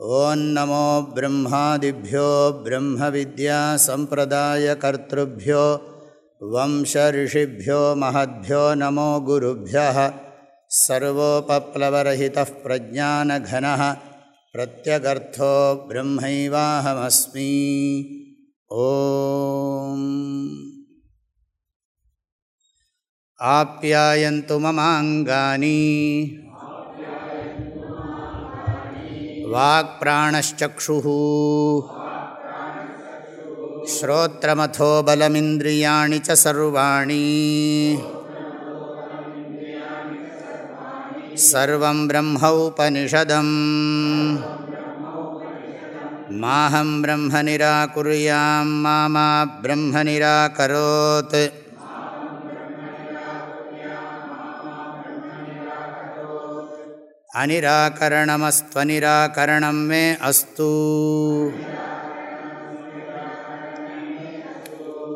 ॐ नमो ब्रह्मादिभ्यो ब्रह्मविद्यासम्प्रदायकर्तृभ्यो वंशऋषिभ्यो महद्भ्यो नमो गुरुभ्यः सर्वोपप्लवरहितः प्रज्ञानघनः प्रत्यगर्थो ब्रह्मैवाहमस्मि। ॐ। आप्यायन्तु ममाङ्गानि वाक्प्राणश्चक्षुः श्रोत्रमथो बलमिन्द्रियाणि च सर्वाणि सर्वं ब्रह्मौपनिषदम् माहं ब्रह्म निराकुर्यां मा मा ब्रह्म निराकरोत् अनिराकरणमस्त्वनिराकरणं मे अस्तु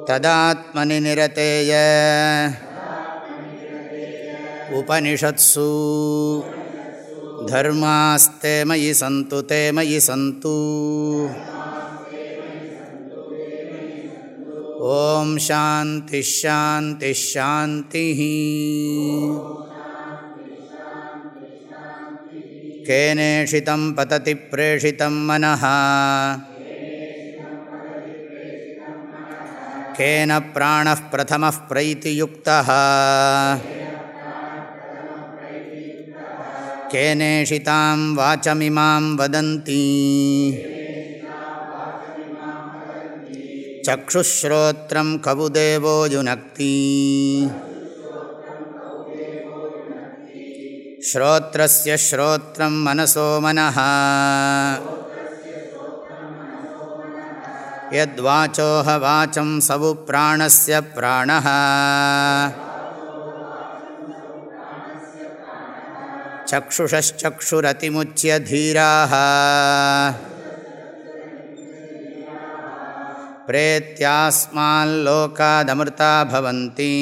तदात्मनि निरतेय उपनिषत्सु धर्मास्ते मयि सन्तु ते मयि सन्तु ॐ शान्तिश्शान्तिश्शान्तिः केनेषितं पतति प्रेषितं मनः केन प्राणः प्रथमः प्रैतियुक्तः केनेषितां वाचमिमां वदन्ति चक्षुश्रोत्रं कवुदेवो युनक्ति श्रोत्रस्य श्रोत्रं मनसो मनः यद्वाचोह वाचं सवु प्राणस्य प्राणः चक्षुषश्चक्षुरतिमुच्य धीराः प्रेत्यास्माल्लोकादमृता भवन्ति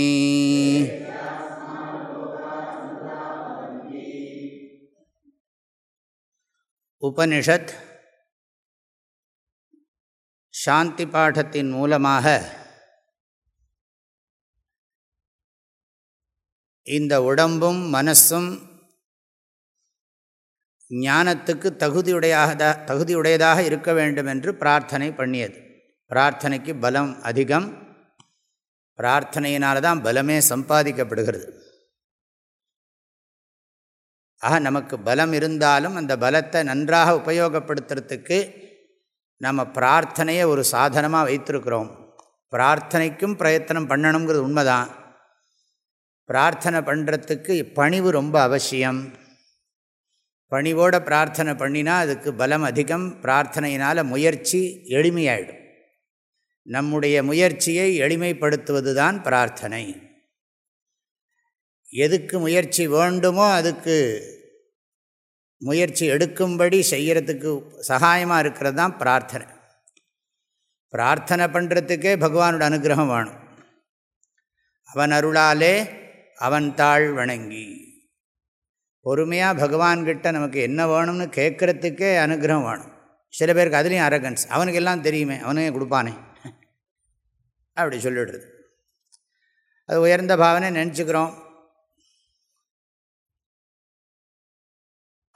உபனிஷத் சாந்தி பாடத்தின் மூலமாக இந்த உடம்பும் மனசும் ஞானத்துக்கு தகுதியுடையாக தகுதியுடையதாக இருக்க வேண்டும் என்று பிரார்த்தனை பண்ணியது. பிரார்த்தனைக்கு பலம் அதிகம். பிரார்த்தனையினால்தான் தான் பலமே சம்பாதிக்கப்படுகிறது. ஆக நமக்கு பலம் இருந்தாலும் அந்த பலத்தை நன்றாக உபயோகப்படுத்துறதுக்கு நம்ம பிரார்த்தனையை ஒரு சாதனமாக வைத்திருக்கிறோம். பிரார்த்தனைக்கும் பிரயத்தனம் பண்ணணுங்கிறது உண்மைதான். பிரார்த்தனை பண்ணுறதுக்கு பணிவு ரொம்ப அவசியம். பணிவோடு பிரார்த்தனை பண்ணினா அதுக்கு பலம் அதிகம். பிரார்த்தனையினால் முயற்சி எளிமையாயிடும். நம்முடைய முயற்சியை எளிமைப்படுத்துவது தான் பிரார்த்தனை. எதுக்கு முயற்சி வேண்டுமோ அதுக்கு முயற்சி எடுக்கும்படி செய்கிறதுக்கு சகாயமாக இருக்கிறது தான் பிரார்த்தனை. பிரார்த்தனை பண்ணுறதுக்கே பகவானோட அனுகிரகம் வேணும். அவன் அருளாலே அவன் தாழ் வணங்கி. பொறுமையாக பகவான்கிட்ட நமக்கு என்ன வேணும்னு கேட்குறதுக்கே அனுகிரகம் வேணும். சில பேருக்கு அதுலேயும் அரகன்ஸ் அவனுக்கு எல்லாம் தெரியுமே. அவனே கொடுப்பானே. அப்படி சொல்லிடுறது. அது உயர்ந்த பாவனை நினச்சிக்கிறோம்.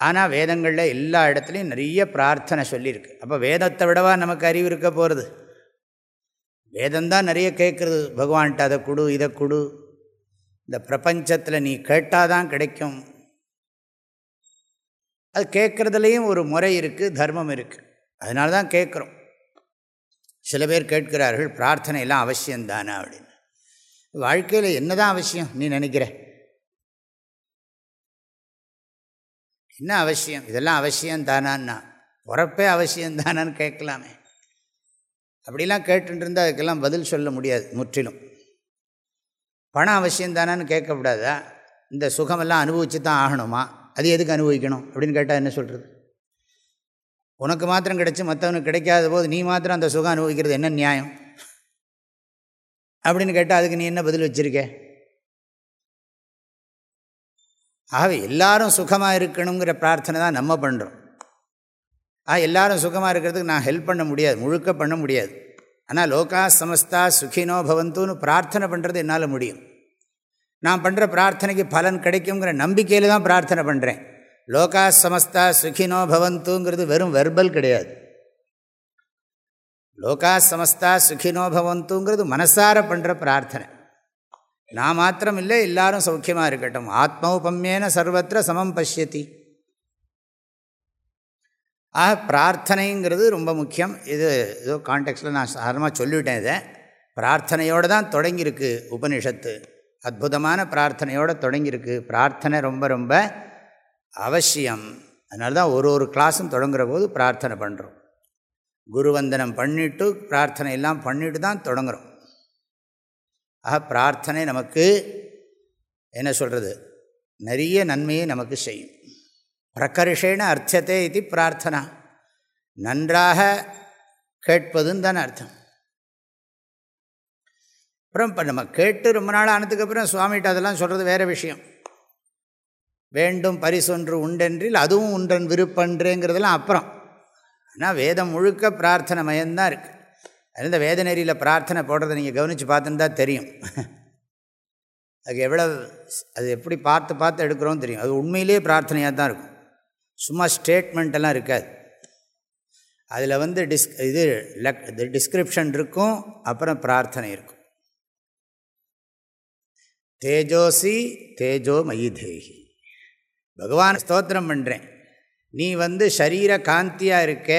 ஆனால் வேதங்களில் எல்லா இடத்துலையும் நிறைய பிரார்த்தனை சொல்லியிருக்கு. அப்போ வேதத்தை விடவா நமக்கு அறிவு இருக்க போகிறது வேதந்தான் நிறைய கேட்குறது பகவான்கிட்ட அதை கொடு இதை கொடு. இந்த பிரபஞ்சத்தில் நீ கேட்டால் தான் கிடைக்கும். அது கேட்குறதுலேயும் ஒரு முறை இருக்குது தர்மம் இருக்குது அதனால தான் கேட்குறோம் சில பேர் கேட்கிறார்கள் பிரார்த்தனை எல்லாம் அவசியம்தானா அப்படின்னு. வாழ்க்கையில் என்ன தான் அவசியம் நீ நினைக்கிற? என்ன அவசியம்? இதெல்லாம் அவசியம் தானான்னா பிறப்பே அவசியம் தானான்னு கேட்கலாமே. அப்படிலாம் கேட்டுருந்தால் அதுக்கெல்லாம் பதில் சொல்ல முடியாது முற்றிலும். பணம் அவசியம் தானான்னு கேட்கக்கூடாதா? இந்த சுகமெல்லாம் அனுபவிச்சு தான் ஆகணுமா? அது எதுக்கு அனுபவிக்கணும்? அப்படின்னு கேட்டால் என்ன சொல்கிறது உனக்கு மாத்திரம் கிடைச்சி மற்றவனுக்கு கிடைக்காத போது நீ மாத்திரம் அந்த சுகம் அனுபவிக்கிறது என்ன நியாயம்? அப்படின்னு கேட்டால் அதுக்கு நீ என்ன பதில் வச்சுருக்கேன் ஆகவே எல்லாரும் சுகமாக இருக்கணுங்கிற பிரார்த்தனை தான் நம்ம பண்ணுறோம் ஆ எல்லாரும் சுகமாக இருக்கிறதுக்கு நான் ஹெல்ப் பண்ண முடியாது முழுக்க பண்ண முடியாது. ஆனால் லோகா சமஸ்தா சுகினோ பவந்தூன்னு பிரார்த்தனை பண்ணுறது என்னால் முடியும். நான் பண்ணுற பிரார்த்தனைக்கு பலன் கிடைக்குங்கிற நம்பிக்கையில் தான் பிரார்த்தனை பண்ணுறேன் லோகா சமஸ்தா சுகினோ பவந்துங்கிறது வெறும் வெர்பல் கிடையாது. லோகா சமஸ்தா சுகினோ பவந்துங்கிறது மனசார பண்ணுற பிரார்த்தனை. நான் மாத்திரம் இல்லை எல்லாரும் சௌக்கியமாக இருக்கட்டும். ஆத்மௌபம்யேன சர்வத்திர சமம் பசியத்தி ஆக பிரார்த்தனைங்கிறது ரொம்ப முக்கியம். இது ஏதோ கான்டெக்ட்டில் நான் சாதாரணமாக சொல்லிவிட்டேன் இதை. பிரார்த்தனையோடு தான் தொடங்கியிருக்கு உபனிஷத்து. அற்புதமான பிரார்த்தனையோடு தொடங்கியிருக்கு. பிரார்த்தனை ரொம்ப ரொம்ப அவசியம். அதனால தான் ஒரு ஒரு கிளாஸும் தொடங்குற போது பிரார்த்தனை பண்ணுறோம் குருவந்தனம் பண்ணிவிட்டு பிரார்த்தனை எல்லாம் பண்ணிட்டு தான் தொடங்குகிறோம் ஆக பிரார்த்தனை நமக்கு என்ன சொல்கிறது நிறைய நன்மையை நமக்கு செய்யும். பிரகர்ஷேன அர்த்தத்தை இது பிரார்த்தனா. நன்றாக கேட்பதுன்னு தானே அர்த்தம். அப்புறம் இப்போ நம்ம கேட்டு ரொம்ப நாள் ஆனதுக்கப்புறம் சுவாமிகிட்ட அதெல்லாம் சொல்கிறது வேறு விஷயம். வேண்டும் பரிசொன்று உண்டென்றில் அதுவும் உன்றன் விருப்பன்றேங்கிறதெல்லாம் அப்புறம். ஆனால் வேதம் முழுக்க பிரார்த்தனை மயம்தான் இருக்குது அது இந்த வேத நெறியில் பிரார்த்தனை போடுறதை நீங்கள் கவனித்து பார்த்துன்னு தான் தெரியும். அது எவ்வளோ அது எப்படி பார்த்து பார்த்து எடுக்கிறோன்னு தெரியும். அது உண்மையிலே பிரார்த்தனையாக தான் இருக்கும். சும்மா ஸ்டேட்மெண்ட்டெல்லாம் இருக்காது. அதில் வந்து டிஸ் இது லக் டிஸ்கிரிப்ஷன் இருக்கும் அப்புறம் பிரார்த்தனை இருக்கும். தேஜோசி தேஜோ மயி தேகி. பகவான் ஸ்தோத்திரம் பண்ணுறேன் நீ வந்து சரீர காந்தியாக இருக்க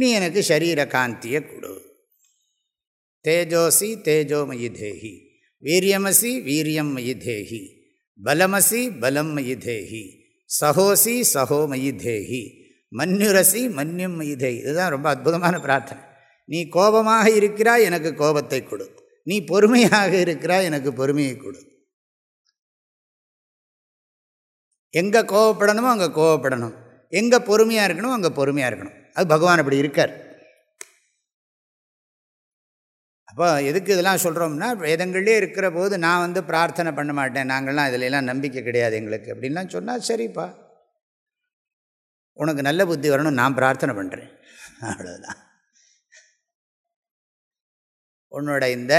நீ எனக்கு சரீர காந்தியை கொடு. தேஜோசி தேஜோமயி தேகி. வீரியமசி வீரியம் மயி தேகி. பலமசி பலம் மயி தேகி. சகோசி சகோமயி தேகி. மன்யுரசி மன்யம் மயி தேகி. இதுதான் ரொம்ப அற்புதமான பிரார்த்தனை. நீ கோபமாக இருக்கிறாய் எனக்கு கோபத்தை கொடு. நீ பொறுமையாக இருக்கிறாய் எனக்கு பொறுமையை கொடு. எங்கே கோவப்படணுமோ அங்கே கோவப்படணும் எங்கே பொறுமையாக இருக்கணும் அங்கே பொறுமையாக இருக்கணும். அது பகவான் அப்படி இருக்கார். அப்போ எதுக்கு இதெல்லாம் சொல்கிறோம்னா வேதங்கள்லேயே இருக்கிற போது நான் வந்து பிரார்த்தனை பண்ண மாட்டேன். நாங்கள்லாம் இதிலெல்லாம் நம்பிக்கை கிடையாது எங்களுக்கு. அப்படின்லாம் சொன்னால் சரிப்பா. உனக்கு நல்ல புத்தி வரணும் நான் பிரார்த்தனை பண்ணுறேன் அவ்வளோதான் உன்னோட இந்த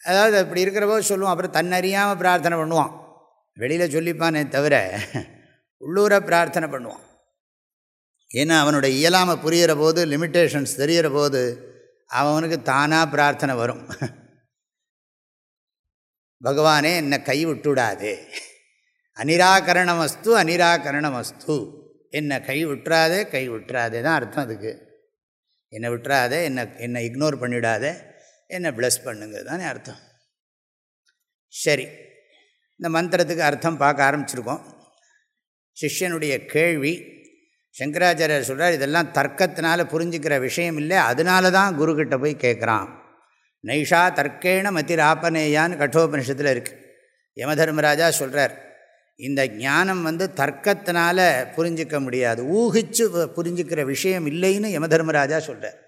அதாவது அப்படி இருக்கிற போது சொல்லுவோம் அப்புறம் தன்னறியாமல் பிரார்த்தனை பண்ணுவான். வெளியில் சொல்லிப்பானே தவிர உள்ளூரை பிரார்த்தனை பண்ணுவான். ஏன்னா அவனுடைய இயலாமல் புரிகிற போது லிமிட்டேஷன்ஸ் தெரிகிற போது அவனுக்கு தானாக பிரார்த்தனை வரும். பகவானே என்னை கை விட்டுடாதே. அனிராகரணம் அஸ்து என்னை கை விட்டுறாதே கை விட்டுறாதே தான் அர்த்தம் அதுக்கு. என்னை விட்டுறாதே என்னை என்னை இக்னோர் பண்ணிவிடாதே என்னை ப்ளஸ் பண்ணுங்கிறது தானே அர்த்தம். சரி இந்த மந்திரத்துக்கு அர்த்தம் பார்க்க ஆரம்பிச்சிருக்கோம். சிஷ்யனுடைய கேள்வி சங்கராச்சாரியர் சொல்கிறார் இதெல்லாம் தர்க்கத்தினால புரிஞ்சுக்கிற விஷயம் இல்லை. அதனால தான் குருக்கிட்ட போய் கேட்குறான். நைஷா தர்க்கேண மதிராப்பனேயான்னு கட்டோபனிஷத்தில் இருக்குது யமதர்மராஜா சொல்கிறார் இந்த ஞானம் வந்து தர்க்கத்தினால புரிஞ்சிக்க முடியாது. ஊகிச்சு புரிஞ்சுக்கிற விஷயம் இல்லைன்னு யமதர்மராஜா சொல்கிறார்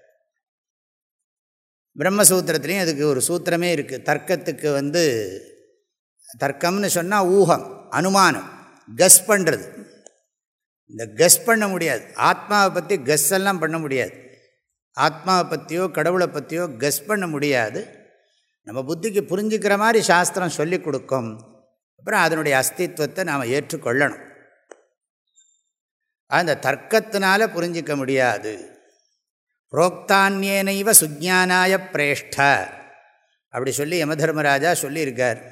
பிரம்மசூத்திரத்துலேயும் அதுக்கு ஒரு சூத்திரமே இருக்குது தர்க்கத்துக்கு வந்து தர்க்கம்னு சொன்னால் ஊகம் அனுமானம் கஸ் பண்ணுறது இந்த கஸ் பண்ண முடியாது. ஆத்மாவை பற்றி கஸ் எல்லாம் பண்ண முடியாது. ஆத்மாவை பற்றியோ கடவுளை பற்றியோ கஸ் பண்ண முடியாது. நம்ம புத்திக்கு புரிஞ்சுக்கிற மாதிரி சாஸ்திரம் சொல்லி கொடுக்கும். அப்புறம் அதனுடைய அஸ்தித்வத்தை நாம் ஏற்றுக்கொள்ளணும். அந்த தர்க்கத்தினால புரிஞ்சிக்க முடியாது. புரோக்தானியனைவ சுஜானாய பிரேஷ்ட. அப்படி சொல்லி யமதர்மராஜா சொல்லியிருக்கார்.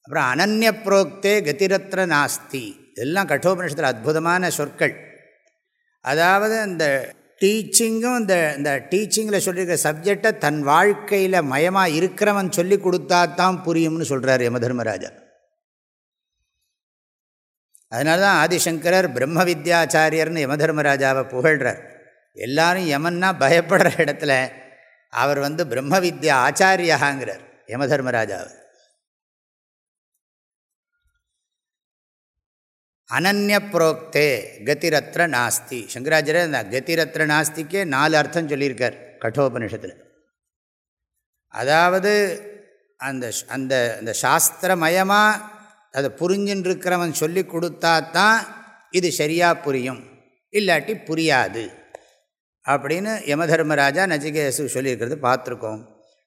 அப்புறம் அனநிய புரோக்தே கதிரத்ர நாஸ்தி. இதெல்லாம் கட்டோபனிஷத்தில் அற்புதமான சொற்கள். அதாவது அந்த டீச்சிங்கும் இந்த இந்த டீச்சிங்கில் சொல்லியிருக்க சப்ஜெக்டை தன் வாழ்க்கையில் மயமாக இருக்கிறவன் சொல்லி கொடுத்தா தான் புரியும்னு சொல்கிறார் யமதர்மராஜா அதனால தான் ஆதிசங்கரர் பிரம்ம வித்யாச்சாரியர்னு யமதர்மராஜாவை புகழ்கிறார் எல்லாரும் யமன்னா பயப்படுற இடத்துல அவர் வந்து பிரம்ம வித்யா ஆச்சாரியாங்கிறார் யம தர்மராஜாவை. அனன்ய புரோக்தே கதிரத்ர நாஸ்தி. சங்கராச்சாரிய அந்த கதிரத்ர நாஸ்திக்கே நாலு அர்த்தம் சொல்லியிருக்கார் கட்டோபனிஷத்தில். அதாவது அந்த அந்த அந்த சாஸ்திரமயமாக அதை புரிஞ்சுன்னு இருக்கிறவன் சொல்லி கொடுத்தா தான் இது சரியாக புரியும். இல்லாட்டி புரியாது. அப்படின்னு யமதர்மராஜா நச்சிகேசு சொல்லியிருக்கிறது பார்த்துருக்கோம்.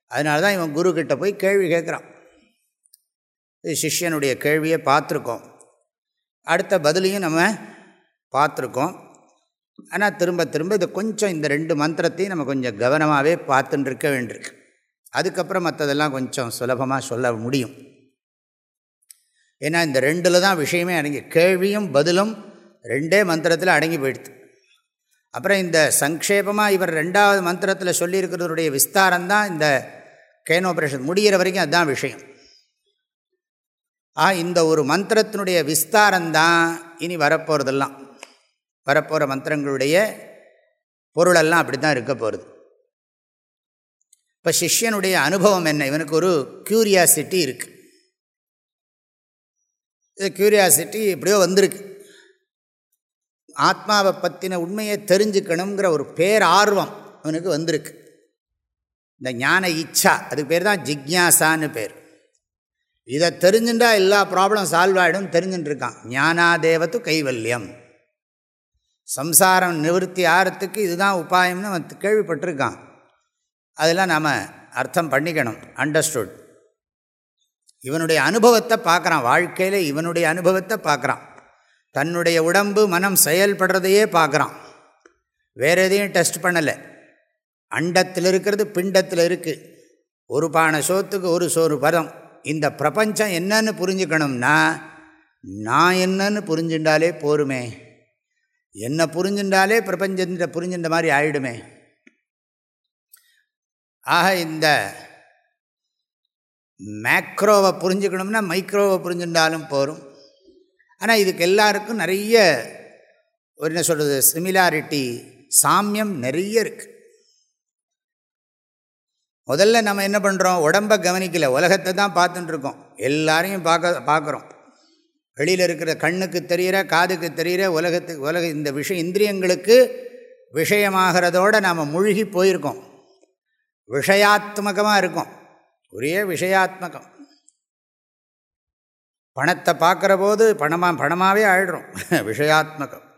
அதனால தான் இவன் குருக்கிட்ட போய் கேள்வி கேட்குறான். இது சிஷ்யனுடைய கேள்வியை பார்த்துருக்கோம். அடுத்த பதிலையும் நம்ம பார்த்துருக்கோம். ஆனால் திரும்ப திரும்ப இதை கொஞ்சம் இந்த ரெண்டு மந்திரத்தையும் நம்ம கொஞ்சம் கவனமாகவே பார்த்துட்டு இருக்க வேண்டியிருக்கு. அதுக்கப்புறம் மற்றதெல்லாம் கொஞ்சம் சுலபமாக சொல்ல முடியும். ஏன்னா இந்த ரெண்டில் தான் விஷயமே அடங்கி கேள்வியும் பதிலும் ரெண்டே மந்திரத்தில் அடங்கி போயிடுது. அப்புறம் இந்த சங்கேபமாக இவர் ரெண்டாவது மந்திரத்தில் சொல்லியிருக்கிறதுடைய விஸ்தாரம் தான் இந்த கேன் ஆப்ரேஷன் முடிகிற வரைக்கும் அதுதான் விஷயம். ஆ இந்த ஒரு மந்திரத்தினுடைய விஸ்தாரம்தான் இனி வரப்போகிறதெல்லாம் வரப்போகிற மந்திரங்களுடைய பொருளெல்லாம் அப்படி தான் இருக்க போகிறது இப்போ சிஷ்யனுடைய அனுபவம் என்ன? இவனுக்கு ஒரு க்யூரியாசிட்டி இருக்குது இது க்யூரியாசிட்டி எப்படியோ வந்திருக்கு. ஆத்மாவை பற்றின உண்மையை தெரிஞ்சுக்கணுங்கிற ஒரு பேர் ஆர்வம் அவனுக்கு வந்திருக்கு. இந்த ஞான இச்சா அதுக்கு பேர் தான் ஜிக்யாசான்னு பேர். இதை தெரிஞ்சுட்டா எல்லா ப்ராப்ளம் சால்வ் ஆகிடும் தெரிஞ்சுட்டுருக்கான். ஞானாதேவத்து கைவல்யம். சம்சாரம் நிவர்த்தி ஆகிறதுக்கு இதுதான் உபாயம்னு அவன் கேள்விப்பட்டிருக்கான். அதெல்லாம் நாம் அர்த்தம் பண்ணிக்கணும். அண்டர்ஸ்டுட் இவனுடைய அனுபவத்தை பார்க்குறான். வாழ்க்கையில் இவனுடைய அனுபவத்தை பார்க்குறான். தன்னுடைய உடம்பு மனம் செயல்படுறதையே பார்க்குறான். வேறு எதையும் டெஸ்ட் பண்ணலை. அண்டத்தில் இருக்கிறது பிண்டத்தில் இருக்குது ஒரு பானை சோத்துக்கு ஒரு சோறு பதம். இந்த பிரபஞ்சம் என்னன்னு புரிஞ்சுக்கணும்னா நான் என்னன்னு புரிஞ்சுட்டாலே போருமே. என்னை புரிஞ்சுட்டாலே பிரபஞ்சத்தை புரிஞ்சுட்ட மாதிரி ஆயிடுமே. ஆக இந்த மேக்ரோவை புரிஞ்சுக்கணும்னா மைக்ரோவை புரிஞ்சுட்டாலும் போகும் ஆனால் இதுக்கு எல்லாருக்கும் நிறைய ஒரு என்ன சொல்கிறது சிமிலாரிட்டி சாமியம் நிறைய இருக்குது முதல்ல நம்ம என்ன பண்ணுறோம் உடம்பை கவனிக்கல. உலகத்தை தான் பார்த்துட்டுருக்கோம் எல்லாரையும் பார்க்க பார்க்குறோம். வெளியில் இருக்கிற கண்ணுக்கு தெரிகிற காதுக்கு தெரிகிற உலகத்துக்கு உலக இந்த விஷய இந்திரியங்களுக்கு விஷயமாகிறதோடு நாம் மூழ்கி போயிருக்கோம். விஷயாத்மகமாக இருக்கும். ஒரே விஷயாத்மகம். பணத்தை பார்க்குற போது பணமாக பணமாகவே ஆயிடுறோம். விஷயாத்மகம்.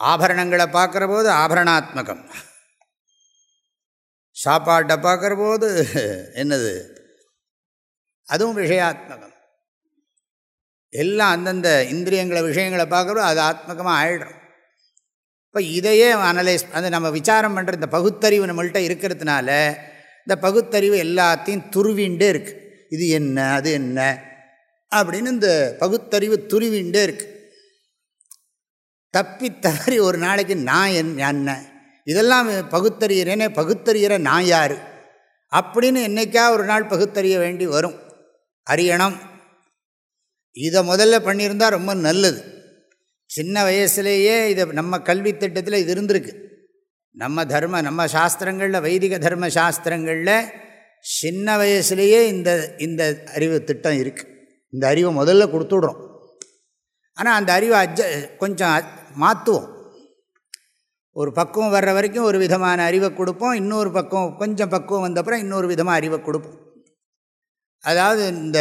ஆபரணங்களை பார்க்குற போது ஆபரணாத்மகம். சாப்பாட்டை பார்க்குற போது என்னது? அதுவும் விஷயாத்மகம். எல்லாம் அந்தந்த இந்திரியங்களை விஷயங்களை பார்க்குறோம் அது ஆத்மகமாக ஆயிடும். இப்போ இதையே அனலைஸ் அந்த நம்ம விசாரம் பண்ணுற இந்த பகுத்தறிவு நம்மள்கிட்ட இருக்கிறதுனால இந்த பகுத்தறிவு எல்லாத்தையும் துருவிண்டே இருக்குது இது என்ன அது என்ன? அப்படின்னு இந்த பகுத்தறிவு துருவிண்டே இருக்குது தப்பி தவறி ஒரு நாளைக்கு நான் என் என்ன? இதெல்லாம் பகுத்தறிகிறேனே பகுத்தறிகிற நான் யார்? அப்படின்னு என்றைக்கா ஒரு நாள் பகுத்தறிய வேண்டி வரும். அறியணும். இதை முதல்ல பண்ணியிருந்தால் ரொம்ப நல்லது. சின்ன வயசுலேயே இதை நம்ம கல்வி திட்டத்தில் இது இருந்திருக்கு. நம்ம தர்ம நம்ம சாஸ்திரங்களில் வைதிக தர்ம சாஸ்திரங்களில் சின்ன வயசுலேயே இந்த இந்த அறிவு திட்டம் இருக்குது இந்த அறிவை முதல்ல கொடுத்துடுறோம். ஆனால் அந்த அறிவை அஜ கொஞ்சம் மாற்றுவோம் ஒரு பக்குவம் வர்ற வரைக்கும் ஒரு விதமான அறிவை கொடுப்போம். இன்னொரு பக்குவம் கொஞ்சம் பக்குவம் வந்தப்புறம் இன்னொரு விதமாக அறிவை கொடுப்போம். அதாவது இந்த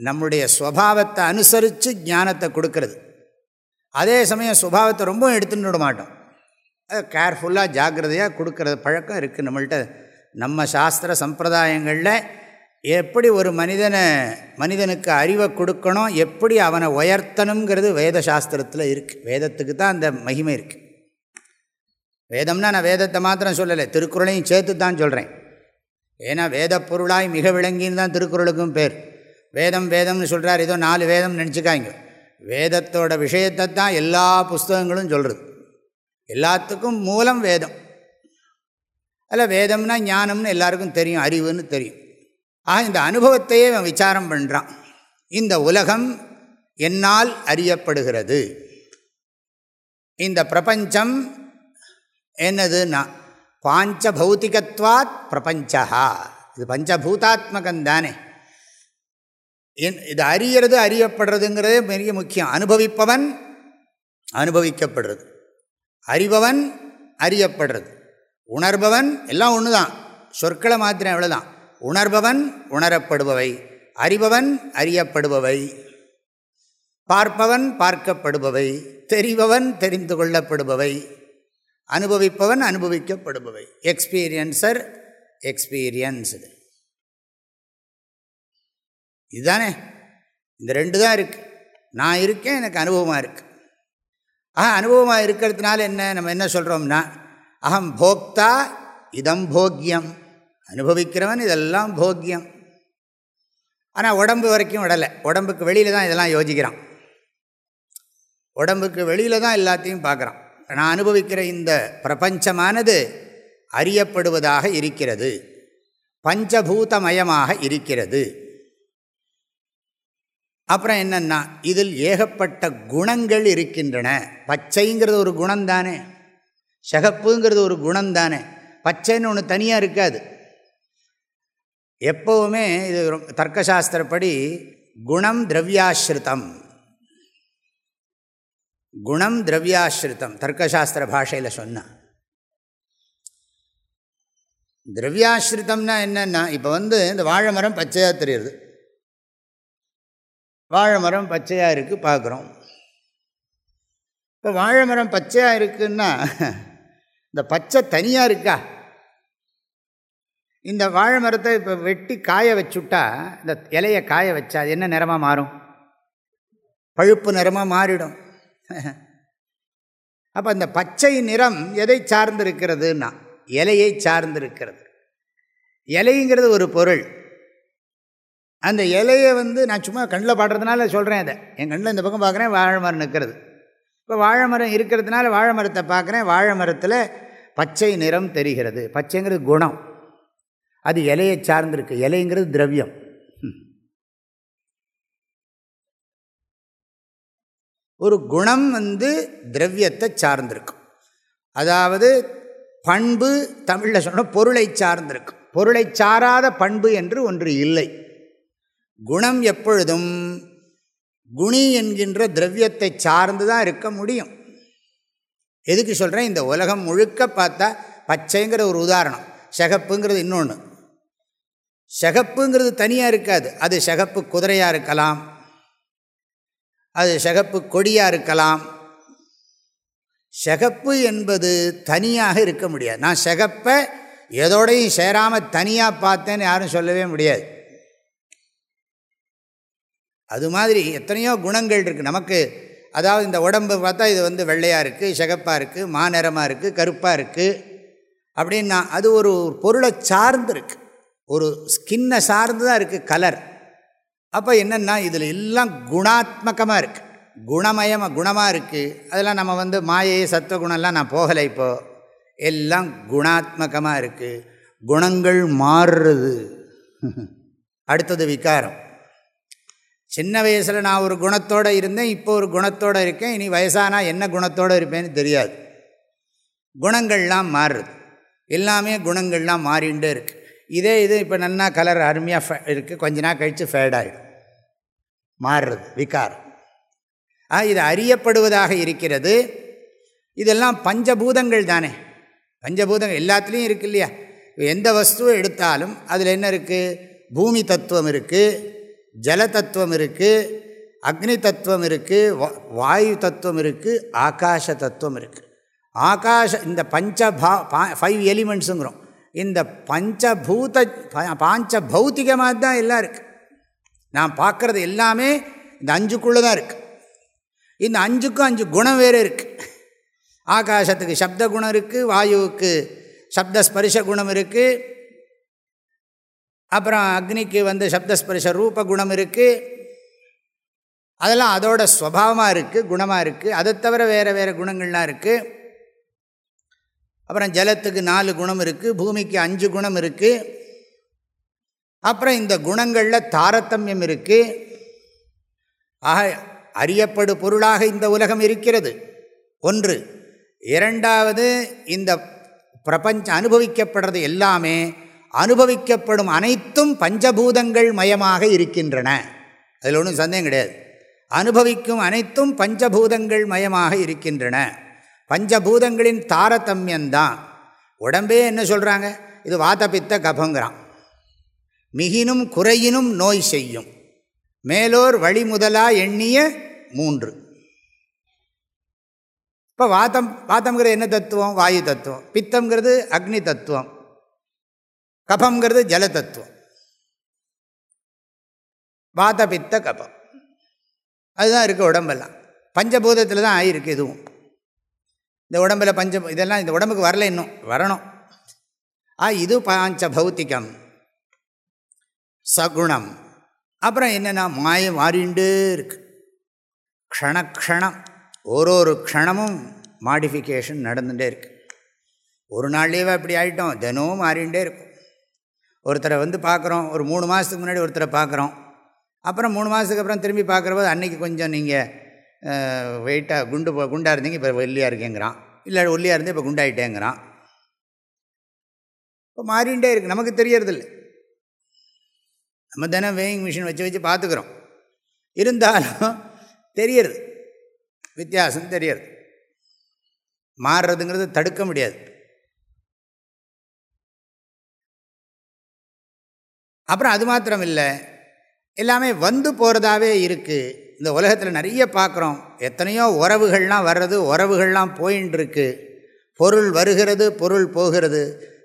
நம்முடைய ஸ்வபாவத்தை அனுசரித்து ஞானத்தை கொடுக்கறது. அதே சமயம் சுபாவத்தை ரொம்ப எடுத்துன்னு விட மாட்டோம். அது கேர்ஃபுல்லாக ஜாக்கிரதையாக கொடுக்கறது பழக்கம் இருக்குது நம்மள்கிட்ட நம்ம சாஸ்திர சம்பிரதாயங்களில் எப்படி ஒரு மனிதனை மனிதனுக்கு அறிவை கொடுக்கணும் எப்படி அவனை உயர்த்தணுங்கிறது வேத சாஸ்திரத்தில் இருக்குது வேதத்துக்கு தான் அந்த மகிமை இருக்குது வேதம்னா நான் வேதத்தை மாத்திரம் சொல்லலை திருக்குறளையும் சேர்த்து தான் சொல்கிறேன் ஏன்னா வேத பொருளாய் மிக விளங்கின்னு தான் திருக்குறளுக்கும் பேர். வேதம் வேதம்னு சொல்கிறார் ஏதோ நாலு வேதம் நினச்சிக்காங்க. வேதத்தோட விஷயத்தை தான் எல்லா புஸ்தகங்களும் சொல்கிறது எல்லாத்துக்கும் மூலம் வேதம். அதில் வேதம்னா ஞானம்னு எல்லாருக்கும் தெரியும் அறிவுன்னு தெரியும். ஆக இந்த அனுபவத்தையே அவன் விசாரம் பண்ணுறான் இந்த உலகம் என்னால் அறியப்படுகிறது. இந்த பிரபஞ்சம் என்னதுன்னா பாஞ்ச பௌத்திகத்வாத் பிரபஞ்சா இது பஞ்சபூதாத்மகம் தானே. இது அறியறது அறியப்படுறதுங்கிறதே பெரிய முக்கியம். அனுபவிப்பவன் அனுபவிக்கப்படுறது. அறிபவன் அறியப்படுறது. உணர்பவன் எல்லாம் ஒன்று தான் சொற்களை மாத்திரம் எவ்வளோதான் உணர்பவன் உணரப்படுபவை. அறிபவன் அறியப்படுபவை. பார்ப்பவன் பார்க்கப்படுபவை. தெரிபவன் தெரிந்து கொள்ளப்படுபவை. அனுபவிப்பவன் அனுபவிக்கப்படுபவை. எக்ஸ்பீரியன்ஸர் எக்ஸ்பீரியன்ஸ்டு இதுதானே? இந்த ரெண்டு தான் இருக்குது நான் இருக்கேன் எனக்கு அனுபவமாக இருக்குது ஆஹா அனுபவமாக இருக்கிறதுனால என்ன? நம்ம என்ன சொல்கிறோம்னா அகம் போக்தா இதம் போக்கியம் அனுபவிக்கிறவன் இதெல்லாம் போக்கியம் ஆனால் உடம்பு வரைக்கும் விடலை. உடம்புக்கு வெளியில் தான் இதெல்லாம் யோசிக்கிறான். உடம்புக்கு வெளியில் தான் எல்லாத்தையும் பார்க்குறான். நான் அனுபவிக்கிற இந்த பிரபஞ்சமானது அறியப்படுவதாக இருக்கிறது. பஞ்சபூதமயமாக இருக்கிறது. அப்புறம் என்னென்னா இதில் ஏகப்பட்ட குணங்கள் இருக்கின்றன. பச்சைங்கிறது ஒரு குணந்தானே சகப்புங்கிறது ஒரு குணந்தானே பச்சைன்னு ஒன்று தனியாக இருக்காது. எப்போவுமே இது தர்க்கசாஸ்திரப்படி குணம் திரவியாஸ்ருதம். குணம் திரவியாஸ்ருதம் தர்க்கசாஸ்திர பாஷையில் சொன்னான் திரவியாஸ்ருதம்னா என்னென்னா இப்போ வந்து இந்த வாழை மரம் பச்சையாக தெரியுது. வாழை மரம் பச்சையாக இருக்குது பார்க்குறோம் இப்போ வாழை மரம் பச்சையாக இருக்குன்னா இந்த பச்சை தனியாக இருக்கா? இந்த வாழை மரத்தை இப்போ வெட்டி காய வச்சுட்டா இந்த இலையை காய வச்சா அது என்ன நிறமாக மாறும்? பழுப்பு நிறமாக மாறிடும். அப்போ அந்த பச்சை நிறம் எதை சார்ந்திருக்கிறதுனா இலையை சார்ந்திருக்கிறது. இலைங்கிறது ஒரு பொருள். அந்த இலையை வந்து நான் சும்மா கண்ணில் பாடுறதுனால சொல்கிறேன் அதை. என் கண்ணில் இந்த பக்கம் பார்க்குறேன் வாழை மரம் நிற்கிறது இப்போ வாழை மரம் இருக்கிறதுனால வாழை மரத்தை பார்க்குறேன் வாழை மரத்தில் பச்சை நிறம் தெரிகிறது. பச்சைங்கிறது குணம். அது இலையை சார்ந்திருக்கு. இலைங்கிறது திரவியம். ஒரு குணம் வந்து திரவியத்தை சார்ந்திருக்கும். அதாவது பண்பு தமிழில் சொன்னால் பொருளை சார்ந்திருக்கும். பொருளை சாராத பண்பு என்று ஒன்று இல்லை. குணம் எப்பொழுதும் குணி என்கின்ற திரவியத்தை சார்ந்து தான் இருக்க முடியும். எதுக்கு சொல்கிறேன் இந்த உலகம் முழுக்க பார்த்தா பச்சைங்கிற ஒரு உதாரணம். சகப்புங்கிறது இன்னொன்று சகப்புங்கிறது தனியாக இருக்காது. அது சகப்பு குதிரையாக இருக்கலாம். அது சிகப்பு கொடியாக இருக்கலாம். சிகப்பு என்பது தனியாக இருக்க முடியாது. நான் சிகப்பை எதோடையும் சேராமல் தனியாக பார்த்தேன்னு யாரும் சொல்லவே முடியாது. அது மாதிரி எத்தனையோ குணங்கள் இருக்குது நமக்கு அதாவது இந்த உடம்பு பார்த்தா இது வந்து வெள்ளையாக இருக்குது சிகப்பாக இருக்குது மாநிறமாக இருக்குது கருப்பாக இருக்குது அப்படின்னா அது ஒரு பொருளை சார்ந்து இருக்குது ஒரு ஸ்கின்னை சார்ந்து தான் இருக்குது கலர் அப்போ என்னென்னா இதில் எல்லாம் குணாத்மகமாக இருக்குது குணமயமாக குணமாக இருக்குது அதெல்லாம் நம்ம வந்து மாயை சத்துவகுணம்லாம் நான் போகலை இப்போது எல்லாம் குணாத்மகமாக இருக்குது குணங்கள் மாறுறது. அடுத்தது விகாரம். சின்ன வயசில் நான் ஒரு குணத்தோடு இருந்தேன் இப்போ ஒரு குணத்தோடு இருக்கேன். இனி வயசானால் என்ன குணத்தோடு இருப்பேன்னு தெரியாது. குணங்கள்லாம் மாறுறது. எல்லாமே குணங்கள்லாம் மாறிண்டே இருக்குது இதே இது இப்போ நல்லா கலர் அருமையாக ஃபே இருக்குது கொஞ்ச நாள் கழித்து ஃபேடாகிடும் மாறுறது விகாரம். ஆ இது அறியப்படுவதாக இருக்கிறது. இதெல்லாம் பஞ்சபூதங்கள் தானே. பஞ்சபூதங்கள் எல்லாத்துலேயும் இருக்குது இல்லையா? எந்த வஸ்துவை எடுத்தாலும் அதில் என்ன இருக்குது பூமி தத்துவம் இருக்குது ஜல தத்துவம் இருக்குது அக்னி தத்துவம் இருக்குது வாயு தத்துவம் இருக்குது ஆகாஷ தத்துவம் இருக்குது ஆகாஷ இந்த பஞ்ச பா ஃபைவ் எலிமெண்ட்ஸுங்கிறோம் இந்த பஞ்சபூத பாஞ்ச பௌத்திகமாக தான் எல்லாம் இருக்குது நான் பார்க்குறது எல்லாமே இந்த அஞ்சுக்குள்ளே தான் இருக்குது இந்த அஞ்சுக்கும் அஞ்சு குணம் வேறு இருக்குது ஆகாசத்துக்கு சப்த குணம் இருக்குது வாயுவுக்கு சப்தஸ்பரிச குணம் இருக்குது அப்புறம் அக்னிக்கு வந்து சப்தஸ்பரிச ரூப குணம் இருக்குது அதெல்லாம் அதோட ஸ்வபாவமாக இருக்குது குணமாக இருக்குது அதை தவிர வேறு வேறு குணங்கள்லாம் இருக்குது அப்புறம் ஜலத்துக்கு நாலு குணம் இருக்குது பூமிக்கு அஞ்சு குணம் இருக்குது அப்புறம் இந்த குணங்களில் தாரதமியம் இருக்குது ஆக அறியப்படு பொருளாக இந்த உலகம் இருக்கிறது. ஒன்று இரண்டாவது இந்த பிரபஞ்சம் அனுபவிக்கப்படுறது எல்லாமே அனுபவிக்கப்படும் அனைத்தும் பஞ்சபூதங்கள் மயமாக இருக்கின்றன. அதில் ஒன்றும் சந்தேகம் கிடையாது. அனுபவிக்கும் அனைத்தும் பஞ்சபூதங்கள் மயமாக இருக்கின்றன. பஞ்சபூதங்களின் தாரதமியந்தான் உடம்பே என்ன சொல்கிறாங்க இது வாதப்பித்த கபங்கிறான். மிகினும் குறையினும் நோய் செய்யும். மேலோர் வழி முதலா எண்ணிய மூன்று. இப்போ வாத்தம் வாத்தம்ங்கிறது என்ன தத்துவம்? வாயு தத்துவம். பித்தம்ங்கிறது அக்னி தத்துவம். கபம்ங்கிறது ஜல தத்துவம். வாத பித்த கபம். அதுதான் இருக்குது உடம்பெல்லாம். பஞ்சபூதத்தில் தான் ஆகிருக்கு இதுவும். இந்த உடம்பில் பஞ்ச இதெல்லாம் இந்த உடம்புக்கு வரல இன்னும் வரணும். ஆ இது பாஞ்ச பௌத்திகம். சகுணம். அப்புறம் என்னென்னா மாயம் மாறிண்டே இருக்கு. க்ஷணக்ஷணம் ஒரு ஒரு க்ஷணமும் மாடிஃபிகேஷன் நடந்துகிட்டே இருக்கு. ஒரு நாள்லேயே அப்படி ஆகிட்டோம் தினமும் மாறிண்டே இருக்கும். ஒருத்தரை வந்து பார்க்குறோம் ஒரு மூணு மாதத்துக்கு முன்னாடி ஒருத்தரை பார்க்குறோம் அப்புறம் மூணு மாதத்துக்கு அப்புறம் திரும்பி பார்க்குறபோது அன்றைக்கி கொஞ்சம் நீங்கள் வெயிட்டாக குண்டு குண்டாக இருந்தீங்க இப்போ ஒல்லியாக இருக்கேங்கிறான். இல்லை ஒல்லியாக இருந்தே இப்போ குண்டாயிட்டேங்கிறான். இப்போ மாறிண்டே இருக்குது நமக்கு தெரியறதில்ல. நம்ம தினம் வேயிங் மிஷின் வச்சு வச்சு பார்த்துக்குறோம் இருந்தாலும் தெரியறது. வித்தியாசம் தெரியறது. மாறுறதுங்கிறது தடுக்க முடியாது. அப்புறம் அது மாத்திரம் இல்லை எல்லாமே வந்து போகிறதாவே இருக்குது இந்த உலகத்தில் நிறைய பார்க்குறோம் எத்தனையோ உறவுகள்லாம் வர்றது உறவுகள்லாம் போயின்னு இருக்கு பொருள் வருகிறது பொருள் போகிறது.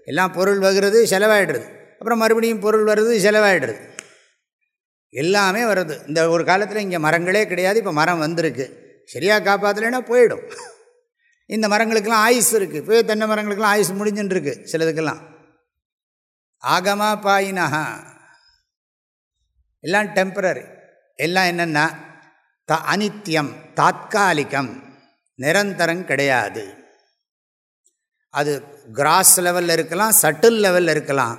எல்லாம் பொருள் வருகிறது செலவாயிடுறது. அப்புறம் மறுபடியும் பொருள் வருது செலவாயிடுறது. எல்லாமே வருது. இந்த ஒரு காலத்தில் இங்கே மரங்களே கிடையாது இப்போ மரம் வந்திருக்கு. சரியாக காப்பாற்றலைன்னா போயிடும். இந்த மரங்களுக்கெல்லாம் ஆயுஸ் இருக்குது இப்போ தென்னை மரங்களுக்கெல்லாம் ஆயுஸ் முடிஞ்சுன்னு இருக்குது சிலதுக்கெல்லாம். ஆகமா பாயினஹா. எல்லாம் டெம்பரரி எல்லாம் என்னென்னா த அனித்தியம் தாத்காலிகம் நிரந்தரம் கிடையாது. அது கிராஸ் லெவலில் இருக்கலாம் சட்டில் லெவலில் இருக்கலாம்.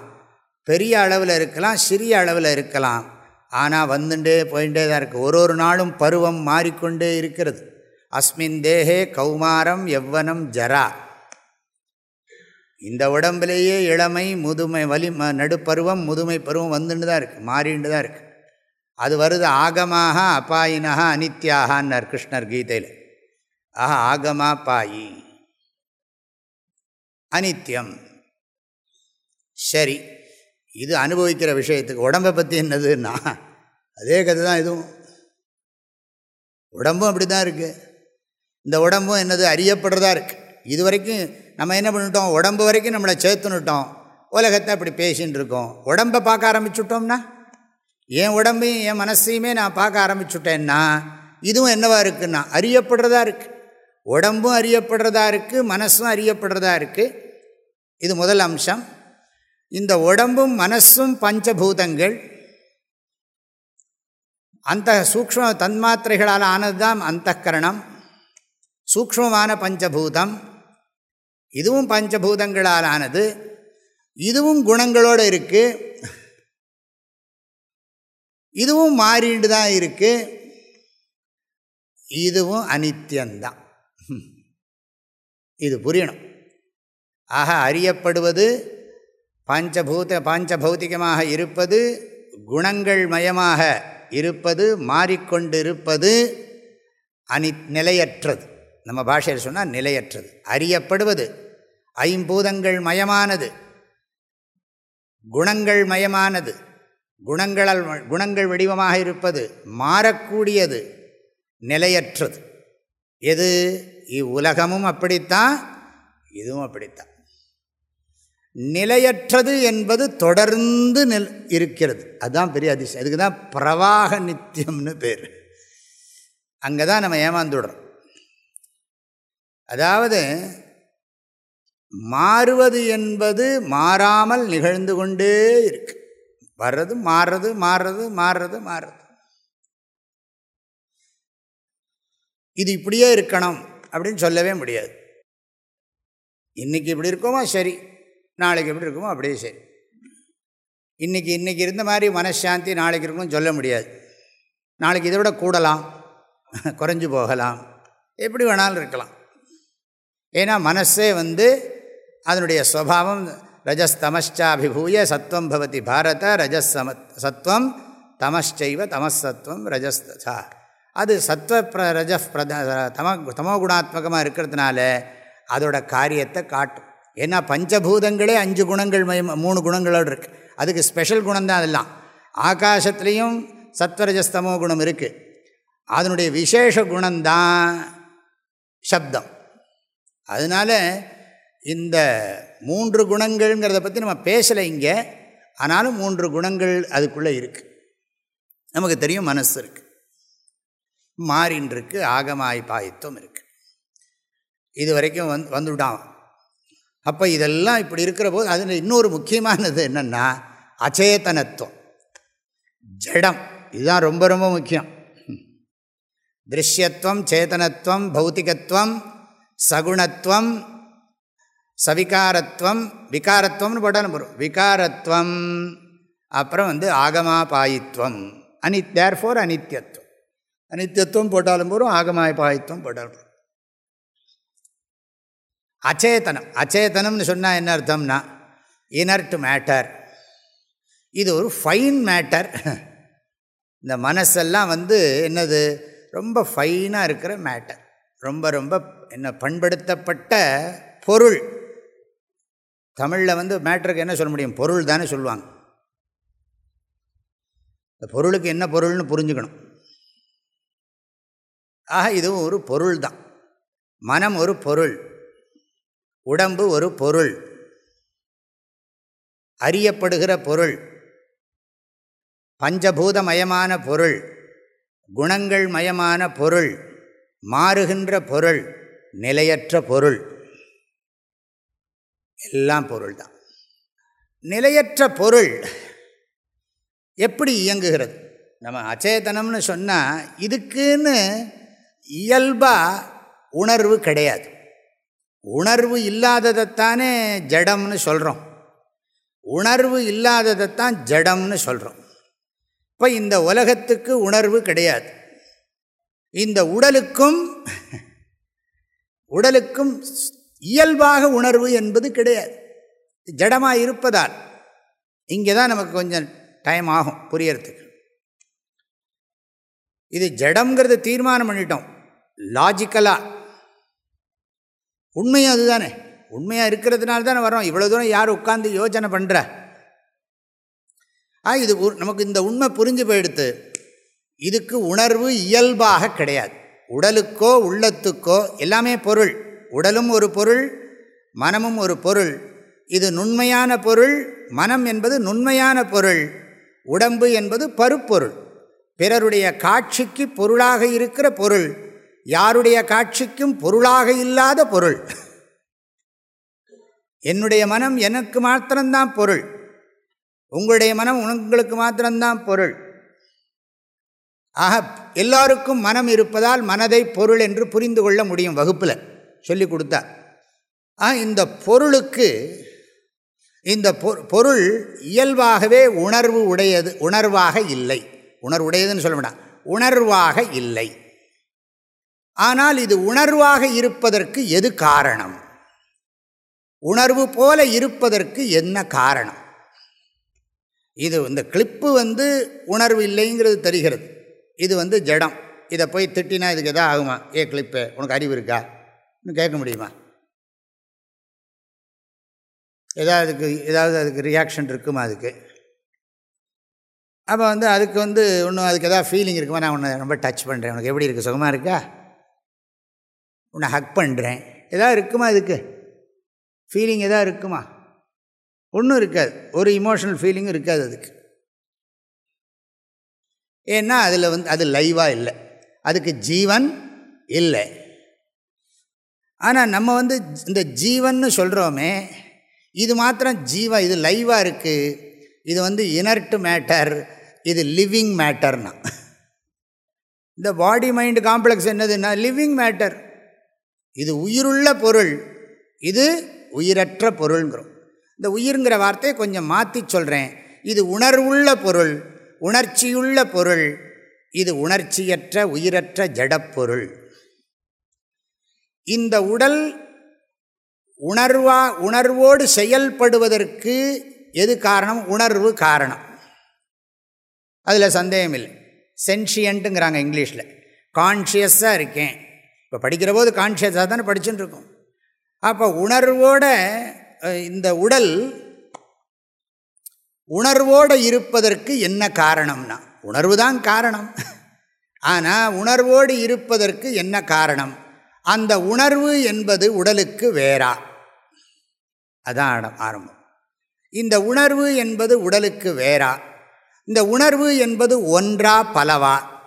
பெரிய அளவில் இருக்கலாம் சிறிய அளவில் இருக்கலாம். ஆனால் வந்துட்டே போயிட்டே தான் இருக்குது ஒரு ஒரு நாளும் பருவம் மாறிக்கொண்டே இருக்கிறது. அஸ்மின் தேகே கௌமாரம் எவ்வனம் ஜரா. இந்த உடம்புலேயே இளமை முதுமை வலி நடுப்பருவம் முதுமை பருவம் வந்துட்டு தான் இருக்குது மாறிண்டு தான் இருக்குது அது வருது ஆகமாக அப்பாயினா அனித்யாகன்னார் கிருஷ்ணர் கீதையில். ஆஹா ஆகமா பாயி அனித்யம். சரி இது அனுபவிக்கிற விஷயத்துக்கு உடம்பை பற்றி என்னதுன்னா அதே கதை தான் இதுவும். உடம்பும் அப்படி தான் இருக்குது இந்த உடம்பும் என்னது அறியப்படுறதா இருக்குது இது வரைக்கும் நம்ம என்ன பண்ணிட்டோம் உடம்பு வரைக்கும் நம்மளை சேர்த்துனுட்டோம். உலகத்தை அப்படி பேசின்னு இருக்கோம். உடம்பை பார்க்க ஆரம்பிச்சுட்டோம்னா என் உடம்பையும் என் மனசையுமே நான் பார்க்க ஆரம்பிச்சுட்டேன்னா இதுவும் என்னவா இருக்குன்னா அறியப்படுறதா இருக்குது உடம்பும் அறியப்படுறதா இருக்குது மனசும் அறியப்படுறதா இருக்குது இது முதல் அம்சம். இந்த உடம்பும் மனசும் பஞ்சபூதங்கள். அந்த சூக்ம தன்மாத்திரைகளால் ஆனது தான் அந்த கரணம் சூக்மமான பஞ்சபூதம். இதுவும் பஞ்சபூதங்களால் ஆனது. இதுவும் குணங்களோடு இருக்குது இதுவும் மாறிட்டு தான் இருக்குது இதுவும் அனித்தியந்தான் இது புரியணும். ஆக அறியப்படுவது பஞ்சபூத பஞ்சபௌத்திகமாக இருப்பது குணங்கள் மயமாக இருப்பது மாறிக்கொண்டிருப்பது அனி நிலையற்றது. நம்ம பாஷையில் சொன்னால் நிலையற்றது. அறியப்படுவது ஐம்பூதங்கள் மயமானது குணங்கள் மயமானது குணங்களால் குணங்கள் வடிவமாக இருப்பது மாறக்கூடியது நிலையற்றது. எது? இவ்வுலகமும் அப்படித்தான் இதுவும் அப்படித்தான். நிலையற்றது என்பது தொடர்ந்து நெல் இருக்கிறது. அதுதான் பெரிய அதிசயம். அதுக்கு தான் பிரவாக நித்தியம்னு பேர். அங்கே தான் நம்ம ஏமாந்துடுறோம். அதாவது மாறுவது என்பது மாறாமல் நிகழ்ந்து கொண்டே இருக்குது வர்றது மாறுறது மாறுறது மாறுறது மாறுறது. இது இப்படியே இருக்கணும் அப்படின்னு சொல்லவே முடியாது. இன்றைக்கி இப்படி இருக்கோமா? சரி. நாளைக்கு எப்படி இருக்குமோ? அப்படியே சரி. இன்றைக்கி இன்றைக்கி இருந்த மாதிரி மனசாந்தி நாளைக்கு இருக்கும்னு சொல்ல முடியாது. நாளைக்கு இதை விட கூடலாம். குறைஞ்சி போகலாம். எப்படி வேணாலும் இருக்கலாம். ஏன்னா மனசே வந்து அதனுடைய சுவாவம் ரஜஸ்தமச்சாபிபூய சத்வம் பவதி பாரத ரஜஸ் சம சத்வம் தமச்சைவ தமசத்வம் ரஜஸ்தா அது சத்வ பிர ரஜ பிரத தம தமோ குணாத்மகமாக இருக்கிறதுனால அதோட காரியத்தை காட்டும். ஏன்னா பஞ்சபூதங்களே அஞ்சு குணங்கள் மயம் மூணு குணங்களோடு இருக்குது அதுக்கு ஸ்பெஷல் குணம் தான் அதெல்லாம். ஆகாசத்துலேயும் சத்வரஜஸ்தமோ குணம் இருக்குது அதனுடைய விசேஷ குணந்தான் சப்தம். அதனால் இந்த மூன்று குணங்கள்ங்கிறத பற்றி நம்ம பேசலை இங்கே. ஆனாலும் மூன்று குணங்கள் அதுக்குள்ளே இருக்குது நமக்கு தெரியும் மனசு இருக்குது மாறின் இருக்குது ஆகமாய்ப்பாயத்துவம் இருக்குது இது வரைக்கும் வந் வந்துவிட்டான் அப்போ இதெல்லாம் இப்படி இருக்கிற போது அதில் இன்னொரு முக்கியமானது என்னென்னா அச்சேதனத்துவம். ஜடம் இதுதான் ரொம்ப ரொம்ப முக்கியம். திருஷ்யத்துவம் சேதனத்துவம் பௌத்திகத்துவம் சகுணத்துவம் சவிகாரத்துவம் விகாரத்துவம்னு போட்டால் வரும் விகாரத்துவம் அப்புறம் வந்து ஆகமாபாயித்வம். அனி தேர் ஃபோர் அனித்யத்துவம். அனித்யத்துவம் போட்டாலும் போகிறோம் ஆகமாபாயித்துவம் போட்டாலும் போகிறோம் அச்சேதனம். அச்சேதனம்னு சொன்னால் என்ன அர்த்தம்னா இனர்ட் மேட்டர் இது ஒரு ஃபைன் மேட்டர் இந்த மனசெல்லாம் வந்து என்னது? ரொம்ப ஃபைனாக இருக்கிற மேட்டர் ரொம்ப ரொம்ப என்ன பண்படுத்தப்பட்ட பொருள். தமிழில் வந்து மேட்ருக்கு என்ன சொல்ல முடியும்? பொருள் தானே சொல்லுவாங்க. இந்த பொருளுக்கு என்ன பொருள்னு புரிஞ்சுக்கணும். ஆக இதுவும் ஒரு பொருள் தான். மனம் ஒரு பொருள். உடம்பு ஒரு பொருள். அறியப்படுகிற பொருள். பஞ்சபூதமயமான பொருள். குணங்கள் மயமான பொருள். மாறுகின்ற பொருள். நிலையற்ற பொருள். எல்லாம் பொருள் தான் நிலையற்ற பொருள் எப்படி இயங்குகிறது? நம்ம அச்சேதனம்னு சொன்னால் இதுக்குன்னு இயல்பாக உணர்வு கிடையாது. உணர்வு இல்லாததைத்தானே ஜடம்னு சொல்கிறோம் உணர்வு இல்லாததைத்தான் ஜடம்னு சொல்கிறோம் இப்போ இந்த உலகத்துக்கு உணர்வு கிடையாது. இந்த உடலுக்கும் உடலுக்கும் இயல்பாக உணர்வு என்பது கிடையாது. ஜடமாக இருப்பதால் இங்கே தான் நமக்கு கொஞ்சம் டைம் ஆகும் புரியறதுக்கு. இது ஜடம்ங்கிறத தீர்மானம் பண்ணிட்டோம். லாஜிக்கலாக உண்மையும் அதுதானே. உண்மையாக இருக்கிறதுனால தானே வரோம் இவ்வளோ தூரம் யார் உட்காந்து யோஜனை பண்ணுற ஆ இது நமக்கு இந்த உண்மை புரிஞ்சு போயிடுத்து. இதுக்கு உணர்வு இயல்பாக கிடையாது. உடலுக்கோ உள்ளத்துக்கோ எல்லாமே பொருள். உடலும் ஒரு பொருள் மனமும் ஒரு பொருள். இது நுண்மையான பொருள் மனம் என்பது நுண்மையான பொருள். உடம்பு என்பது பருப்பொருள். பிறருடைய காட்சிக்கு பொருளாக இருக்கிற பொருள். யாருடைய காட்சிக்கும் பொருளாக இல்லாத பொருள். என்னுடைய மனம் எனக்கு மாத்திரம்தான் பொருள். உங்களுடைய மனம் உங்களுக்கு மாத்திரம்தான் பொருள். ஆக எல்லோருக்கும் மனம் இருப்பதால் மனதை பொருள் என்று புரிந்து கொள்ள முடியும் வகுப்பில். சொல்லி கொடுத்தா ஆ இந்த பொருளுக்கு இந்த பொருள் இயல்பாகவே உணர்வு உடையது உணர்வாக இல்லை. உணர்வுடையதுன்னு சொல்ல வேண்டாம். உணர்வாக இல்லை. ஆனால் இது உணர்வாக இருப்பதற்கு எது காரணம்? உணர்வு போல இருப்பதற்கு என்ன காரணம்? இது இந்த கிளிப்பு வந்து உணர்வு இல்லைங்கிறது தெரிகிறது. இது வந்து ஜடம். இதை போய் திட்டினா இதுக்கு எதாவது ஆகுமா? ஏ கிளிப்பு உனக்கு அறிவு இருக்கா? கேட்க முடியுமா? ஏதாவது அதுக்கு ஏதாவது அதுக்கு ரியாக்ஷன் இருக்குமா அதுக்கு? அப்போ வந்து அதுக்கு வந்து இன்னும் அதுக்கு எதாவது ஃபீலிங் இருக்குமா? நான் உன்னை ரொம்ப டச் பண்ணுறேன் உனக்கு எப்படி இருக்குது சுகமாக இருக்கா? உன்னை ஹக் பண்ணுறேன் எதாவது இருக்குமா இதுக்கு ஃபீலிங் எதாவது இருக்குமா? ஒன்றும் இருக்காது. ஒரு இமோஷனல் ஃபீலிங்கும் இருக்காது அதுக்கு. ஏன்னா அதில் வந்து அது லைவாக இல்லை. அதுக்கு ஜீவன் இல்லை. ஆனால் நம்ம வந்து இந்த ஜீவன்னு சொல்கிறோமே இது மாத்திரம் ஜீவா இது லைவாக இருக்குது இது வந்து இனர்ட் மேட்டர் இது லிவிங் மேட்டர்னா இந்த பாடி மைண்டு காம்ப்ளெக்ஸ் என்னதுன்னா லிவிங் மேட்டர் இது உயிருள்ள பொருள். இது உயிரற்ற பொருள்ங்கிறோம். இந்த உயிருங்கிற வார்த்தையை கொஞ்சம் மாற்றி சொல்கிறேன் இது உணர்வுள்ள பொருள் உணர்ச்சியுள்ள பொருள். இது உணர்ச்சியற்ற உயிரற்ற ஜடப்பொருள் இந்த உடல் உணர்வா உணர்வோடு செயல்படுவதற்கு எது காரணம்? உணர்வு காரணம். அதில் சந்தேகம் இல்லை சென்ஷியன்ட்டுங்கிறாங்க இங்கிலீஷில். கான்ஷியஸாக இருக்கேன். இப்போ படிக்கிற போது கான்ஷியஸாக தானே படிச்சுட்டு இருக்கோம் அப்போ உணர்வோட இந்த உடல் உணர்வோடு இருப்பதற்கு என்ன காரணம்னா உணர்வு தான் காரணம். ஆனால் உணர்வோடு இருப்பதற்கு என்ன காரணம்? அந்த உணர்வு என்பது உடலுக்கு வேறா. அதான் ஆரம்பம். இந்த உணர்வு என்பது உடலுக்கு வேறா. இந்த உணர்வு என்பது ஒன்றா பலவா?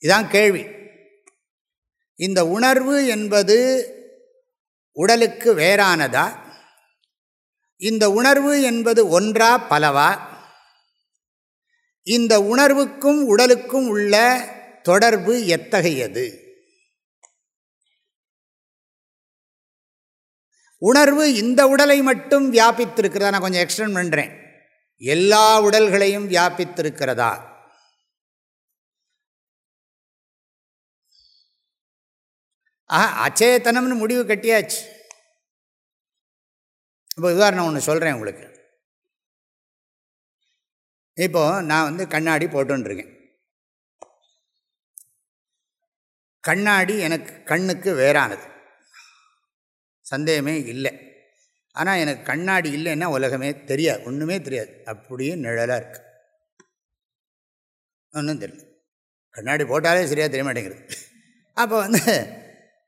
இதான் கேள்வி. இந்த உணர்வு என்பது உடலுக்கு வேறானதா? இந்த உணர்வு என்பது ஒன்றா பலவா? இந்த உணர்வுக்கும் உடலுக்கும் உள்ள தொடர்பு எத்தகையது? உணர்வு இந்த உடலை மட்டும் வியாபித்திருக்கிறதா நான் கொஞ்சம் எக்ஸ்டென்ட் பண்ணுறேன் எல்லா உடல்களையும் வியாபித்திருக்கிறதா? ஆஹா அச்சேதனம்னு முடிவு கட்டியாச்சு. இப்போ உதாரணம் ஒன்று சொல்கிறேன் உங்களுக்கு. இப்போது நான் வந்து கண்ணாடி போட்டுருக்கேன் கண்ணாடி எனக்கு கண்ணுக்கு வேறானது. சந்தேகமே இல்லை. ஆனால் எனக்கு கண்ணாடி இல்லைன்னா உலகமே தெரியாது. ஒன்றுமே தெரியாது. அப்படியே நிழலாக இருக்கு. ஒன்றும் தெரியல. கண்ணாடி போட்டாலே சரியாக தெரிய மாட்டேங்கிறது அப்போ வந்து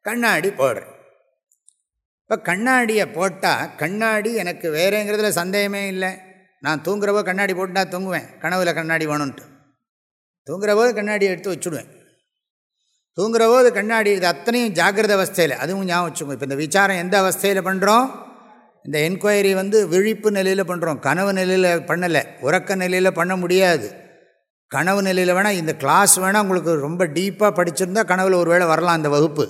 கண்ணாடி போடுறேன். இப்போ கண்ணாடியை போட்டால் கண்ணாடி எனக்கு வேறேங்கிறதுல சந்தேகமே இல்லை. நான் தூங்குறவோ கண்ணாடி போட்டுனா தூங்குவேன். கனவில் கண்ணாடி வேணும்ன்ட்டு. தூங்குற போது கண்ணாடி எடுத்து வச்சுடுவேன். தூங்குற போது கண்ணாடி இது அத்தனையும் ஜாகிரத அவஸ்தையில். அதுவும் ஞாபகம் வச்சுக்கோங்க. இப்போ இந்த விசாரம் எந்த அவஸ்தையில் பண்ணுறோம் இந்த என்கொயரி வந்து விழிப்பு நிலையில் பண்ணுறோம் கனவு நிலையில் பண்ணலை. உறக்க நிலையில் பண்ண முடியாது. கனவு நிலையில் வேணால் இந்த கிளாஸ் வேணால் உங்களுக்கு ரொம்ப டீப்பாக படிச்சிருந்தால் கனவில் ஒரு வேளை வரலாம் அந்த வகுப்பு.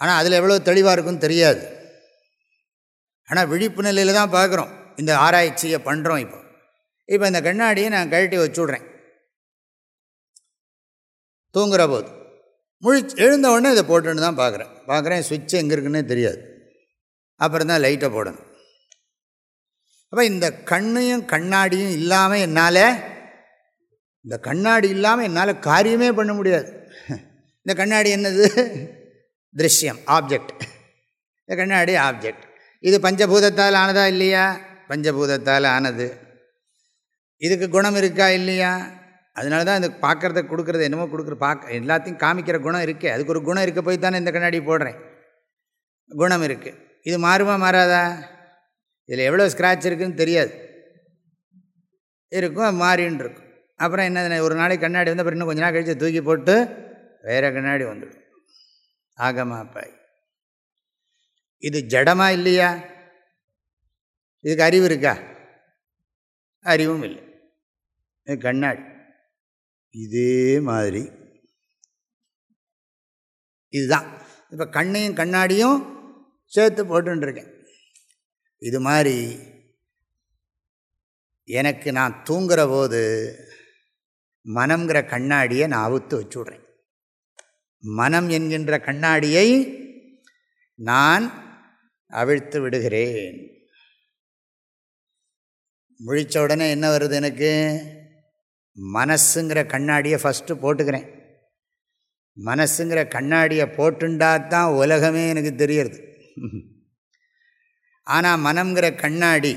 ஆனால் அதில் எவ்வளோ தெளிவாக இருக்குன்னு தெரியாது. ஆனால் விழிப்பு நிலையில் தான் பார்க்குறோம் இந்த ஆராய்ச்சியை பண்ணுறோம் இப்போ. இப்போ இந்த கண்ணாடியை நான் கழட்டி வச்சுட்றேன். தூங்குற போது. முழி எழுந்த உடனே இதை போட்டுன்னு தான் பார்க்குறேன். பார்க்குறேன் சுவிட்ச் எங்கே இருக்குன்னே தெரியாது. அப்புறம் தான் லைட்டை போடணும். அப்போ இந்த கண்ணையும் கண்ணாடியும் இல்லாமல் என்னால் இந்த கண்ணாடி இல்லாமல் என்னால் காரியமே பண்ண முடியாது. இந்த கண்ணாடி என்னது? திருஷ்யம் ஆப்ஜெக்ட் இந்த கண்ணாடி ஆப்ஜெக்ட் இது பஞ்சபூதத்தால் ஆனதா இல்லையா? பஞ்சபூதத்தால் ஆனது. இதுக்கு குணம் இருக்கா இல்லையா? அதனால தான் இந்த பார்க்குறத கொடுக்குறது என்னமோ கொடுக்குற பார்க்க எல்லாத்தையும் காமிக்கிற குணம் இருக்கே. அதுக்கு ஒரு குணம் இருக்க போய் தானே இந்த கண்ணாடி போடுறேன். குணம் இருக்குது இது மாறுமா மாறாதா? இதில் எவ்வளோ ஸ்க்ராட்ச் இருக்குதுன்னு தெரியாது. இருக்கும் மாறின்னு இருக்கும். அப்புறம் என்ன ஒரு நாளைக்கு கண்ணாடி வந்து அப்புறம் இன்னும் கொஞ்ச நாள் கழித்து தூக்கி போட்டு வேறு கண்ணாடி வந்துடும். ஆகமா பாய் இது ஜடமா இல்லையா? இதுக்கு அறிவு இருக்கா? அறிவும் இல்லை. இது கண்ணாடி. இதே மாதிரி. இதுதான். இப்போ கண்ணையும் கண்ணாடியும் சேர்த்து போட்டுருக்கேன் இது மாதிரி எனக்கு நான் தூங்குகிற போது மனம்ங்கிற கண்ணாடியை நான் அவுத்து வச்சுடுறேன். மனம் என்கின்ற கண்ணாடியை நான் அவிழ்த்து விடுகிறேன். முழித்த உடனே என்ன வருது எனக்கு? மனசுங்கிற கண்ணாடியை ஃபஸ்ட்டு போட்டுக்கிறேன். மனசுங்கிற கண்ணாடியை போட்டுண்டா தான் உலகமே எனக்கு தெரியறது. ஆனால் மனம்ங்கிற கண்ணாடி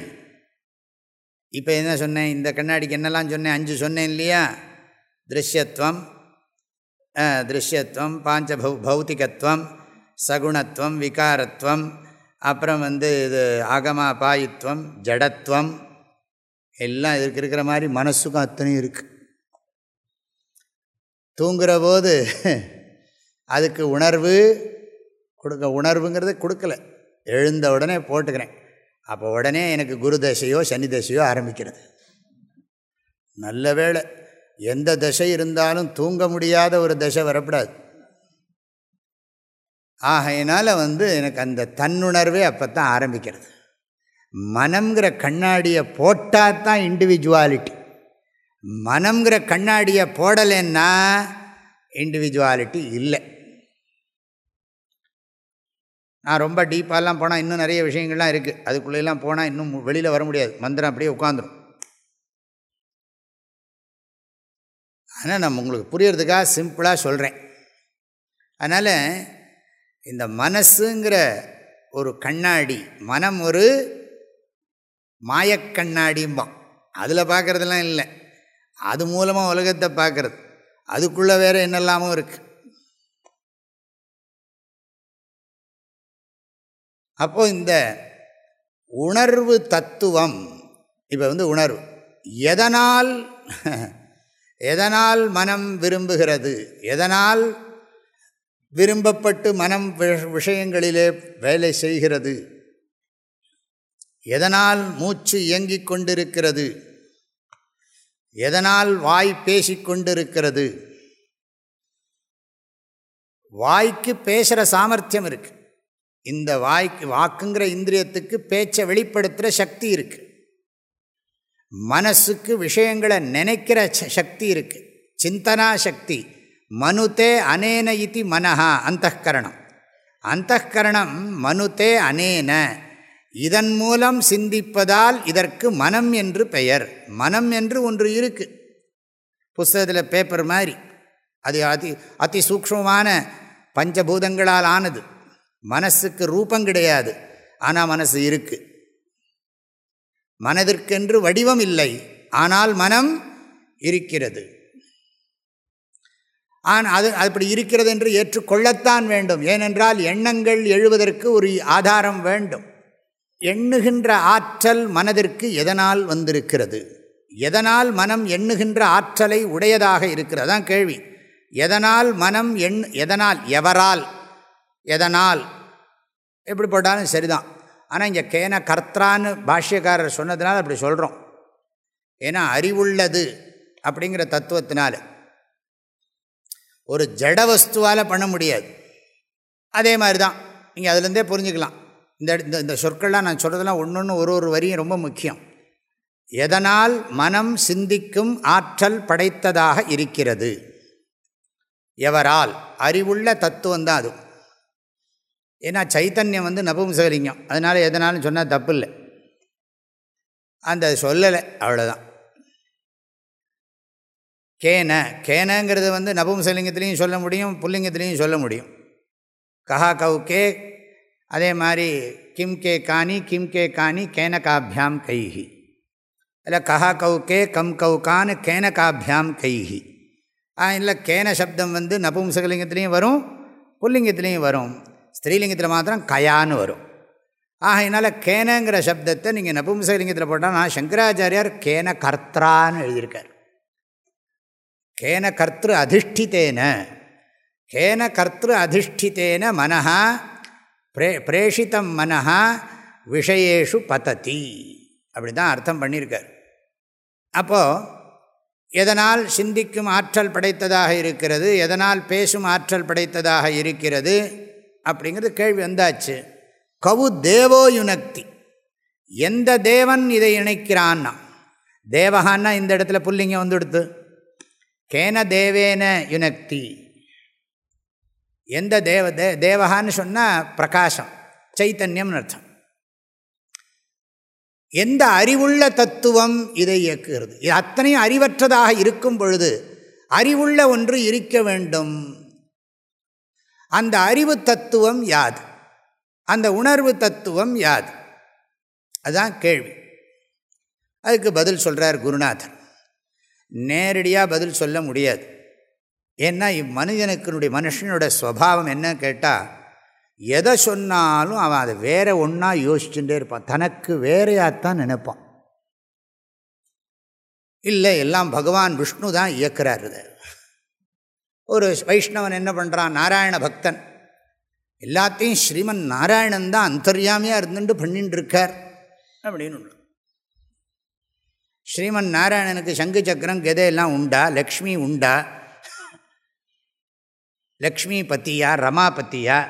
இப்போ என்ன சொன்னேன்? இந்த கண்ணாடிக்கு என்னெல்லாம் சொன்னேன்? அஞ்சு சொன்னேன் இல்லையா? திருஷ்யத்துவம் திருஷ்யத்துவம் பாஞ்ச பௌ பௌத்திகத்துவம் சகுணத்துவம் விகாரத்துவம் அப்புறம் வந்து இது ஆகமாபாயித்துவம் ஜடத்துவம் எல்லாம் இதுக்கு இருக்கிற மாதிரி மனசுக்கும் அத்தனையும் இருக்குது தூங்குகிற போது அதுக்கு உணர்வு கொடுக்க உணர்வுங்கிறது கொடுக்கல. எழுந்த உடனே போட்டுக்கிறேன். அப்போ உடனே எனக்கு குரு தசையோ சனி தசையோ ஆரம்பிக்கிறது. நல்ல வேலை எந்த தசை இருந்தாலும் தூங்க முடியாத ஒரு தசை வரப்படாது ஆகையினால் வந்து எனக்கு அந்த தன்னுணர்வே அப்போ தான் ஆரம்பிக்கிறது. மனம்ங்கிற கண்ணாடியை போட்டால் தான் இண்டிவிஜுவாலிட்டி மனம்ங்கிற கண்ணாடியை போடலைன்னா இண்டிவிஜுவாலிட்டி இல்லை. நான் ரொம்ப டீப்பாலாம் போனால் இன்னும் நிறைய விஷயங்கள்லாம் இருக்குது அதுக்குள்ளெல்லாம் போனால் இன்னும் வெளியில் வர முடியாது. மந்திரம் அப்படியே உட்காந்துரும். ஆனால் நம்ம உங்களுக்கு புரியறதுக்காக சிம்பிளாக சொல்கிறேன் அதனால் இந்த மனசுங்கிற ஒரு கண்ணாடி மனம் ஒரு மாயக்கண்ணாடிம்பான். அதில் பார்க்குறதெல்லாம் இல்லை. அது மூலமாக உலகத்தை பார்க்குறது அதுக்குள்ளே வேறு என்னெல்லாமும் இருக்குது அப்போது இந்த உணர்வு தத்துவம் இப்போ வந்து உணர்வு. எதனால் எதனால் மனம் விரும்புகிறது? எதனால் விரும்பப்பட்டு மனம் விஷயங்களிலே வேலை செய்கிறது? எதனால் மூச்சு இயங்கிக் கொண்டிருக்கிறது? எதனால் வாய் பேசிக்கொண்டிருக்கிறது வாய்க்கு பேசுகிற சாமர்த்தியம் இருக்குது இந்த வாய்க்கு வாக்குங்கிற இந்திரியத்துக்கு பேச்சை வெளிப்படுத்துகிற சக்தி இருக்குது மனசுக்கு விஷயங்களை நினைக்கிற சக்தி இருக்குது சிந்தனா சக்தி. மனுதே அனேன இது மனஹா அந்தகரணம் அந்தகரணம் மனுதே அனேன. இதன் மூலம் சிந்திப்பதால் இதற்கு மனம் என்று பெயர். மனம் என்று ஒன்று இருக்குது புஸ்தகத்தில் பேப்பர் மாதிரி. அது அதி அதி சூக்ஷமான பஞ்சபூதங்களால் ஆனது. மனசுக்கு ரூபம் கிடையாது. ஆனால் மனசு இருக்குது மனதிற்கென்று வடிவம் இல்லை. ஆனால் மனம் இருக்கிறது. ஆன் அது அப்படி இருக்கிறது என்று ஏற்றுக்கொள்ளத்தான் வேண்டும். ஏனென்றால் எண்ணங்கள் எழுவதற்கு ஒரு ஆதாரம் வேண்டும். எண்ணுகின்ற ஆற்றல் மனதிற்கு எதனால் வந்திருக்கிறது? எதனால் மனம் எண்ணுகின்ற ஆற்றலை உடையதாக இருக்கிறது? தான் கேள்வி. எதனால் மனம் எண் எதனால் எவரால் எதனால்? எப்படி போட்டாலும் சரிதான். ஆனால் இங்கே கேன கர்த்தான்னு பாஷ்யக்காரர் சொன்னதுனால அப்படி சொல்கிறோம் ஏன்னா அறிவுள்ளது அப்படிங்கிற தத்துவத்தினால. ஒரு ஜட வஸ்துவால் பண்ண முடியாது. அதே மாதிரி தான் நீங்கள் அதுலேருந்தே புரிஞ்சுக்கலாம். இந்த இந்த இந்த சொற்கள்லாம் நான் சொல்கிறதெல்லாம் ஒன்று ஒன்று ஒரு ஒரு வரியும் ரொம்ப முக்கியம். எதனால் மனம் சிந்திக்கும் ஆற்றல் படைத்ததாக இருக்கிறது? எவரால்? அறிவுள்ள தத்துவம் தான் அது. ஏன்னா சைத்தன்யம் வந்து நபும்சகலிங்கம். அதனால் எதனாலும் சொன்னால் தப்பு இல்லை அந்த சொல்லலை அவ்வளோதான் கேன கேனங்கிறது வந்து நபும்சலிங்கத்துலேயும் சொல்ல முடியும் புல்லிங்கத்துலேயும் சொல்ல முடியும். கஹா கவு கே அதே மாதிரி கிம் கே காணி கிம் கே காணி கேனகாபியாம் கைஹி. இல்லை கஹா கௌகே கம் கவு கான் கேனகாபியாம் கைஹி. இல்லை கேன சப்தம் வந்து நபும்சகலிங்கத்துலேயும் வரும் புல்லிங்கத்துலேயும் வரும். ஸ்திரீலிங்கத்தில் மாத்திரம் கயான்னு வரும். ஆகையினால கேனங்கிற சப்தத்தை நீங்கள் நபும்சகலிங்கத்தில் போட்டால் நான் சங்கராச்சாரியார் கேன கர்த்தான்னு எழுதியிருக்கார். கேன கர்த்திரு அதிஷ்டித்தேன. கேன கர்த்திரு அதிஷ்டித்தேன மனஹா பிரே பிரேஷித்தம் மனஹா விஷயேஷு பததி. அப்படி தான் அர்த்தம் பண்ணியிருக்கார். அப்போது எதனால் சிந்திக்கும் ஆற்றல் படைத்ததாக இருக்கிறது எதனால் பேசும் ஆற்றல் படைத்ததாக இருக்கிறது அப்படிங்கிறது கேள்வி வந்தாச்சு. கவு தேவோ யுனக்தி. எந்த தேவன் இதை இணைக்கிறான்னா தேவகான்னா இந்த இடத்துல புல்லிங்க வந்துடுத்து கேன தேவேன யுனக்தி. எந்த தேவ தே தேவகான்னு சொன்னால் பிரகாசம் சைத்தன்யம்னு அர்த்தம். எந்த அறிவுள்ள தத்துவம் இதை இயக்குகிறது? இது அத்தனையும் அறிவற்றதாக இருக்கும் பொழுது அறிவுள்ள ஒன்று இருக்க வேண்டும். அந்த அறிவு தத்துவம் யாது? அந்த உணர்வு தத்துவம் யாது? அதுதான் கேள்வி. அதுக்கு பதில் சொல்கிறார் குருநாதன் நேரடியாக பதில் சொல்ல முடியாது. ஏன்னா இம்மனிதனுக்குனுடைய மனுஷனுடைய ஸ்வபாவம் என்ன கேட்டால் எதை சொன்னாலும் அவன் அதை வேற ஒன்றா யோசிச்சுட்டே இருப்பான். தனக்கு வேறையாகத்தான் நினைப்பான். இல்லை எல்லாம் பகவான் விஷ்ணு தான் இயக்கிறார் இதை. ஒரு வைஷ்ணவன் என்ன பண்ணுறான் நாராயண பக்தன். எல்லாத்தையும் ஸ்ரீமன் நாராயணன் தான் அந்தர்யாமியாக இருந்துட்டு பண்ணிட்டு இருக்கார். அப்படின்னு ஸ்ரீமன் நாராயணனுக்கு சங்கு சக்கரம் கெதையெல்லாம் உண்டா? லக்ஷ்மி உண்டா? லக்ஷ்மி பத்தியா ரமா பத்தியா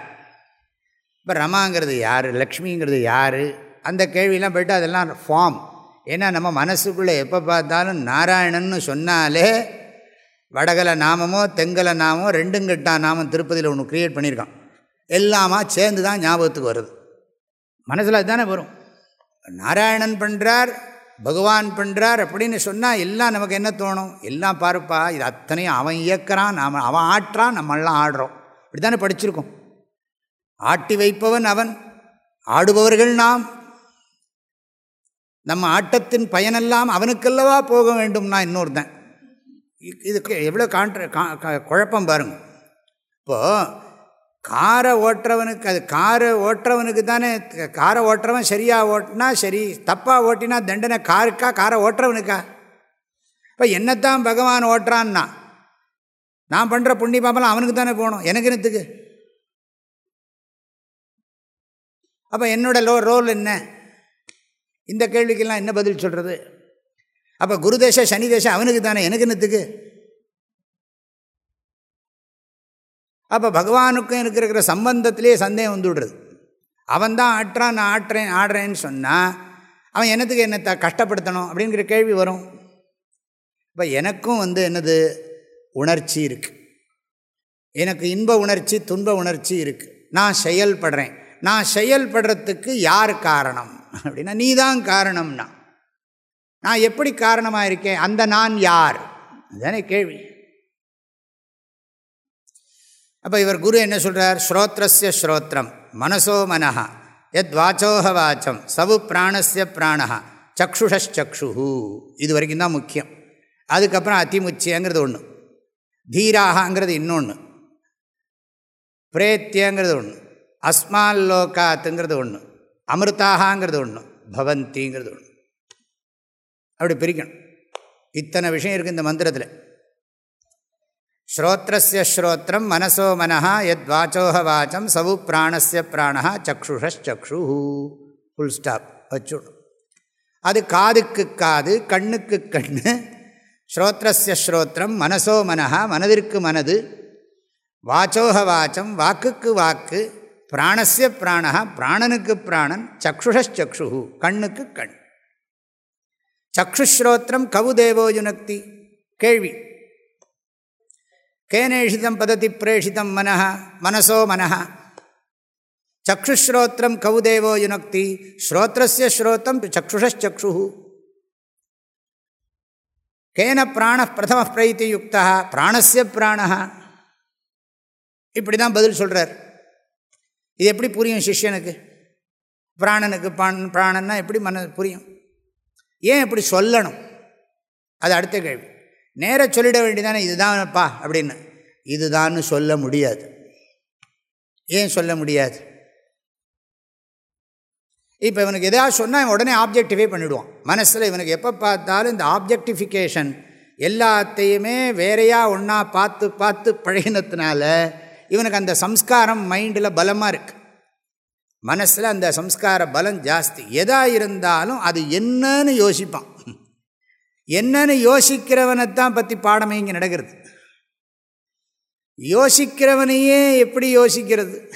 இப்போ ரமாங்கிறது யார்? லக்ஷ்மிங்கிறது யார்? அந்த கேள்வியெலாம் போய்ட்டு அதெல்லாம் ஃபார்ம் ஏன்னா நம்ம மனசுக்குள்ளே எப்போ பார்த்தாலும் நாராயணன்னு சொன்னாலே வடகலை நாமமோ தெங்கலை நாமோ ரெண்டும் நாமம் திருப்பதியில் ஒன்று க்ரியேட் பண்ணியிருக்கான். எல்லாமா சேர்ந்து தான் ஞாபகத்துக்கு வருது. மனசில் அதுதானே வரும். நாராயணன் பண்ணுறார் பகவான் பண்ணுறார் அப்படின்னு சொன்னால் எல்லாம் நமக்கு என்ன தோணும்? எல்லாம் பாருப்பா இது அத்தனையும் அவன் இயக்கிறான் நாம் அவன் ஆட்டுறான் நம்மளாம் ஆடுறோம். இப்படி தானே படிச்சிருக்கோம். ஆட்டி வைப்பவன் அவன் ஆடுபவர்கள் நாம். நம்ம ஆட்டத்தின் பயனெல்லாம் அவனுக்கல்லவா போக வேண்டும்னா இன்னொருத்தன். இதுக்கு எவ்வளோ கான்ட்ர குழப்பம் பாருங்க. இப்போது காரை ஓட்டுறவனுக்கு அது காரை ஓட்டுறவனுக்கு தானே காரை ஓட்டுறவன் சரியாக ஓட்டினா சரி தப்பாக ஓட்டினா தண்டனை காருக்கா காரை ஓட்டுறவனுக்கா? இப்போ என்னத்தான் பகவான் ஓட்டுறான்னா? நான் பண்ணுற புண்ணிய பாப்பெல்லாம் அவனுக்கு தானே போகணும் எனக்கு என்னத்துக்கு? அப்போ என்னோட லோ ரோல் என்ன? இந்த கேள்விக்கெல்லாம் என்ன பதில் சொல்கிறது அப்போ குருதேச சனி தேசம் அவனுக்கு தானே எனக்கு என்னத்துக்கு? அப்போ பகவானுக்கும் எனக்கு இருக்கிற சம்பந்தத்திலே சந்தேகம் வந்துவிடுறது. அவன் தான் ஆட்டுறான் நான் ஆட்டுறேன் ஆடுறேன்னு சொன்னால் அவன் என்னத்துக்கு என்னத்தை கஷ்டப்படுத்தணும் அப்படிங்கிற கேள்வி வரும். இப்போ எனக்கும் வந்து என்னது? உணர்ச்சி இருக்குது எனக்கு இன்ப உணர்ச்சி துன்ப உணர்ச்சி இருக்குது நான் செயல்படுறேன். நான் செயல்படுறதுக்கு யார் காரணம்? அப்படின்னா நீ தான் காரணம்னா. நான் எப்படி காரணமாக இருக்கேன்? அந்த நான் யார்? அதுதானே கேள்வி. அப்போ இவர் குரு என்ன சொல்கிறார் ஸ்ரோத்ரஸ்ய ஸ்ரோத்திரம் மனசோ மனஹா எத் வாச்சோஹ வாச்சம் சவு பிராணஸ்ய பிராணா சக்ஷுஷச்சு இது வரைக்கும் தான் முக்கியம். அதுக்கப்புறம் அதிமுச்சியங்கிறது ஒன்று தீராகங்கிறது இன்னொன்று பிரேத்தியங்கிறது ஒன்று அஸ்மால் லோகாத்துங்கிறது ஒன்று அமிர்தாகாங்கிறது ஒன்று பவந்திங்கிறது ஒன்று அப்படி பிரிக்கணும். இத்தனை விஷயம் இருக்குது இந்த மந்திரத்தில். ஸ்ரோத்திரஸ்ய ஸ்ரோத்திரம் மனசோ மனஹா எத் வாச்சோஹ வாச்சம் சவு பிராணஸ்ய பிராணா சக்ஷுஷச்சு ஃபுல் ஸ்டாப் வச்சுடும் அது காதுக்கு காது கண்ணுக்கு கண்ணு. ஸ்ரோத்திரஸ்ய ஸ்ரோத்திரம் மனசோ மனஹா மனதிற்கு மனது. வாச்சோஹ வாச்சம் வாக்குக்கு வாக்கு பிராணஸ்ய பிராணா பிராணனுக்கு பிராணன் சக்ஷுஷச்சு கண்ணுக்கு கண். சக்ஷுஸ்ரோத்திரம் கவு தேவோ யுனக்தி. கேள்வி. கேனேஷிதம் பததி பிரேஷிதம் மனஹ மனசோ மனஹ சக்ஷுஸ்ரோத்திரம் கவுதேவோ யுனக்தி ஸ்ரோத்திரஸ்ய ஸ்ரோத்தம் சக்ஷுஷச்சு கேன பிராண பிரதம பிரைத்தி யுக்தா பிராணஸ்ய பிராணா இப்படி தான் பதில் சொல்கிறார் இது எப்படி புரியும் சிஷ்யனுக்கு? பிராணனுக்கு பான் பிராணன்னா எப்படி மன புரியும்? ஏன் இப்படி சொல்லணும்? அது அடுத்த கேள்வி. நேர சொல்லிட வேண்டியதானே இதுதான்ப்பா அப்படின்னு. இதுதான்னு சொல்ல முடியாது. ஏன் சொல்ல முடியாது? இப்போ இவனுக்கு எதாவது சொன்னால் உடனே ஆப்ஜெக்டிஃபை பண்ணிவிடுவான் மனசில் இவனுக்கு எப்போ பார்த்தாலும் இந்த ஆப்ஜெக்டிஃபிகேஷன் எல்லாத்தையுமே வேறையாக ஒன்றா பார்த்து பார்த்து பழகினதுனால இவனுக்கு அந்த சம்ஸ்காரம் மைண்டில் பலமாக இருக்குது மனசில் அந்த சம்ஸ்கார பலம் ஜாஸ்தி. எதாக இருந்தாலும் அது என்னன்னு யோசிப்பான். என்னன்னு யோசிக்கிறவனைத்தான் பற்றி பாடமே இங்கே நடக்கிறது. யோசிக்கிறவனையே எப்படி யோசிக்கிறது?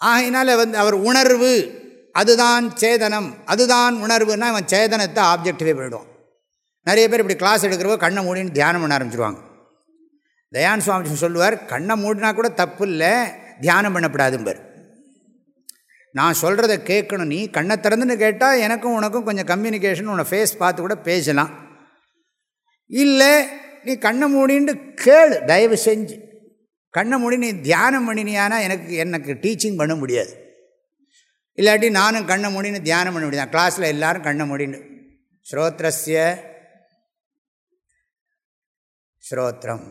ஆகையினால வந்து அவர் உணர்வு அதுதான் சேதனம். அதுதான் உணர்வுன்னா அவன் சேதனத்தை ஆப்ஜெக்டிவே போயிடுவான். நிறைய பேர் இப்படி கிளாஸ் எடுக்கிறவோ கண்ணை மூடின்னு தியானம் பண்ண ஆரம்பிச்சிருவாங்க. தயான் சுவாமி சொல்லுவார் கண்ணை மூடினா கூட தப்பு இல்லை தியானம் பண்ணப்படாதும்பர். நான் சொல்கிறத கேட்கணும். நீ கண்ணை திறந்துன்னு கேட்டால் எனக்கும் உனக்கும் கொஞ்சம் கம்யூனிகேஷன் உன்னை ஃபேஸ் பார்த்து கூட பேசலாம். இல்லை நீ கண்ணை மூடின்னு கேளு தயவு செஞ்சு. கண்ணை மூடி நீ தியானம் பண்ணினியானா எனக்கு எனக்கு டீச்சிங் பண்ண முடியாது. இல்லாட்டி நானும் கண்ணை மூடின்னு தியானம் பண்ண முடியாது. கிளாஸில் எல்லோரும் கண்ணை மூடின்னு ஸ்ரோத்ரஸ்ய ஸ்ரோத்திரம்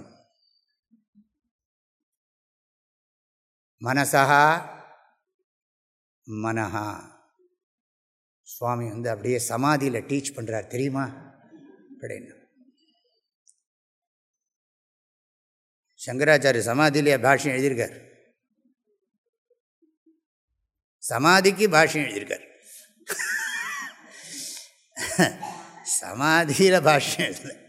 மனசா மனஹா. சுவாமி வந்து அப்படியே சமாதியில் டீச் பண்ணுறார் தெரியுமா? அப்படின்னு. சங்கராச்சாரிய சமாதியிலேயே பாஷ்யம் எழுதியிருக்கார். சமாதிக்கு பாஷ்யம் எழுதியிருக்கார். சமாதியில் பாஷ்யம் எழுதல.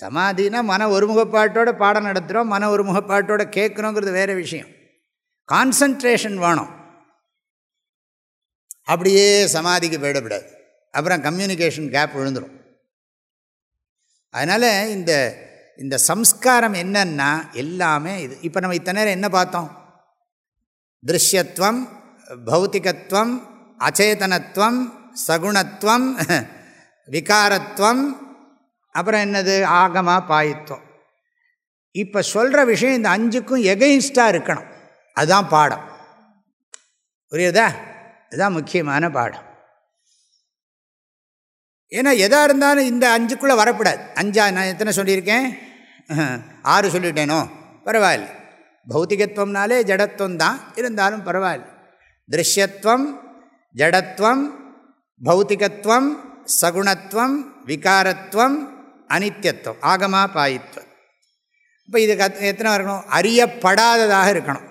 சமாதினா மன ஒருமுகப்பாட்டோட பாடம் நடத்துகிறோம் மன ஒருமுகப்பாட்டோட கேட்குறோங்கிறது வேறு விஷயம். கான்சன்ட்ரேஷன் வேணும். அப்படியே சமாதிக்கு போயிடப்படாது அப்புறம் கம்யூனிகேஷன் கேப் விழுந்துடும் அதனால் இந்த இந்த சம்ஸ்காரம் என்னன்னா எல்லாமே இது. இப்போ நம்ம இத்தனை நேரம் என்ன பார்த்தோம்? திருஷ்யத்துவம் பௌத்திகத்துவம் அச்சேதனத்துவம் சகுணத்துவம் விகாரத்துவம் அப்புறம் என்னது? ஆகமா பாயித்துவம் இப்போ சொல்கிற விஷயம் இந்த அஞ்சுக்கும் எகெயின்ஸ்டாக இருக்கணும். அதுதான் பாடம். புரியுதா? இதுதான் முக்கியமான பாடம். ஏன்னா எதாக இருந்தாலும் இந்த அஞ்சுக்குள்ளே வரக்கூடாது. அஞ்சா நான் எத்தனை சொல்லியிருக்கேன்? ஆறு சொல்லிட்டேனோ? பரவாயில்ல. பௌத்திகத்துவம்னாலே ஜடத்துவம் தான். இருந்தாலும் பரவாயில்ல. திருஷ்யத்துவம் ஜடத்துவம் பௌத்திகத்துவம் சகுணத்துவம் விகாரத்துவம் அனித்தியத்துவம் ஆகமா பாயித்துவம் இப்போ இதுக்கு எத்தனை இருக்கணும் அறியப்படாததாக இருக்கணும்.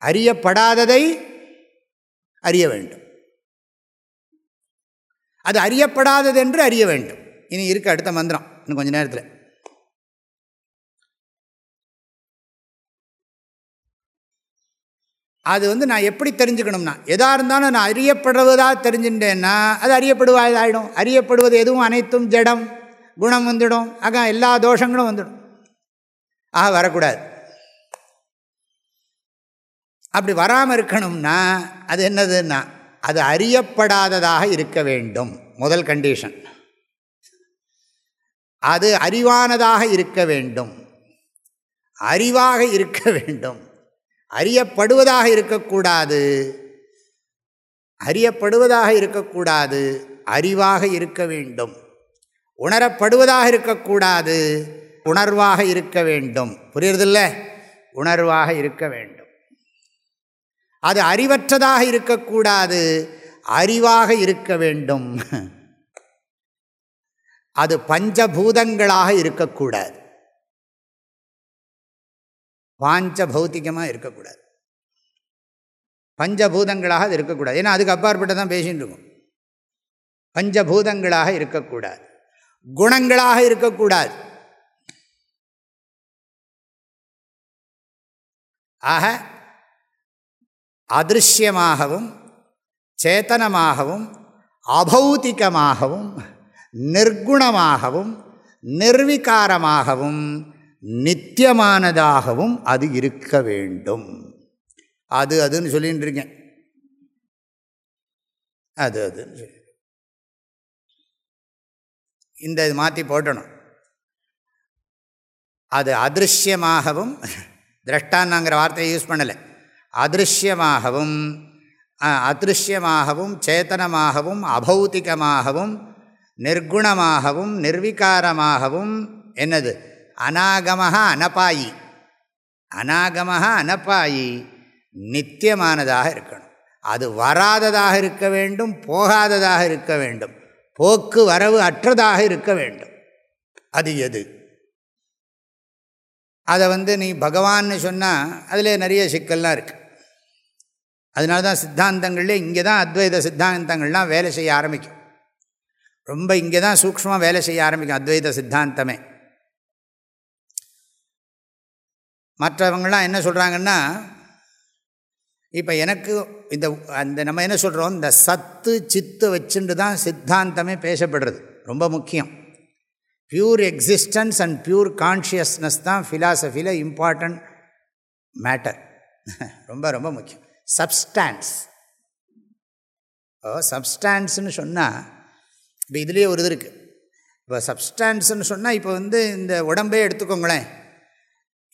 அறியப்படாததை அறிய வேண்டும். அது அறியப்படாதது என்று அறிய வேண்டும். இனி இருக்கு அடுத்த மந்திரம். இன்னும் கொஞ்ச நேரத்தில். அது வந்து நான் எப்படி தெரிஞ்சுக்கணும்னா எதாக இருந்தாலும் நான் அறியப்படுவதாக தெரிஞ்சுட்டேன்னா அது அறியப்படுவதாயிடும் அறியப்படுவது எதுவும் அனைத்தும் ஜடம் குணம் வந்துடும். ஆக எல்லா தோஷங்களும் வந்துடும். ஆக வரக்கூடாது. அப்படி வராமல் இருக்கணும்னா அது என்னதுன்னா அது அறியப்படாததாக இருக்க வேண்டும். முதல் கண்டிஷன் அது அறிவானதாக இருக்க வேண்டும். அறிவாக இருக்க வேண்டும். அறியப்படுவதாக இருக்கக்கூடாது. அறியப்படுவதாக இருக்கக்கூடாது. அறிவாக இருக்க வேண்டும். உணரப்படுவதாக இருக்கக்கூடாது. உணர்வாக இருக்க வேண்டும். புரியுறதில்ல? உணர்வாக இருக்க வேண்டும். அது அறிவற்றதாக இருக்கக்கூடாது. அறிவாக இருக்க வேண்டும். அது பஞ்சபூதங்களாக இருக்கக்கூடாது. பாஞ்ச பௌத்திகமாக இருக்கக்கூடாது. பஞ்சபூதங்களாக அது இருக்கக்கூடாது. ஏன்னா அதுக்கு அப்பாற்பட்டு தான் பேசின்னு இருக்கும். பஞ்சபூதங்களாக இருக்கக்கூடாது. குணங்களாக இருக்கக்கூடாது. ஆக அதிருஷ்யமாகவும் சேத்தனமாகவும் அபௌத்திகமாகவும் நிர்குணமாகவும் நிர்விகாரமாகவும் நித்தியமானதாகவும் அது இருக்க வேண்டும். அது அதுன்னு சொல்லிகிட்டு இருக்கேன் அது அதுன்னு சொல்லி. இந்த இது மாற்றி போட்டணும். அது அதிருஷ்யமாகவும் திரஷ்டான்னாங்கிற வார்த்தையை யூஸ் பண்ணலை. அதிருஷ்யமாகவும் அதிருஷ்யமாகவும் சேத்தனமாகவும் அபௌத்திகமாகவும் நிர்குணமாகவும் நிர்விகாரமாகவும் என்னது? அநாகமாக அனப்பாயி அநாகமாக அனப்பாயி நித்தியமானதாக இருக்கணும். அது வராததாக இருக்க வேண்டும் போகாததாக இருக்க வேண்டும். போக்கு வரவு அற்றதாக இருக்க வேண்டும். அது எது? அதை வந்து நீ பகவான்னு சொன்னால் அதில் நிறைய சிக்கல்லாம் இருக்குது அதனால தான் சித்தாந்தங்கள்லேயே இங்கே தான் அத்வைத சித்தாந்தங்கள்லாம் வேலை செய்ய ஆரம்பிக்கும். ரொம்ப இங்கே தான் சூக்ஷமாக வேலை செய்ய ஆரம்பிக்கும் அத்வைத சித்தாந்தமே. மற்றவங்களாம் என்ன சொல்கிறாங்கன்னா இப்போ எனக்கு இந்த அந்த நம்ம என்ன சொல்கிறோம் இந்த சத்து சித்து வச்சுட்டு தான் சித்தாந்தமே பேசப்படுறது. ரொம்ப முக்கியம். Pure existence and pure consciousness தான் ஃபிலாசபியில் இம்பார்ட்டண்ட் மேட்டர் ரொம்ப ரொம்ப முக்கியம். சப்ஸ்டான்ஸ் ஓ சப்ஸ்டான்ஸ்னு சொன்னால் இப்போ இதுலேயே ஒரு இது இருக்குது இப்போ சப்ஸ்டான்ஸ்னு சொன்னால் இப்போ வந்து இந்த உடம்பே எடுத்துக்கோங்களேன்.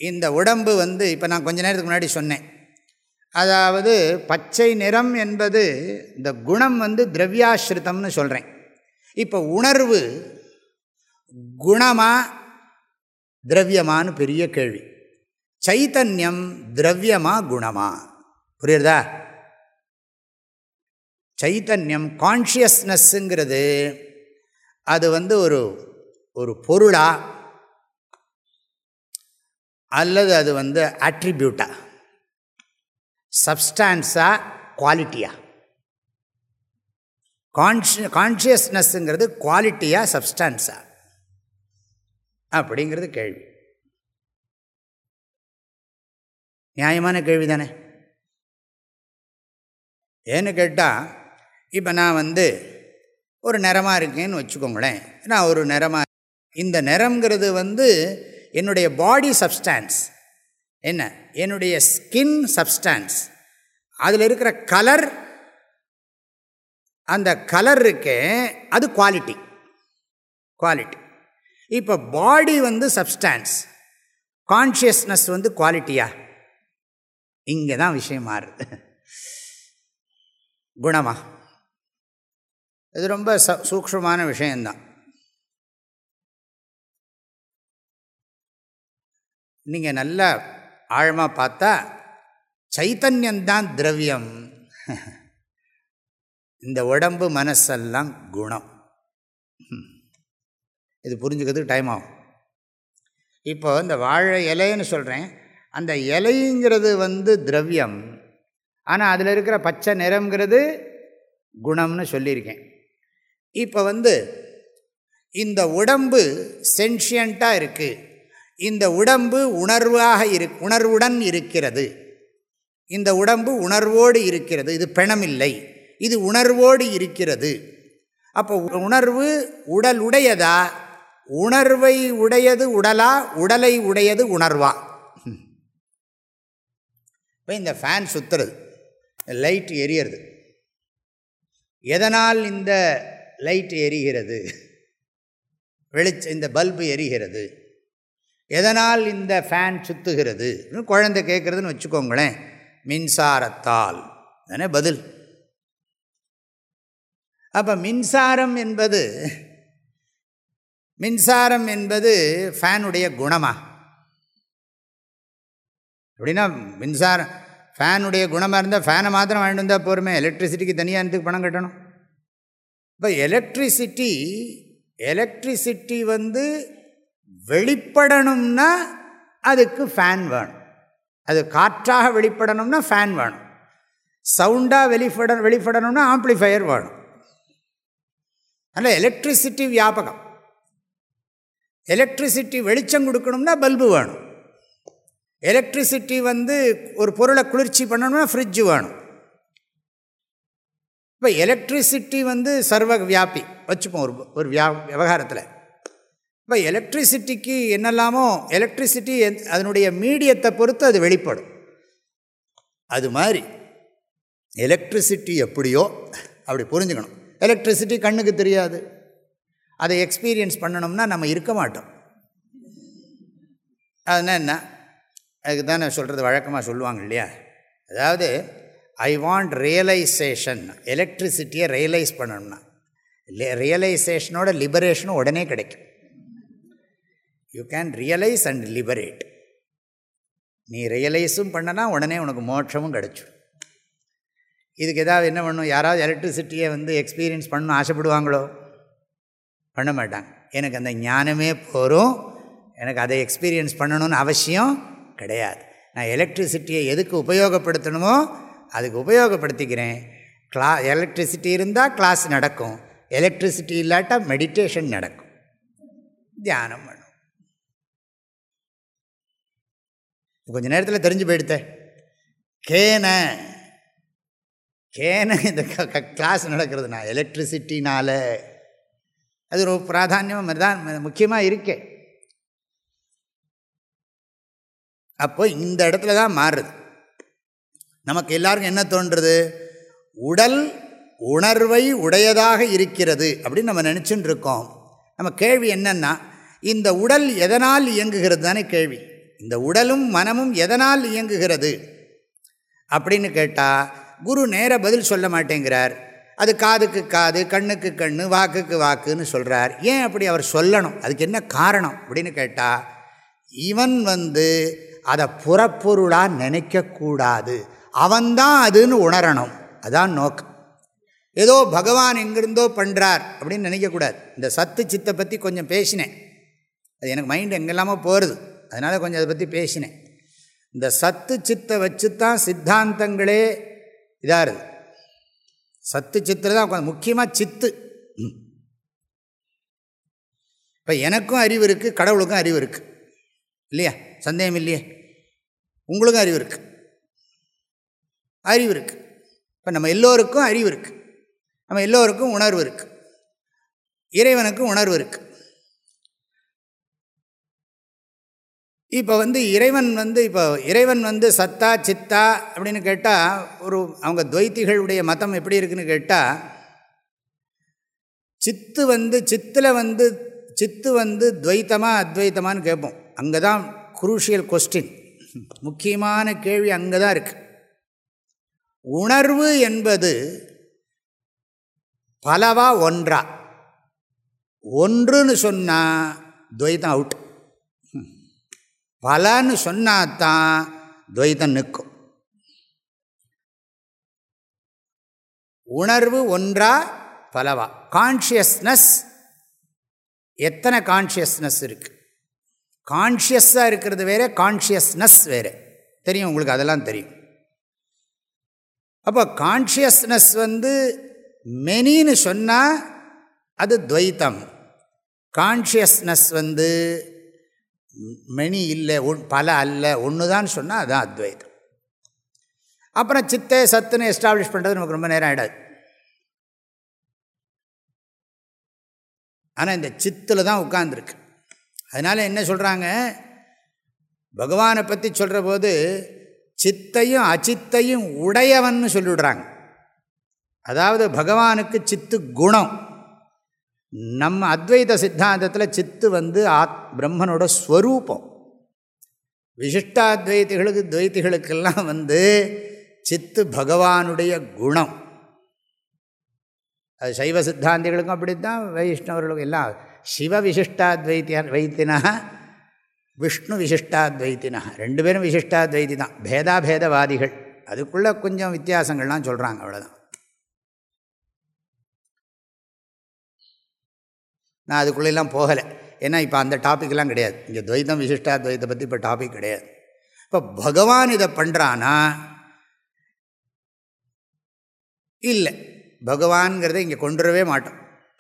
இந்த உடம்பு வந்து இப்போ நான் கொஞ்ச நேரத்துக்கு முன்னாடி சொன்னேன். அதாவது பச்சை நிறம் என்பது இந்த குணம் வந்து திரவியாசிரித்தம்னு சொல்கிறேன் இப்போ உணர்வு குணமா திரவியமானு பெரிய கேள்வி. சைத்தன்யம் திரவியமா குணமா? புரியுறதா? சைத்தன்யம் கான்ஷியஸ்னஸ்ஸுங்கிறது அது வந்து ஒரு ஒரு பொருளா? அல்லது அது வந்து ஆட்ரிபியூட்டா சப்ஸ்டான்ஸா குவாலிட்டியா கான்ஷி கான்ஷியஸ்னஸ்ஸுங்கிறது குவாலிட்டியா சப்ஸ்டான்ஸா அப்படிங்கிறது கேள்வி. நியாயமான கேள்வி தானே ஏன்னு கேட்டால் இப்போ நான் வந்து ஒரு நிறமாக இருக்கேன்னு வச்சுக்கோங்களேன். நான் ஒரு நிறமாக இந்த நிறங்கிறது வந்து என்னுடைய பாடி சப்ஸ்டான்ஸ் என்ன? என்னுடைய ஸ்கின் சப்ஸ்டான்ஸ் அதில் இருக்கிற கலர் அந்த கலர் இருக்கே அது குவாலிட்டி குவாலிட்டி இப்போ பாடி வந்து சப்ஸ்டான்ஸ் கான்ஷியஸ்னஸ் வந்து குவாலிட்டியா இங்கே தான் விஷயம் மாறுது. குணமா? இது ரொம்ப ச சூக்ஷமான விஷயந்தான் நீங்கள் நல்லா ஆழமாக பார்த்தா சைத்தன்யந்தான் திரவியம். இந்த உடம்பு மனசெல்லாம் குணம். இது புரிஞ்சுக்கிறதுக்கு டைம் ஆகும். இப்போ இந்த வாழை இலைன்னு சொல்கிறேன் அந்த இலைங்கிறது வந்து திரவியம். ஆனால் அதில் இருக்கிற பச்சை நிறம்ங்கிறது குணம்னு சொல்லியிருக்கேன். இப்போ வந்து இந்த உடம்பு சென்ஷியண்ட்டாக இருக்குது இந்த உடம்பு உணர்வாக இரு உணர்வுடன் இருக்கிறது. இந்த உடம்பு உணர்வோடு இருக்கிறது. இது பிணமில்லை. இது உணர்வோடு இருக்கிறது. அப்போ உணர்வு உடல் உடையதா உணர்வை உடையது உடலா? உடலை உடையது உணர்வா? இப்போ இந்த ஃபேன் சுற்றுறது லைட் எரியறது. எதனால் இந்த லைட் எரிகிறது? வெளிச்ச இந்த பல்பு எரிகிறது. எதனால் இந்த ஃபேன் சுற்றுகிறது குழந்தை கேட்குறதுன்னு வச்சுக்கோங்களேன். மின்சாரத்தால். தானே பதில். அப்போ மின்சாரம் என்பது மின்சாரம் என்பது ஃபேனுடைய குணமா? அப்படின்னா மின்சாரம் ஃபேனுடைய குணமாக இருந்தால் ஃபேனை மாத்திரம் வாங்கிட்டு வந்தால் போருமே. எலக்ட்ரிசிட்டிக்கு தனியாக இருந்துக்கு பணம் கட்டணும்? இப்போ எலக்ட்ரிசிட்டி எலக்ட்ரிசிட்டி வந்து வெளிப்படணும்னா அதுக்கு ஃபேன் வேணும். அது காற்றாக வெளிப்படணும்னா ஃபேன் வேணும். சவுண்டாக வெளிப்பட வெளிப்படணும்னா ஆம்ப்ளிஃபையர் வேணும். அதில் எலக்ட்ரிசிட்டி வியாபகம். எலக்ட்ரிசிட்டி வெளிச்சம் கொடுக்கணும்னா பல்பு வேணும். எலக்ட்ரிசிட்டி வந்து ஒரு பொருளை குளிர்ச்சி பண்ணணும்னா ஃப்ரிட்ஜு வேணும். இப்போ எலக்ட்ரிசிட்டி வந்து சர்வ வியாபி வச்சுப்போம் ஒரு ஒரு வியா விவகாரத்தில். இப்போ எலக்ட்ரிசிட்டிக்கு என்னெல்லாமோ எலக்ட்ரிசிட்டி அதனுடைய மீடியத்தை பொறுத்து அது வெளிப்படும். அது மாதிரி எலக்ட்ரிசிட்டி எப்படியோ அப்படி புரிஞ்சுக்கணும். எலக்ட்ரிசிட்டி கண்ணுக்கு தெரியாது. அதை எக்ஸ்பீரியன்ஸ் பண்ணணும்னா நம்ம இருக்க மாட்டோம். அதுனா என்ன அதுக்கு தான் நான் சொல்கிறது வழக்கமாக சொல்லுவாங்க இல்லையா? அதாவது ஐ வாண்ட் ரியலைசேஷன் எலக்ட்ரிசிட்டியை ரியலைஸ் பண்ணணும்னா. ரியலைசேஷனோட லிபரேஷனும் உடனே கிடைக்கும். You can realize and liberate நீ ரியலைஸும் பண்ணனா உடனே உனக்கு மோட்சமும் கிடச்சிடும் இதுக்கு ஏதாவது என்ன பண்ணணும் யாராவது எலக்ட்ரிசிட்டியை வந்து எக்ஸ்பீரியன்ஸ் பண்ணணும் ஆசைப்படுவாங்களோ? பண்ண மாட்டாங்க. எனக்கு அந்த ஞானமே போகும் எனக்கு அதை எக்ஸ்பீரியன்ஸ் பண்ணணும்னு அவசியம் கிடையாது. நான் எலக்ட்ரிசிட்டியை எதுக்கு உபயோகப்படுத்தணுமோ அதுக்கு உபயோகப்படுத்திக்கிறேன். கிளா எலக்ட்ரிசிட்டி இருந்தால் கிளாஸ் நடக்கும். எலக்ட்ரிசிட்டி இல்லாட்டா மெடிடேஷன் நடக்கும். தியானம் பண்ணும். கொஞ்ச நேரத்தில் தெரிஞ்சு போயிடுத்த. கேன. கேன இந்த கிளாஸ் நடக்கிறதுனா எலக்ட்ரிசிட்டினால் அது ஒரு பிராதானியம் தான் முக்கியமாக இருக்கே. அப்போ இந்த இடத்துல தான் மாறுது. நமக்கு எல்லாருக்கும் என்ன தோன்றுறது உடல் உணர்வை உடையதாக இருக்கிறது அப்படின்னு நம்ம நினச்சின்னு இருக்கோம். நம்ம கேள்வி என்னென்னா இந்த உடல் எதனால் இயங்குகிறது தானே கேள்வி. இந்த உடலும் மனமும் எதனால் இயங்குகிறது? அப்படின்னு கேட்டால் குரு நேர பதில் சொல்ல மாட்டேங்கிறார். அது காதுக்கு காது கண்ணுக்கு கண்ணு வாக்குக்கு வாக்குன்னு சொல்கிறார் ஏன் அப்படி அவர் சொல்லணும்? அதுக்கு என்ன காரணம் அப்படின்னு கேட்டால் இவன் வந்து அதை புறப்பொருளாக நினைக்கக்கூடாது. அவன்தான் அதுன்னு உணரணும். அதான் நோக்கம். ஏதோ பகவான் எங்கிருந்தோ பண்ணுறார் அப்படின்னு நினைக்கக்கூடாது. இந்த சத்து சித்தை பற்றி கொஞ்சம் பேசினேன். அது எனக்கு மைண்டு எங்கெல்லாமோ போகிறது அதனால் கொஞ்சம் அதை பற்றி பேசினேன். இந்த சத்து சித்தை வச்சு தான் சித்தாந்தங்களே இதாக இருக்குது சத்து சித்தில் தான் முக்கியமாக சித்து. இப்போ எனக்கும் அறிவு இருக்குது கடவுளுக்கும் அறிவு இருக்குது இல்லையா? சந்தேகம் இல்லையே? உங்களுக்கும் அறிவு இருக்குது அறிவு இருக்குது இப்போ நம்ம எல்லோருக்கும் அறிவு இருக்குது நம்ம எல்லோருக்கும் உணர்வு இருக்குது இறைவனுக்கும் உணர்வு இருக்குது இப்போ வந்து இறைவன் வந்து இப்போ இறைவன் வந்து சத்தா சித்தா அப்படின்னு கேட்டால் ஒரு அவங்க துவைத்திகளுடைய மதம் எப்படி இருக்குன்னு கேட்டால் சித்து வந்து சித்தில் வந்து சித்து வந்து துவைத்தமாக அத்வைத்தமானு கேட்போம். அங்கே தான் குரூஷியல் கொஸ்டின் முக்கியமான கேள்வி அங்கே தான் இருக்கு. உணர்வு என்பது பலவா ஒன்றா? ஒன்றுன்னு சொன்னால் துவைத்தம் அவுட் பலன்னு சொன்னாதான் துவைத்தம் நிற்கும். உணர்வு ஒன்றா பலவா? கான்ஷியஸ்னஸ் எத்தனை கான்ஷியஸ்னஸ் இருக்குது கான்ஷியஸாக இருக்கிறது வேறு கான்ஷியஸ்னஸ் வேறு. தெரியும் உங்களுக்கு? அதெல்லாம் தெரியும். அப்போ கான்ஷியஸ்னஸ் வந்து மெனின்னு சொன்னால் அது துவைத்தம். கான்ஷியஸ்னஸ் வந்து மெனி இல்லை ஒன் பல அல்ல ஒன்று தான் சொன்னால் அதுதான் அத்வைத்தம். அப்புறம் சித்தே சத்துன்னு எஸ்டாப்ளிஷ் பண்ணுறது நமக்கு ரொம்ப நேரம் ஆகிடாது ஆனால் இந்த சித்தில் தான் உட்காந்துருக்கு அதனால் என்ன சொல்கிறாங்க பகவானை பற்றி சொல்கிற போது சித்தையும் அச்சித்தையும் உடையவன் சொல்லிவிடுறாங்க. அதாவது பகவானுக்கு சித்து குணம். நம்ம அத்வைத சித்தாந்தத்தில் சித்து வந்து ஆத் பிரம்மனோட ஸ்வரூபம். விசிஷ்டாத்வைத்திகளுக்கு துவைத்திகளுக்கெல்லாம் வந்து சித்து பகவானுடைய குணம். அது சைவ சித்தாந்திகளுக்கும் அப்படி தான் வைஷ்ணவர்களுக்கும் எல்லாம் சிவ விசிஷ்டாத்வைத்திய வைத்தினா விஷ்ணு விசிஷ்டாத்வைத்தினா ரெண்டு பேரும் விசிஷ்டாத்வைத்தி தான். பேதாபேதவாதிகள். அதுக்குள்ளே கொஞ்சம் வித்தியாசங்கள்லாம் சொல்கிறாங்க அவ்வளோதான் நான் அதுக்குள்ளெல்லாம் போகலை. ஏன்னா இப்போ அந்த டாப்பிக்லாம் கிடையாது. இங்கே துவைத்தம் விசிஷ்டாத்வைத்தை பற்றி இப்போ டாபிக் கிடையாது. இப்போ பகவான் இதை பண்ணுறானா இல்லை. பகவான்கிறத இங்கே கொண்டுடவே மாட்டோம்.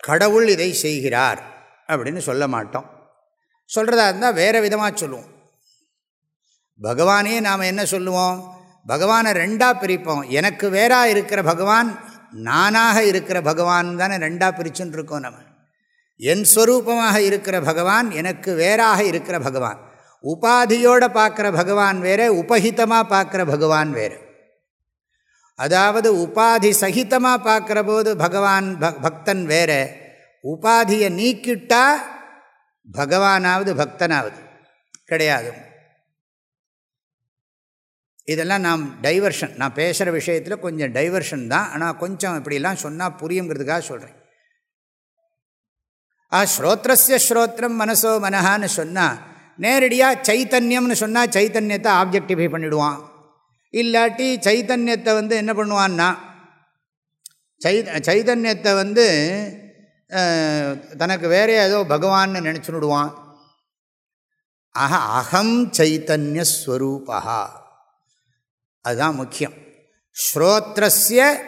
கடவுள் இதை செய்கிறார். அப்படின்னு சொல்ல மாட்டோம். சொல்கிறதா இருந்தால் வேறு விதமாக சொல்லுவோம். பகவானே நாம் என்ன சொல்லுவோம்? பகவானை ரெண்டாக பிரிப்போம். எனக்கு வேறாக இருக்கிற பகவான் நானாக இருக்கிற பகவான் தானே ரெண்டாக பிரிச்சுன்னு இருக்கோம் நம்ம. என் ஸ்வரூபமாக இருக்கிற பகவான் எனக்கு வேறாக இருக்கிற பகவான். உபாதியோடு பார்க்குற பகவான் வேறு உபஹிதமாக பார்க்குற பகவான் வேறு. அதாவது உபாதி சகிதமாக பார்க்குற போது பகவான் பக்தன் வேறு. உபாதியை நீக்கிட்டா பகவானாவது பக்தனாவது. கிடையாது. இதெல்லாம் நாம் டைவர்ஷன் நான் பேசுகிற விஷயத்தில் கொஞ்சம் டைவர்ஷன் தான். ஆனால் கொஞ்சம் இப்படிலாம் சொன்னால் புரியுங்கிறதுக்காக சொல்கிறேன் ஆ ஸ்ரோத்ரஸ்ய ஸ்ரோத்திரம் மனசோ மனஹான்னு சொன்னால் நேரடியாக சைத்தன்யம்னு சொன்னால் சைத்தன்யத்தை ஆப்ஜெக்டிஃபை பண்ணிவிடுவான் இல்லாட்டி சைத்தன்யத்தை வந்து என்ன பண்ணுவான்னா சை சைதன்யத்தை வந்து தனக்கு வேறே ஏதோ பகவான்னு நினச்சுடுவான் ஆஹா அகம் சைத்தன்யஸ்வரூபா அதுதான் முக்கியம். ஸ்ரோத்ரஸ்ய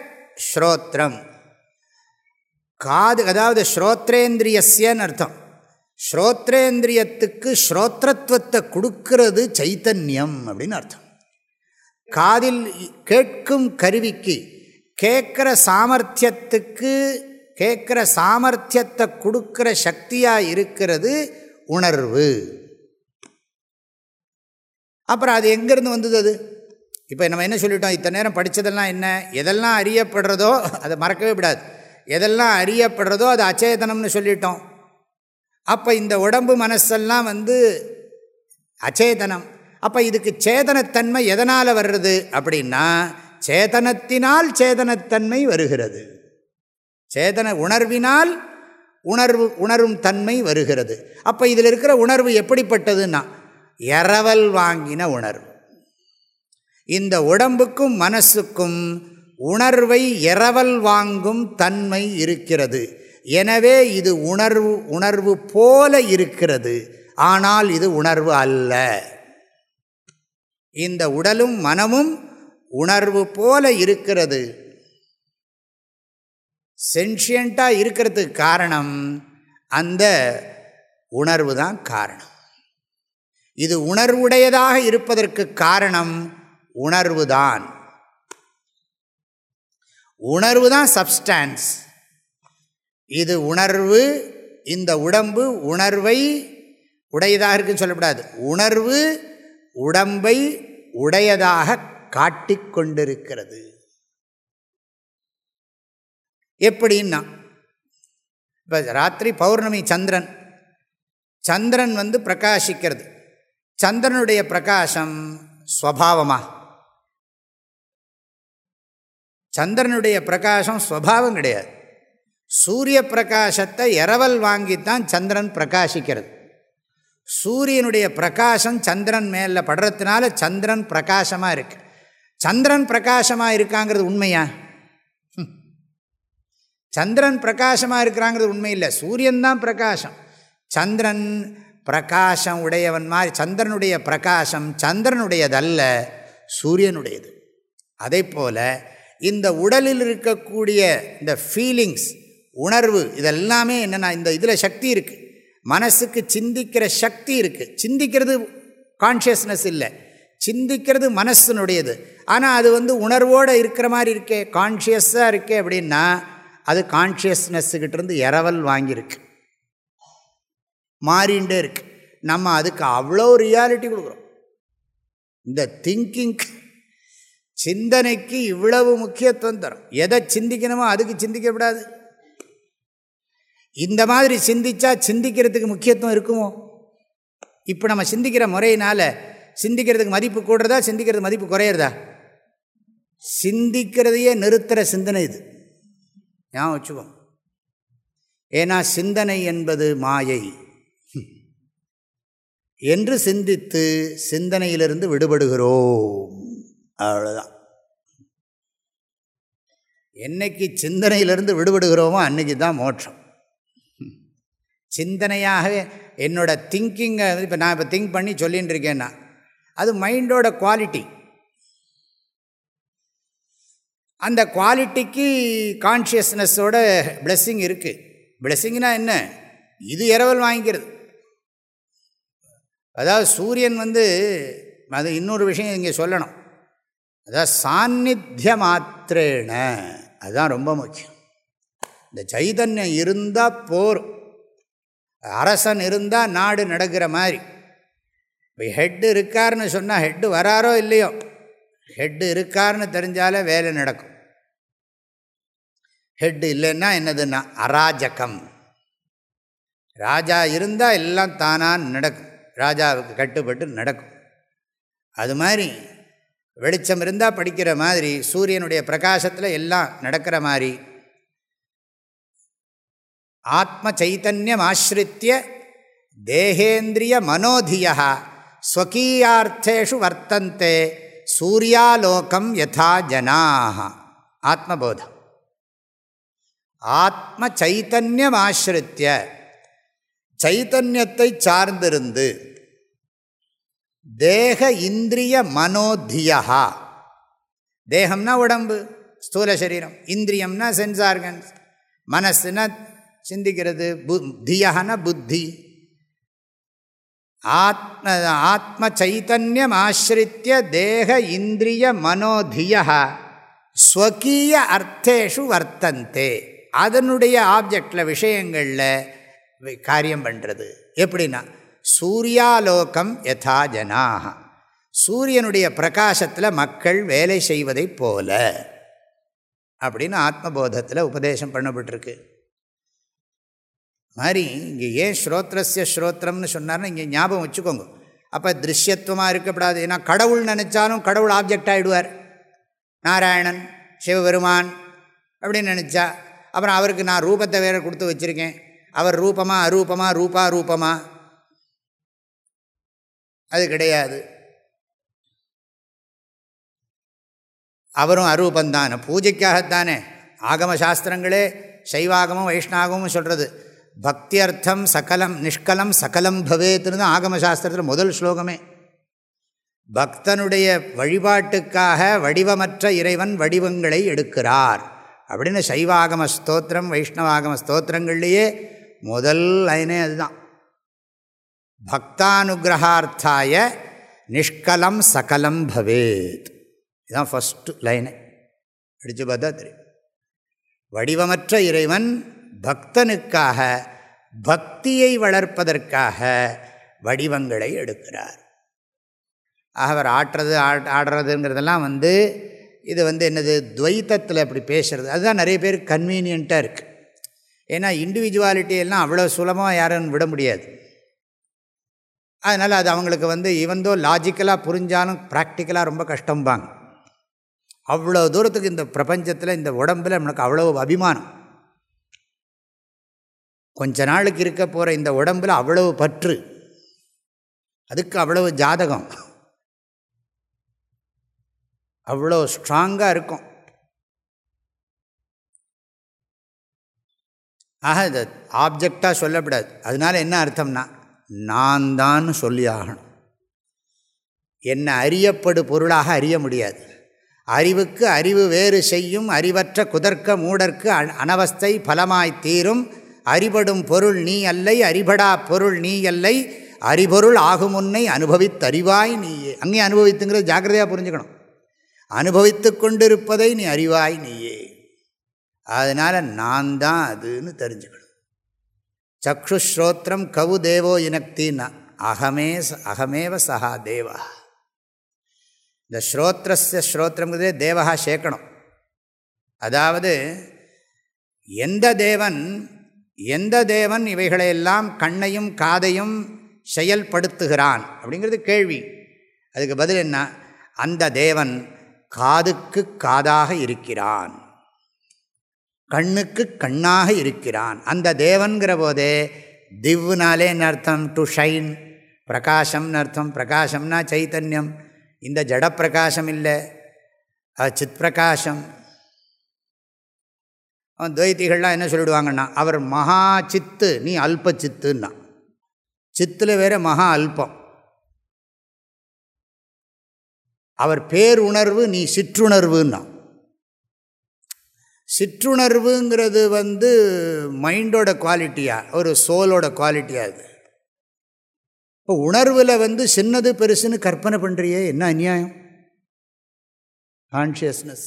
ஸ்ரோத்ரம். காது அதாவது ஸ்ரோத்ரேந்திரியஸ்யன்னு அர்த்தம். ஸ்ரோத்ரேந்திரியத்துக்கு ஸ்ரோத்ரத்வத்தை கொடுக்கறது சைத்தன்யம் அப்படின்னு அர்த்தம். காதில் கேட்கும் கருவிக்கு கேட்குற சாமர்த்தியத்துக்கு கேட்குற சாமர்த்தியத்தை கொடுக்குற சக்தியாக இருக்கிறது உணர்வு. அப்புறம் அது எங்கேருந்து வந்தது அது? இப்போ நம்ம என்ன சொல்லிட்டோம்? இத்தனை நேரம் படித்ததெல்லாம் என்ன? எதெல்லாம் அறியப்படுறதோ அதை மறக்கவே விடாது எதெல்லாம் அறியப்படுறதோ அது அச்சேதனம்னு சொல்லிட்டோம். அப்போ இந்த உடம்பு மனசெல்லாம் வந்து அச்சேதனம். அப்போ இதுக்கு சேதனத்தன்மை எதனால் வர்றது அப்படின்னா சேதனத்தினால் சேதனத்தன்மை வருகிறது. சேதன உணர்வினால் உணர்வு உணரும் தன்மை வருகிறது. அப்போ இதில் இருக்கிற உணர்வு எப்படிப்பட்டதுன்னா இரவல் வாங்கின உணர்வு. இந்த உடம்புக்கும் மனசுக்கும் உணர்வை இரவல் வாங்கும் தன்மை இருக்கிறது. எனவே இது உணர்வு உணர்வு போல இருக்கிறது. ஆனால் இது உணர்வு அல்ல. இந்த உடலும் மனமும் உணர்வு போல இருக்கிறது. சென்ஷியண்ட்டாக இருக்கிறதுக்கு காரணம் அந்த உணர்வு தான் காரணம். இது உணர்வுடையதாக இருப்பதற்கு காரணம் உணர்வு தான். உணர்வு தான் சப்ஸ்டான்ஸ் இது உணர்வு இந்த உடம்பு உணர்வை உடையதாக இருக்குன்னு சொல்லக்கூடாது உணர்வு உடம்பை உடையதாக காட்டிக்கொண்டிருக்கிறது எப்படின்னா இப்போ ராத்திரி பௌர்ணமி சந்திரன். சந்திரன் வந்து பிரகாசிக்கிறது. சந்திரனுடைய பிரகாசம் ஸ்வபாவமா? சந்திரனுடைய பிரகாசம் ஸ்வபாவம் கிடையாது. சூரிய பிரகாசத்தை இரவல் வாங்கித்தான் சந்திரன் பிரகாசிக்கிறது. சூரியனுடைய பிரகாசம் சந்திரன் மேலே படுறதுனால சந்திரன் பிரகாசமாக இருக்கு. சந்திரன் பிரகாசமாக இருக்காங்கிறது உண்மையா? சந்திரன் பிரகாசமாக இருக்கிறாங்கிறது உண்மை இல்லை சூரியன்தான் பிரகாசம். சந்திரன் பிரகாசம் உடையவன் மாதிரி சந்திரனுடைய பிரகாசம் சந்திரனுடையதல்ல சூரியனுடையது. அதே போல் இந்த உடலில் இருக்கக்கூடிய இந்த ஃபீலிங்ஸ் உணர்வு இதெல்லாமே என்னென்னா இந்த இதில் சக்தி இருக்குது மனசுக்கு சிந்திக்கிற சக்தி இருக்குது சிந்திக்கிறது கான்ஷியஸ்னஸ் இல்லை. சிந்திக்கிறது மனசினுடையது. ஆனால் அது வந்து உணர்வோடு இருக்கிற மாதிரி இருக்கே கான்ஷியஸாக இருக்கே அப்படின்னா அது கான்ஷியஸ்னஸ்ஸுக்கிட்டேருந்து இரவல் வாங்கியிருக்கு. மாறிண்டே இருக்கு. நம்ம அதுக்கு அவ்வளோ ரியாலிட்டி கொடுக்குறோம். இந்த திங்கிங் சிந்தனைக்கு இவ்வளவு முக்கியத்துவம் தரும். எதை சிந்திக்கணுமோ அதுக்கு சிந்திக்கப்படாது. இந்த மாதிரி சிந்திச்சா சிந்திக்கிறதுக்கு முக்கியத்துவம் இருக்குமோ? இப்போ நம்ம சிந்திக்கிற முறையினால் சிந்திக்கிறதுக்கு மதிப்பு கூடுறதா சிந்திக்கிறது மதிப்பு குறையிறதா? சிந்திக்கிறதையே நிறுத்துகிற சிந்தனை இது. ஞாபகம் வச்சுக்கோ. ஏன்னா சிந்தனை என்பது மாயை. என்று சிந்தித்து சிந்தனையிலிருந்து விடுபடுகிறோம். அவ்வளோதான் என்னைக்கு சிந்தனையிலிருந்து விடுபடுகிறோமோ அன்னைக்கு தான் மோட்சம். சிந்தனையாகவே என்னோட திங்கிங்கை இப்போ நான் இப்போ திங்க் பண்ணி சொல்லிகிட்டு இருக்கேன்னா அது மைண்டோட குவாலிட்டி அந்த குவாலிட்டிக்கு கான்ஷியஸ்னஸோட பிளெஸ்ஸிங் இருக்குது பிளெஸ்ஸிங்னா என்ன? இது இரவல் வாங்கிக்கிறது. அதாவது சூரியன் வந்து அது இன்னொரு விஷயம் இங்கே சொல்லணும். அதாவது சாநித்திய மாத்திரேன. அதுதான் ரொம்ப முக்கியம். இந்த சைதன்யம் இருந்தால் போரும். அரசன் இருந்தால் நாடு நடக்கிற மாதிரி. இப்போ ஹெட்டு இருக்காருன்னு சொன்னால் ஹெட்டு வராரோ இல்லையோ? ஹெட்டு இருக்காருன்னு தெரிஞ்சாலே வேலை நடக்கும். ஹெட் இல்லைன்னா என்னதுன்னா அராஜகம். ராஜா இருந்தால் எல்லாம் தானாக நடக்கும். ராஜாவுக்கு கட்டுப்பட்டு நடக்கும். அது மாதிரி வெளிச்சம் இருந்தால் படிக்கிற மாதிரி சூரியனுடைய பிரகாசத்தில் எல்லாம் நடக்கிற மாதிரி ஆத்ம சைத்தன்யம் ஆசிரித்திய தேகேந்திரிய மனோதியா ஸ்வகீயார்த்தேஷு வர்த்தந்தே சூர்யாலோகம் யதா ஜனாக ஆத்மபோதம். ஆத்ம சைத்தன்யம் ஆசிரித்திய சைத்தன்யத்தை சார்ந்திருந்து தேக இந்திரிய மனோத்தியா தேகம்னா உடம்பு ஸ்தூல சரீரம் இந்திரியம்னா சென்ஸ் ஆர்கன்ஸ் மனசுனா சிந்திக்கிறது புத்தியன புத்தி. ஆத்ம ஆத்ம சைத்தன்யம் ஆசிரித்திய தேக இந்திரிய மனோதியா ஸ்வகீய அர்த்தேஷு வர்த்தந்தே. அதனுடைய ஆப்ஜெக்டில் விஷயங்களில் காரியம் பண்ணுறது எப்படின்னா சூர்யாலோகம் யதா ஜனாக சூரியனுடைய பிரகாசத்தில் மக்கள் வேலை செய்வதைப் போல அப்படின்னு ஆத்மபோதத்தில் உபதேசம் பண்ணப்பட்டிருக்கு. மாதிரி இங்கே ஏன் ஸ்ரோத்ரஸ்ய ஸ்ரோத்திரம்னு சொன்னார்னா இங்கே ஞாபகம் வச்சுக்கோங்க. அப்போ திருஷ்யத்துவமாக இருக்கக்கூடாது ஏன்னா கடவுள் நினச்சாலும் கடவுள் ஆப்ஜெக்ட் ஆகிடுவார் நாராயணன் சிவபெருமான் அப்படின்னு நினச்சா அப்புறம் அவருக்கு நான் ரூபத்தை வேறு கொடுத்து வச்சுருக்கேன். அவர் ரூபமா அரூபமா ரூபா ரூபமா. அது கிடையாது. அவரும் அரூபந்தான். பூஜைக்காகத்தானே. ஆகம சாஸ்திரங்களே சைவாகமும் வைஷ்ணாகமும் சொல்கிறது பக்தி அர்த்தம் சகலம் நிஷ்கலம் சகலம் பவேத்துன்னு தான் ஆகம சாஸ்திரத்தில் முதல் ஸ்லோகமே. பக்தனுடைய வழிபாட்டுக்காக வடிவமற்ற இறைவன் வடிவங்களை எடுக்கிறார். அப்படின்னு சைவாகம ஸ்தோத்திரம் வைஷ்ணவாகம ஸ்தோத்திரங்கள்லேயே முதல் லைனே அதுதான். பக்தானுகிரகார்த்தாய நிஷ்கலம் சகலம் பவேத். இதுதான் ஃபஸ்ட்டு லைனு அடித்து பார்த்தா தெரியும். வடிவமற்ற இறைவன் பக்தனுக்காக பக்தியை வளர்ப்பதற்காக வடிவங்களை எடுக்கிறார். அவர் ஆட்டுறது ஆடுறதுங்கிறதெல்லாம் வந்து இது வந்து என்னது துவைத்தத்தில் அப்படி பேசுகிறது அதுதான் நிறைய பேர் கன்வீனியண்ட்டாக இருக்குது ஏன்னா இண்டிவிஜுவாலிட்டி எல்லாம் அவ்வளோ சுலபமாக யாரும் விட முடியாது. அதனால் அது அவங்களுக்கு வந்து இவந்தோ லாஜிக்கலாக புரிஞ்சாலும் ப்ராக்டிக்கலாக ரொம்ப கஷ்டம்பாங்க. அவ்வளோ தூரத்துக்கு இந்த பிரபஞ்சத்தில் இந்த உடம்பில் நம்மளுக்கு அவ்வளோ அபிமானம். கொஞ்ச நாளுக்கு இருக்க போகிற இந்த உடம்பில் அவ்வளவு பற்று. அதுக்கு அவ்வளவு ஜாதகம். அவ்வளோ ஸ்ட்ராங்காக இருக்கும். ஆக இது ஆப்ஜெக்டாக சொல்லப்படாது. அதனால என்ன அர்த்தம்னா நான் தான் சொல்லி ஆகணும். என்னை அறியப்படு பொருளாக அறிய முடியாது. அறிவுக்கு அறிவு வேறு செய்யும் அறிவற்ற குதர்க்க மூடற்கு அனவஸ்தை பலமாய் தீரும். அறிபடும் பொருள் நீ அல்லை அறிபடா பொருள் நீ அல்லை. அறிபொருள் ஆகும் உன்னை அனுபவித்தறிவாய் நீயே. அங்கே அனுபவித்துங்கிறது ஜாக்கிரதையாக புரிஞ்சுக்கணும். அனுபவித்து கொண்டிருப்பதை நீ அறிவாய் நீயே. அதனால் நான் தான் அதுன்னு தெரிஞ்சுக்கணும். சக்ஷுஸ்ரோத்திரம் கவு தேவோ இனக்தின்னா அகமே அகமேவ சஹா தேவா. இந்த ஸ்ரோத்ரஸ்ய ஸ்ரோத்திரங்கிறதே தேவகா சேர்க்கணும். அதாவது எந்த தேவன் எந்த தேவன் இவைகளையெல்லாம் கண்ணையும் காதையும் செயல்படுத்துகிறான் அப்படிங்கிறது கேள்வி. அதுக்கு பதில் என்ன? அந்த தேவன் காதுக்கு காதாக இருக்கிறான். கண்ணுக்கு கண்ணாக இருக்கிறான். அந்த தேவன்கிற போதே திவ்னாலே அர்த்தம்? டு ஷைன் பிரகாசம்னு அர்த்தம். பிரகாசம்னா சைத்தன்யம். இந்த ஜட பிரகாசம் இல்லை. சித் பிரகாசம் அவன் துவைத்திகள்லாம் என்ன சொல்லிடுவாங்கன்னா அவர் மகா சித்து நீ அல்ப சித்துன்னா. சித்தில் வேற மகா அல்பம். அவர் பேருணர்வு நீ சிற்றுணர்வுன்னா. சிற்றுணர்வுங்கிறது வந்து மைண்டோட குவாலிட்டியா? ஒரு சோலோட குவாலிட்டியா அது இப்போ உணர்வில் வந்து சின்னது பெருசுன்னு கற்பனை பண்ணுறியே என்ன அநியாயம்? கான்ஷியஸ்னஸ்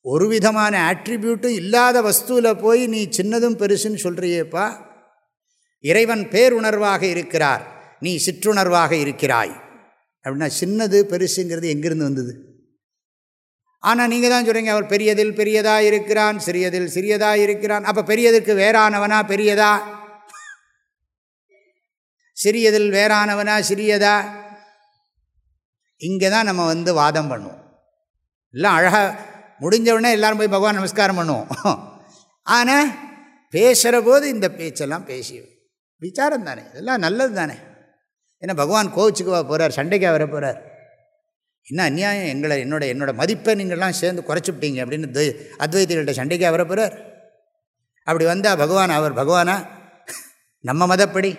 ஒரு விதமான ஆட்ரிபியூட்டும் இல்லாத வஸ்துவில் போய் நீ சின்னதும் பெருசுன்னு சொல்கிறியேப்பா இறைவன் பேருணர்வாக இருக்கிறார் நீ சிற்றுணர்வாக இருக்கிறாய். அப்படின்னா சின்னது பெருசுங்கிறது எங்கிருந்து வந்தது? ஆனால் நீங்கள் தான் சொல்கிறீங்க அவர் பெரியதில் பெரியதாக இருக்கிறான் சிறியதில் சிறியதாக இருக்கிறான். அப்போ பெரியதற்கு வேறானவனா பெரியதா? சிறியதில் வேறானவனா சிறியதா? இங்கே தான் நம்ம வந்து வாதம் பண்ணுவோம். எல்லாம் அழகாக முடிஞ்சவுடனே எல்லோரும் போய் பகவான் நமஸ்காரம் பண்ணுவோம். ஆனால் பேசுகிற போது இந்த பேச்செல்லாம் பேசி விசாரம் தானே இதெல்லாம் நல்லது தானே. ஏன்னா பகவான் கோவிச்சுக்குவா போகிறார் சண்டைக்காக வர போகிறார் என்ன அந்நியாயம் எங்களை என்னோட என்னோட மதிப்பை நீங்கள்லாம் சேர்ந்து குறைச்சிவிட்டீங்க அப்படின்னு து அத்வைத்திகள்கிட்ட சண்டைக்காக வர போகிறார் அப்படி வந்தால் பகவான் அவர் பகவானா? நம்ம மதப்படி.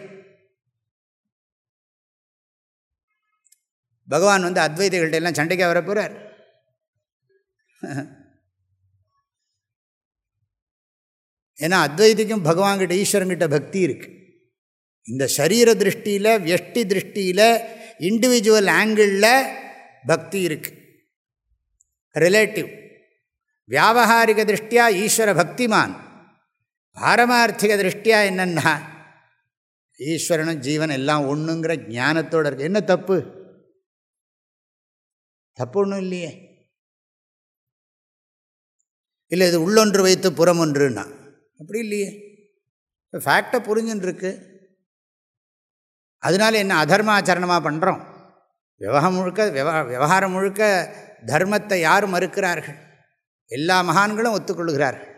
பகவான் வந்து அத்வைதிகள்கிட்ட எல்லாம் சண்டைக்காக வர போகிறார் ஏன்னா அத்வைதிக்கும் பகவான்கிட்ட ஈஸ்வரங்கிட்ட பக்தி இருக்குது இந்த சரீர திருஷ்டியில் வெஷ்டி திருஷ்டியில் இண்டிவிஜுவல் ஆங்கிளில் பக்தி இருக்குது ரிலேட்டிவ் வியாபகாரிக திருஷ்டியா ஈஸ்வர பக்திமான். பாரமார்த்திக திருஷ்டியா என்னென்னா ஈஸ்வரனும் ஜீவன் எல்லாம் ஒன்றுங்கிற ஞானத்தோடு இருக்குது என்ன தப்பு? தப்பு ஒன்றும் இல்லையே. இல்லை இது உள்ளொன்று வைத்து புறம் ஒன்றுன்னா அப்படி இல்லையே. ஃபேக்டை புரிஞ்சுன்னு இருக்குது அதனால என்ன அதர்மாச்சரணமாக பண்ணுறோம் விவகாரம் முழுக்க விவ விவகாரம் முழுக்க தர்மத்தை யார் மறுக்கிறார்கள்? எல்லா மகான்களும் ஒத்துக்கொள்கிறார்கள்.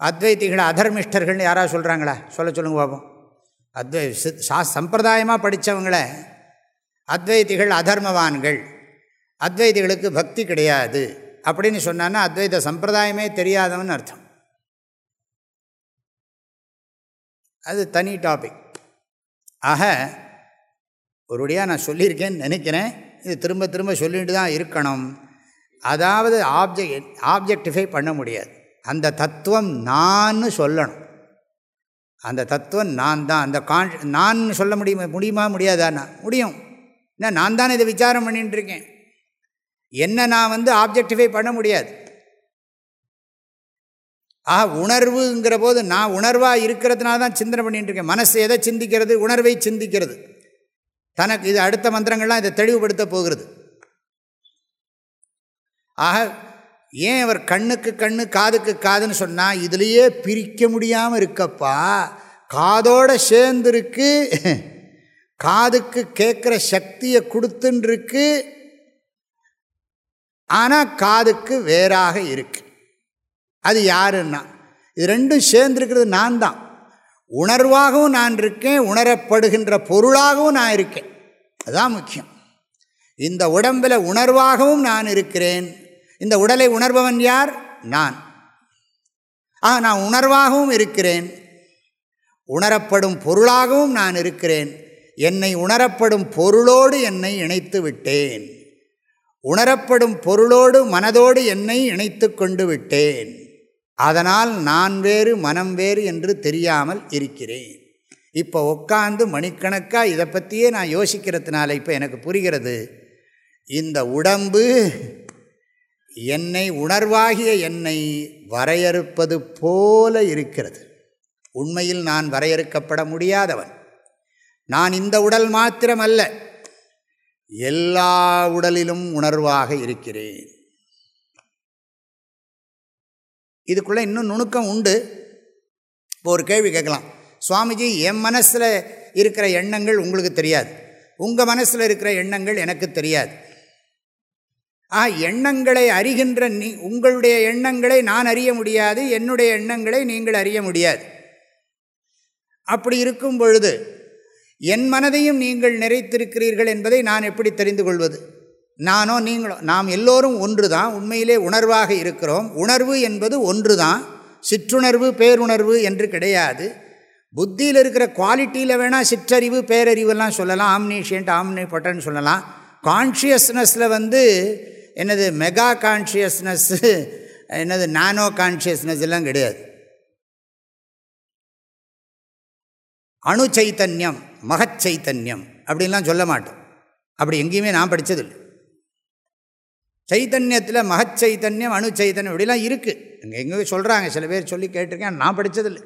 அத்வைத்திகளை அதர்மிஷ்டர்கள்னு யாராவது சொல்கிறாங்களா சொல்ல சொல்லுங்க பார்ப்போம் அத்வை சா சம்பிரதாயமாக படித்தவங்கள அத்வைத்திகள் அதர்மவான்கள் அத்வைதிகளுக்கு பக்தி கிடையாது அப்படின்னு சொன்னான்னா அத்வைத சம்பிரதாயமே தெரியாதவன் அர்த்தம். அது தனி டாபிக். ஆக ஒருபடியாக நான் சொல்லியிருக்கேன்னு நினைக்கிறேன். இது திரும்ப திரும்ப சொல்லிட்டு தான் இருக்கணும். அதாவது ஆப்ஜெக்ட் ஆப்ஜெக்டிஃபை பண்ண முடியாது. அந்த தத்துவம் நான் சொல்லணும். அந்த தத்துவம் நான் தான். அந்த கான் நான் சொல்ல முடியுமா முடியுமா முடியாதாண்ணா முடியும். ஏன்னா நான் தான் இதை விசாரம் பண்ணிட்டுருக்கேன் என்ன நான் வந்து ஆப்ஜெக்டிஃபை பண்ண முடியாது? ஆஹா உணர்வுங்கிற போது நான் உணர்வாக இருக்கிறதுனால தான் சிந்தனை பண்ணிட்டு இருக்கேன். மனசு எதை சிந்திக்கிறது உணர்வை சிந்திக்கிறது. தனக்கு இது அடுத்த மந்திரங்கள்லாம் இதை தெளிவுபடுத்த போகிறது. ஆக ஏன் அவர் கண்ணுக்கு கண்ணு காதுக்கு காதுன்னு சொன்னால் இதுலேயே பிரிக்க முடியாமல் இருக்கப்பா காதோடு சேர்ந்துருக்கு காதுக்கு கேட்குற சக்தியை கொடுத்துருக்கு ஆனால் காதுக்கு வேறாக இருக்குது அது யாருன்னா? இது ரெண்டும் சேர்ந்துருக்கிறது நான் தான் உணர்வாகவும் நான் இருக்கேன் உணரப்படுகின்ற பொருளாகவும் நான் இருக்கேன். அதுதான் முக்கியம். இந்த உடம்பில் உணர்வாகவும் நான் இருக்கிறேன். இந்த உடலை உணர்பவன் யார்? நான். ஆ நான் உணர்வாகவும் இருக்கிறேன். உணரப்படும் பொருளாகவும் நான் இருக்கிறேன். என்னை உணரப்படும் பொருளோடு என்னை இணைத்து விட்டேன். உணரப்படும் பொருளோடு மனதோடு என்னை இணைத்து கொண்டு விட்டேன். அதனால் நான் வேறு மனம் வேறு என்று தெரியாமல் இருக்கிறேன். இப்போ உட்காந்து மணிக்கணக்காக இதை பற்றியே நான் யோசிக்கிறதுனால இப்போ எனக்கு புரிகிறது. இந்த உடம்பு என்னை உணர்வாகிய என்னை வரையறுப்பது போல இருக்கிறது. உண்மையில் நான் வரையறுக்கப்பட முடியாதவன். நான் இந்த உடல் மாத்திரமல்ல எல்லா உடலிலும் உணர்வாக இருக்கிறேன். இதுக்குள்ளே இன்னும் நுணுக்கம் உண்டு. இப்போ ஒரு கேள்வி கேட்கலாம். சுவாமிஜி என் மனசில் இருக்கிற எண்ணங்கள் உங்களுக்கு தெரியாது. உங்கள் மனசில் இருக்கிற எண்ணங்கள் எனக்கு தெரியாது. ஆ எண்ணங்களை அறிகின்ற நீ உங்களுடைய எண்ணங்களை நான் அறிய முடியாது என்னுடைய எண்ணங்களை நீங்கள் அறிய முடியாது. அப்படி இருக்கும் பொழுது என் மனதையும் நீங்கள் நிறைத்திருக்கிறீர்கள் என்பதை நான் எப்படி தெரிந்து கொள்வது? நானோ நீங்களோ நாம் எல்லோரும் ஒன்று தான் உண்மையிலே உணர்வாக இருக்கிறோம். உணர்வு என்பது ஒன்று தான் சிற்றுணர்வு பேருணர்வு என்று கிடையாது. புத்தியில் இருக்கிற குவாலிட்டியில் வேணால் சிற்றறிவு பேரறிவுலாம் சொல்லலாம் ஆம்னிஷியன்ட் ஆம்னி பொட்டன்னு சொல்லலாம் கான்ஷியஸ்னஸில் வந்து என்னது மெகா கான்ஷியஸ்னஸ்ஸு என்னது நானோ கான்ஷியஸ்னஸ் எல்லாம் கிடையாது. அணு சைத்தன்யம் மகச்சைத்தன்யம் அப்படின்லாம் சொல்ல மாட்டோம். அப்படி எங்கேயுமே நான் படித்ததில்லை சைத்தன்யத்தில் மகச்சைத்தன்யம் அணு சைத்தன்யம் இப்படிலாம் இருக்குது எங்கே எங்கே சொல்கிறாங்க சில பேர் சொல்லி கேட்டிருக்கேன். நான் படித்ததில்லை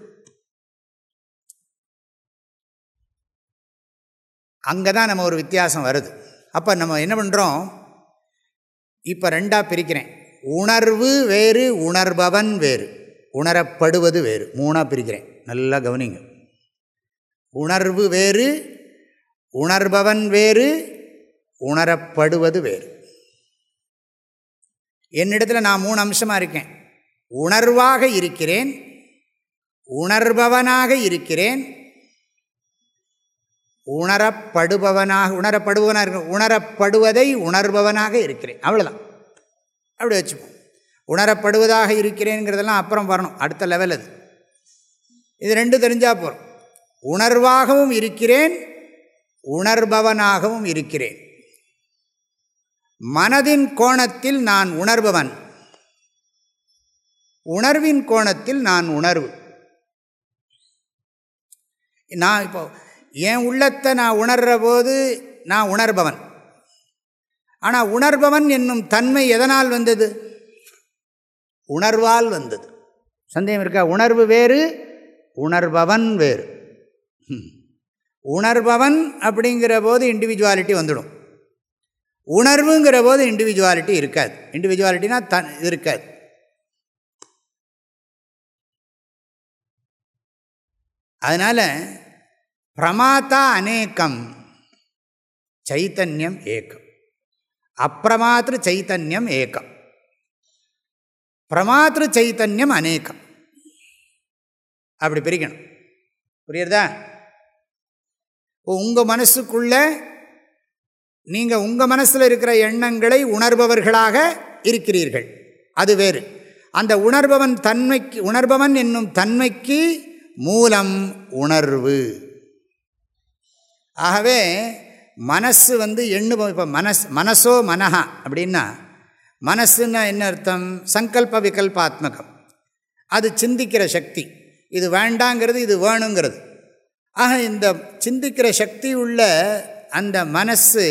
அங்கே தான் நம்ம ஒரு வித்தியாசம் வருது. அப்போ நம்ம என்ன பண்ணுறோம் இப்போ ரெண்டாக பிரிக்கிறேன். உணர்வு வேறு உணர்பவன் வேறு. உணரப்படுவது வேறு. மூணாக பிரிக்கிறேன். நல்லா கவனிங்க. உணர்வு வேறு உணர்பவன் வேறு உணரப்படுவது வேறு. என்னிடத்தில் நான் மூணு அம்சமாக இருக்கேன். உணர்வாக இருக்கிறேன் உணர்பவனாக இருக்கிறேன் உணரப்படுபவனாக உணரப்படுபவனாக இருக்க உணரப்படுவதை உணர்பவனாக இருக்கிறேன். அவ்வளோதான் அப்படி வச்சுப்போம். உணரப்படுவதாக இருக்கிறேங்கிறதெல்லாம் அப்புறம் வரணும். அடுத்த லெவல் அது. இது ரெண்டு தெரிஞ்சால் போகிறோம் உணர்வாகவும் இருக்கிறேன் உணர்பவனாகவும் இருக்கிறேன். மனதின் கோணத்தில் நான் உணர்பவன். உணர்வின் கோணத்தில் நான் உணர்வு. நான் இப்போ என் உள்ளத்தை நான் உணர்கிற போது நான் உணர்பவன். ஆனால் உணர்பவன் என்னும் தன்மை எதனால் வந்தது? உணர்வால் வந்தது. சந்தேகம் இருக்கா? உணர்வு வேறு உணர்பவன் வேறு. உணர்பவன் அப்படிங்கிற போது இண்டிவிஜுவாலிட்டி வந்துடும். உணர்வுங்கிற போது இண்டிவிஜுவாலிட்டி இருக்காது இண்டிவிஜுவாலிட்டினா தன் இருக்காது. அதனால் பிரமாத்தா அநேக்கம் சைத்தன்யம் ஏக்கம் அப்பிரமாத்திரு சைத்தன்யம் ஏக்கம் பிரமாத்திரு சைத்தன்யம் அநேக்கம் அப்படி பிரிக்கணும். புரியுறதா? உங்கள் மனசுக்குள்ளே நீங்கள் உங்கள் மனசில் இருக்கிற எண்ணங்களை உணர்பவர்களாக இருக்கிறீர்கள். அது வேறு. அந்த உணர்பவன் தன்மைக்கு உணர்பவன் என்னும் தன்மைக்கு மூலம் உணர்வு. ஆகவே மனசு வந்து எண்ணுபவம் இப்போ மனஸ் மனசோ மனஹா அப்படின்னா மனசுன்னா என்ன அர்த்தம்? சங்கல்ப விகல்பாத்மகம். அது சிந்திக்கிற சக்தி. இது வேண்டாங்கிறது இது வேணுங்கிறது. ஆக இந்த சிந்திக்கிற சக்தி உள்ள அந்த மனசு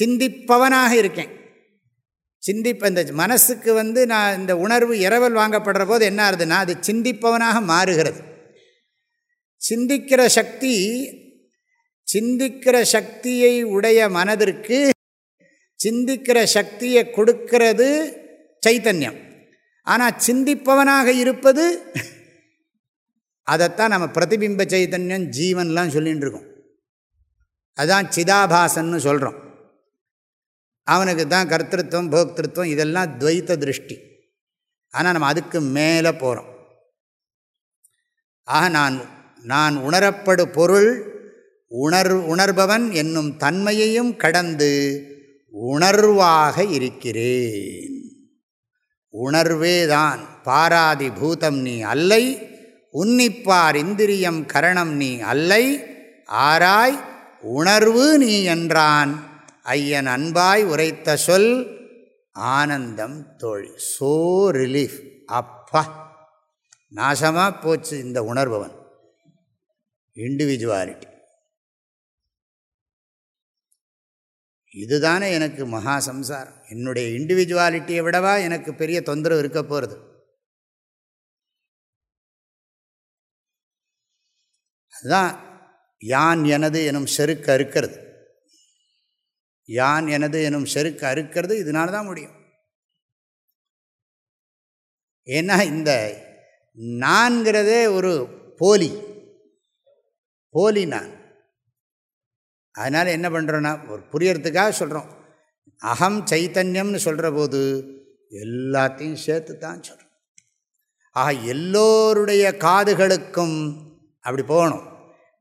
சிந்திப்பவனாக இருக்கேன். சிந்திப்ப இந்த மனசுக்கு வந்து நான் இந்த உணர்வு இரவல் வாங்கப்படுற போது என்ன ஆகுதுன்னா அது சிந்திப்பவனாக மாறுகிறது. சிந்திக்கிற சக்தி சிந்திக்கிற சக்தியை உடைய மனதிற்கு சிந்திக்கிற சக்தியை கொடுக்கிறது சைத்தன்யம். ஆனால் சிந்திப்பவனாக இருப்பது அதைத்தான் நம்ம பிரதிபிம்ப சைத்தன்யம் ஜீவன்லாம் சொல்லிகிட்டு இருக்கோம் அதுதான் சிதாபாசன்னு சொல்கிறோம் அவனுக்கு தான் கர்த்தத்துவம் போக்திருத்துவம் இதெல்லாம் துவைத்த திருஷ்டி. ஆனால் நம்ம அதுக்கு மேலே போகிறோம் ஆக நான் நான் உணரப்படு பொருள் உணர் உணர்பவன் என்னும் தன்மையையும் கடந்து உணர்வாக இருக்கிறேன். உணர்வேதான் பாராதி பூதம் நீ அல்லை உன்னிப்பார் இந்திரியம் கரணம் நீ அல்லை ஆராய் உணர்வு நீ என்றான். ஐயன் அன்பாய் உரைத்த சொல் ஆனந்தம் தோழி. சோ ரிலீஃப் அப்பா. நாசமாக போச்சு இந்த உணர்பவன் இண்டிவிஜுவாலிட்டி இதுதானே எனக்கு மகா சம்சாரம். என்னுடைய இண்டிவிஜுவாலிட்டியை விடவா எனக்கு பெரிய தொந்தரவு இருக்க போகிறது அதுதான் யான் எனது எனும் செருக்கு அறுக்கிறது. யான் எனது எனும் செருக்கு அறுக்கிறது இதனால தான் முடியும். ஏன்னா இந்த நான்கிறதே ஒரு போலி. போலி நான். அதனால் என்ன பண்ணுறோன்னா ஒரு புரியறதுக்காக சொல்கிறோம் அகம் சைத்தன்யம்னு சொல்கிற போது எல்லாத்தையும் சேர்த்து தான் சொல்கிறோம் ஆக எல்லோருடைய காதுகளுக்கும் அப்படி போகணும்.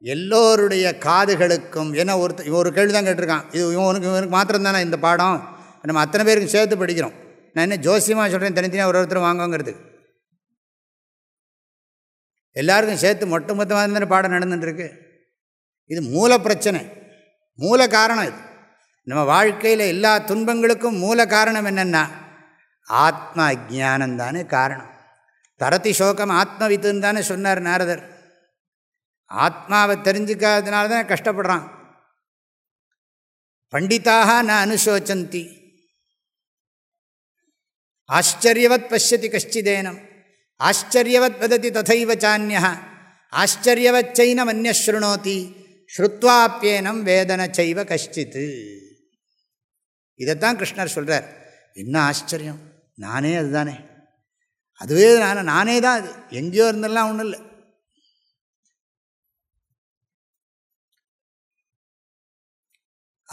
எல்லோருடைய காதுகளுக்கும் ஏன்னா ஒருத்த ஒரு கேள்வி தான் கேட்டிருக்கான். இது இவனுக்கு இவனுக்கு மாத்திரம் தானே இந்த பாடம்? நம்ம அத்தனை பேருக்கும் சேர்த்து படிக்கிறோம். நான் என்ன ஜோசியமாக சொல்கிறேன் தனித்தனியாக ஒரு ஒருத்தர் வாங்குங்கிறது எல்லாருக்கும் சேர்த்து மொட்டை மொத்தமாக தானே பாடம் நடந்துட்டுருக்கு. இது மூல பிரச்சனை. மூல காரணம் இது. நம்ம வாழ்க்கையில் எல்லா துன்பங்களுக்கும் மூல காரணம் என்னென்னா ஆத்ம அஜானம் தானே காரணம். தரத்தி சோகம் ஆத்மவித்துன்னு தானே சொன்னார் நாரதர். ஆத்மாவை தெரிஞ்சுக்காததுனால தான் கஷ்டப்படுறான். பண்டிதாக ந அனுசோச்சந்தி. ஆச்சரியவத் பசியதி கஷ்டிதேனம். ஆச்சரியவத் வததி ததைவ சானியா ஆச்சரியவச்சைனம் அந்நஸ்ருணோதி ஸ்ருத்வாப்பியேனம் வேதன செய்வ கஷ்டித்து இதைத்தான் கிருஷ்ணர் சொல்கிறார் என்ன ஆச்சரியம்? நானே அதுதானே. அதுவே நான் நானே தான் அது. எங்கேயோ இருந்தெல்லாம் ஒன்றும் இல்லை.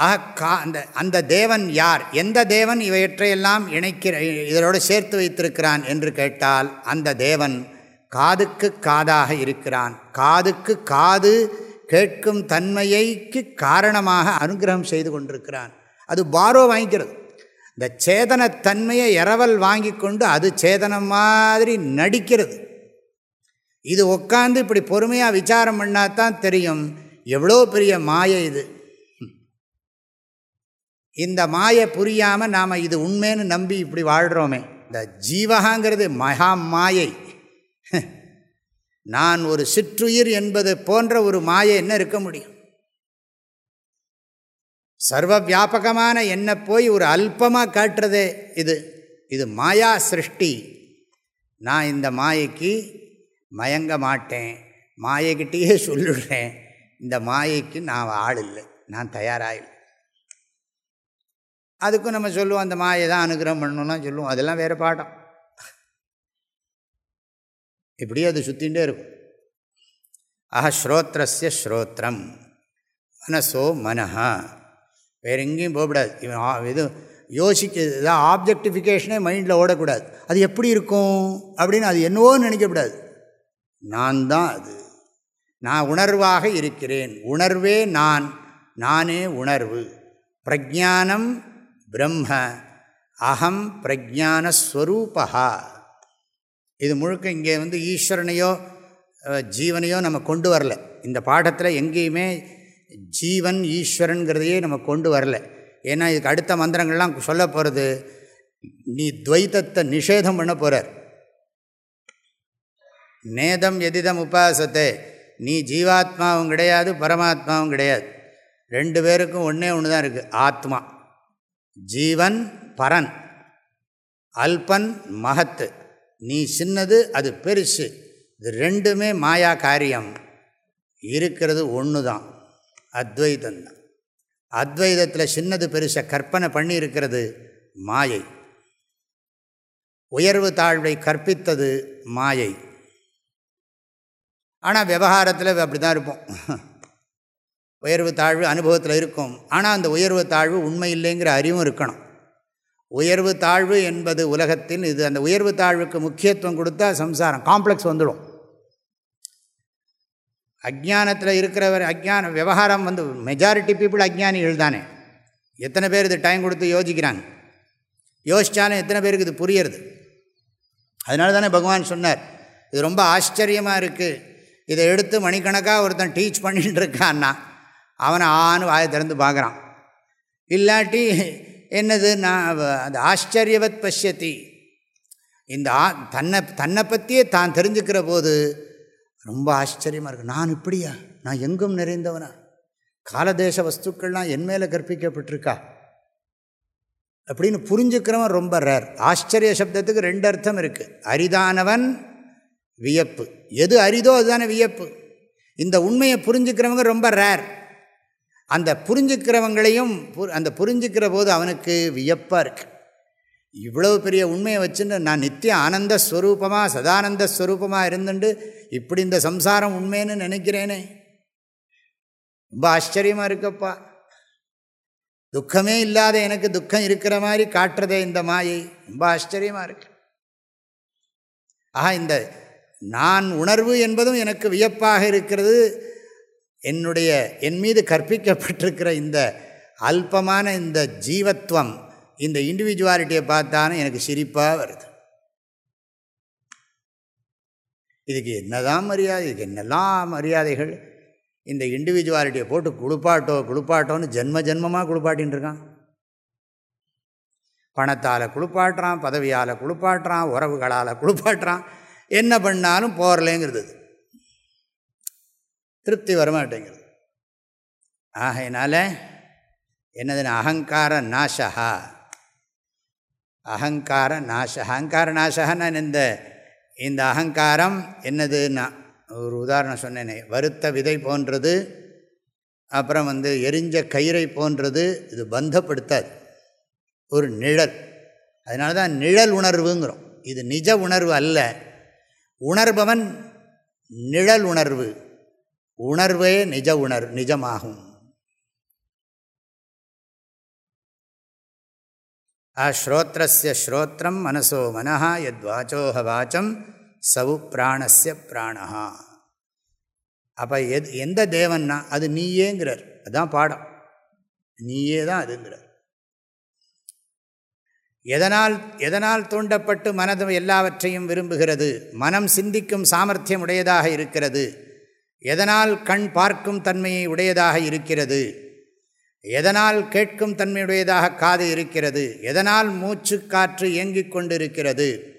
ஆக கா அந்த அந்த தேவன் யார்? எந்த தேவன் இவற்றையெல்லாம் இணைக்கிற இதனோடு சேர்த்து வைத்திருக்கிறான் என்று கேட்டால் அந்த தேவன் காதுக்கு காதாக இருக்கிறான். காதுக்கு காது கேட்கும் தன்மையைக்கு காரணமாக அனுகிரகம் செய்து கொண்டிருக்கிறான். அது பாரோ வாங்கிக்கிறது. இந்த சேதனத்தன்மையை இரவல் வாங்கி கொண்டு அது சேதனம் மாதிரி நடிக்கிறது. இது உட்காந்து இப்படி பொறுமையாக விசாரம் பண்ணாதான் தெரியும். எவ்வளோ பெரிய மாயை இது. இந்த மாயை புரியாமல் நாம் இது உண்மைன்னு நம்பி இப்படி வாழ்கிறோமே இந்த ஜீவகாங்கிறது மகா மாயை. நான் ஒரு சிற்றுயிர் என்பது போன்ற ஒரு மாயை என்ன இருக்க முடியும்? சர்வ வியாபகமான என்ன போய் ஒரு அல்பமாக காட்டுறதே இது. இது மாயா சிருஷ்டி. நான் இந்த மாயைக்கு மயங்க மாட்டேன். மாயைக்கிட்டேயே சொல்லிடுறேன். இந்த மாயைக்கு நான் ஆள் இல்லை. நான் தயாராக அதுக்கும் நம்ம சொல்லுவோம் அந்த மாயை தான் அனுகிரகம் பண்ணணும்லாம் சொல்லுவோம். அதெல்லாம் வேறு பாடம். இப்படியே அது சுற்றிகிட்டே இருக்கும். அஹ ஸ்ரோத்ரஸ்ய ஸ்ரோத்திரம் மனசோ மனஹா. வேறு எங்கேயும் போகக்கூடாது. இவன் இது யோசிக்க இதான் ஆப்ஜெக்டிஃபிகேஷனே மைண்டில் ஓடக்கூடாது. அது எப்படி இருக்கும்? அப்படின்னு அது என்னவோன்னு நினைக்கக்கூடாது. நான் தான் அது. நான் உணர்வாக இருக்கிறேன். உணர்வே நான். நானே உணர்வு. பிரஜானம் பிரம்ம அகம் பிரஜானஸ்வரூபா இது முழுக்க இங்கே வந்து ஈஸ்வரனையோ ஜீவனையோ நம்ம கொண்டு வரல. இந்த பாடத்தில் எங்கேயுமே ஜீவன் ஈஸ்வரனுங்கிறதையே நம்ம கொண்டு வரல. ஏன்னா இதுக்கு அடுத்த மந்திரங்கள்லாம் சொல்ல போகிறது நீ துவைத்தத்தை நிஷேதம் பண்ண போகிறார் நேதம் எதிதம் உபாசத்தை நீ ஜீவாத்மாவும் கிடையாது பரமாத்மாவும் கிடையாது. ரெண்டு பேருக்கும் ஒன்றே ஒன்று தான் இருக்குது ஆத்மா. ஜீவன் பரன் அல்பன் மகத்து. நீ சின்னது அது பெருசு. இது ரெண்டுமே மாயா காரியம். இருக்கிறது ஒன்று தான். அத்வைதந்தான் அத்வைதத்தில் சின்னது பெருசை கற்பனை பண்ணி இருக்கிறது மாயை. உயர்வு தாழ்வை கற்பித்தது மாயை. ஆனால் விவகாரத்தில் அப்படி தான் இருப்போம். உயர்வு தாழ்வு அனுபவத்தில் இருக்கும். ஆனால் அந்த உயர்வு தாழ்வு உண்மை இல்லைங்கிற அறிவும் இருக்கணும். உயர்வு தாழ்வு என்பது உலகத்தின் இது அந்த உயர்வு தாழ்வுக்கு முக்கியத்துவம் கொடுத்தா சம்சாரம் காம்ப்ளெக்ஸ் வந்துடும். அஜானத்தில் இருக்கிறவர் அஜ்ஞான விவகாரம் வந்து மெஜாரிட்டி பீப்புள் அஜ்ஞானிகள் தானே. எத்தனை பேர் இது டைம் கொடுத்து யோசிக்கிறாங்க? யோசித்தாலும் எத்தனை பேருக்கு இது புரியறது? அதனால தானே பகவான் சொன்னார் இது ரொம்ப ஆச்சரியமாக இருக்குது இதை எடுத்து மணிக்கணக்காக ஒருத்தன் டீச் பண்ணிகிட்டு இருக்கான்னா அவனை ஆணு வாயை திறந்து பார்க்குறான். இல்லாட்டி என்னது? நான் அந்த ஆச்சரியவத் பசியத்தி இந்த ஆ தன்னை தன்னை பற்றியே தான் தெரிஞ்சுக்கிற போது ரொம்ப ஆச்சரியமாக இருக்குது நான் இப்படியா? நான் எங்கும் நிறைந்தவனா? காலதேச வஸ்துக்கள்லாம் என் மேலே கற்பிக்கப்பட்டிருக்கா? அப்படின்னு புரிஞ்சுக்கிறவன் ரொம்ப ரேர் ஆச்சரிய சப்தத்துக்கு ரெண்டு அர்த்தம் இருக்குது அரிதானவன் வியப்பு. எது அரிதோ அதுதானே வியப்பு. இந்த உண்மையை புரிஞ்சுக்கிறவங்க ரொம்ப ரேர் அந்த புரிஞ்சுக்கிறவங்களையும் அந்த புரிஞ்சுக்கிற போது அவனுக்கு வியப்பாக இருக்குது இவ்வளவு பெரிய உண்மையை வச்சுன்னு நான் நித்திய ஆனந்த ஸ்வரூபமாக சதானந்த ஸ்வரூபமாக இருந்துட்டு இப்படி இந்த சம்சாரம் உண்மைன்னு நினைக்கிறேனே. ரொம்ப ஆச்சரியமாக இருக்கப்பா. துக்கமே இல்லாத எனக்கு துக்கம் இருக்கிற மாதிரி காட்டுறதே இந்த மாயை. ரொம்ப ஆச்சரியமாக இருக்கு. ஆஹா இந்த நான் உணர்வு என்பதும் எனக்கு வியப்பாக இருக்கிறது. என்னுடைய என் மீது கற்பிக்கப்பட்டிருக்கிற இந்த அல்பமான இந்த ஜீவத்வம் இந்த இண்டிவிஜுவாலிட்டியை பார்த்தாலும் எனக்கு சிரிப்பாக வருது. இதுக்கு என்னதான் மரியாதை இதுக்கு என்னெல்லாம் மரியாதைகள்? இந்த இண்டிவிஜுவாலிட்டியை போட்டு குளிப்பாட்டோ குளிப்பாட்டோன்னு ஜென்ம ஜென்மமாக குளிப்பாட்டின்னு இருக்கான். பணத்தால் குளிப்பாட்டுறான் பதவியால் குளிப்பாட்டுறான் உறவுகளால் குளிப்பாட்டுறான். என்ன பண்ணாலும் போகலேங்கிறது திருப்தி வரமாட்டேங்கிறது ஆகையினால என்னதுன்னு அகங்கார நாசகா அகங்கார நாச அகங்கார நாசகன்னா இந்த இந்த அகங்காரம் என்னதுன்னா ஒரு உதாரணம் சொன்னேனே வருத்த விதை போன்றது அப்புறம் வந்து எரிஞ்ச கயிறை போன்றது இது பந்தப்படுத்தாது. ஒரு நிழல். அதனால தான் நிழல் உணர்வுங்கிறோம். இது நிஜ உணர்வு அல்ல. உணர்பவன் நிழல் உணர்வு. உணர்வே நிஜ உணர் நிஜமாகும். ஸ்ரோத்திரஸ்ய ஸ்ரோத்திரம் மனசோ மனஹா யத்வாச்சோஹ வாச்சம் சவு பிராணஸ்ய பிராணஹா. அப்போ எது எந்த தேவன்னா அது நீயேங்கிறார். அதுதான் பாடம். நீயே தான் அதுங்கிறார். எதனால் எதனால் தூண்டப்பட்டு மனது எல்லாவற்றையும் விரும்புகிறது? மனம் சிந்திக்கும் சாமர்த்தியம் உடையதாக இருக்கிறது. எதனால் கண் பார்க்கும் தன்மையை உடையதாக இருக்கிறது? எதனால் கேட்கும் தன்மையுடையதாக காது இருக்கிறது? எதனால் மூச்சு காற்று இயங்கிக் கொண்டிருக்கிறது?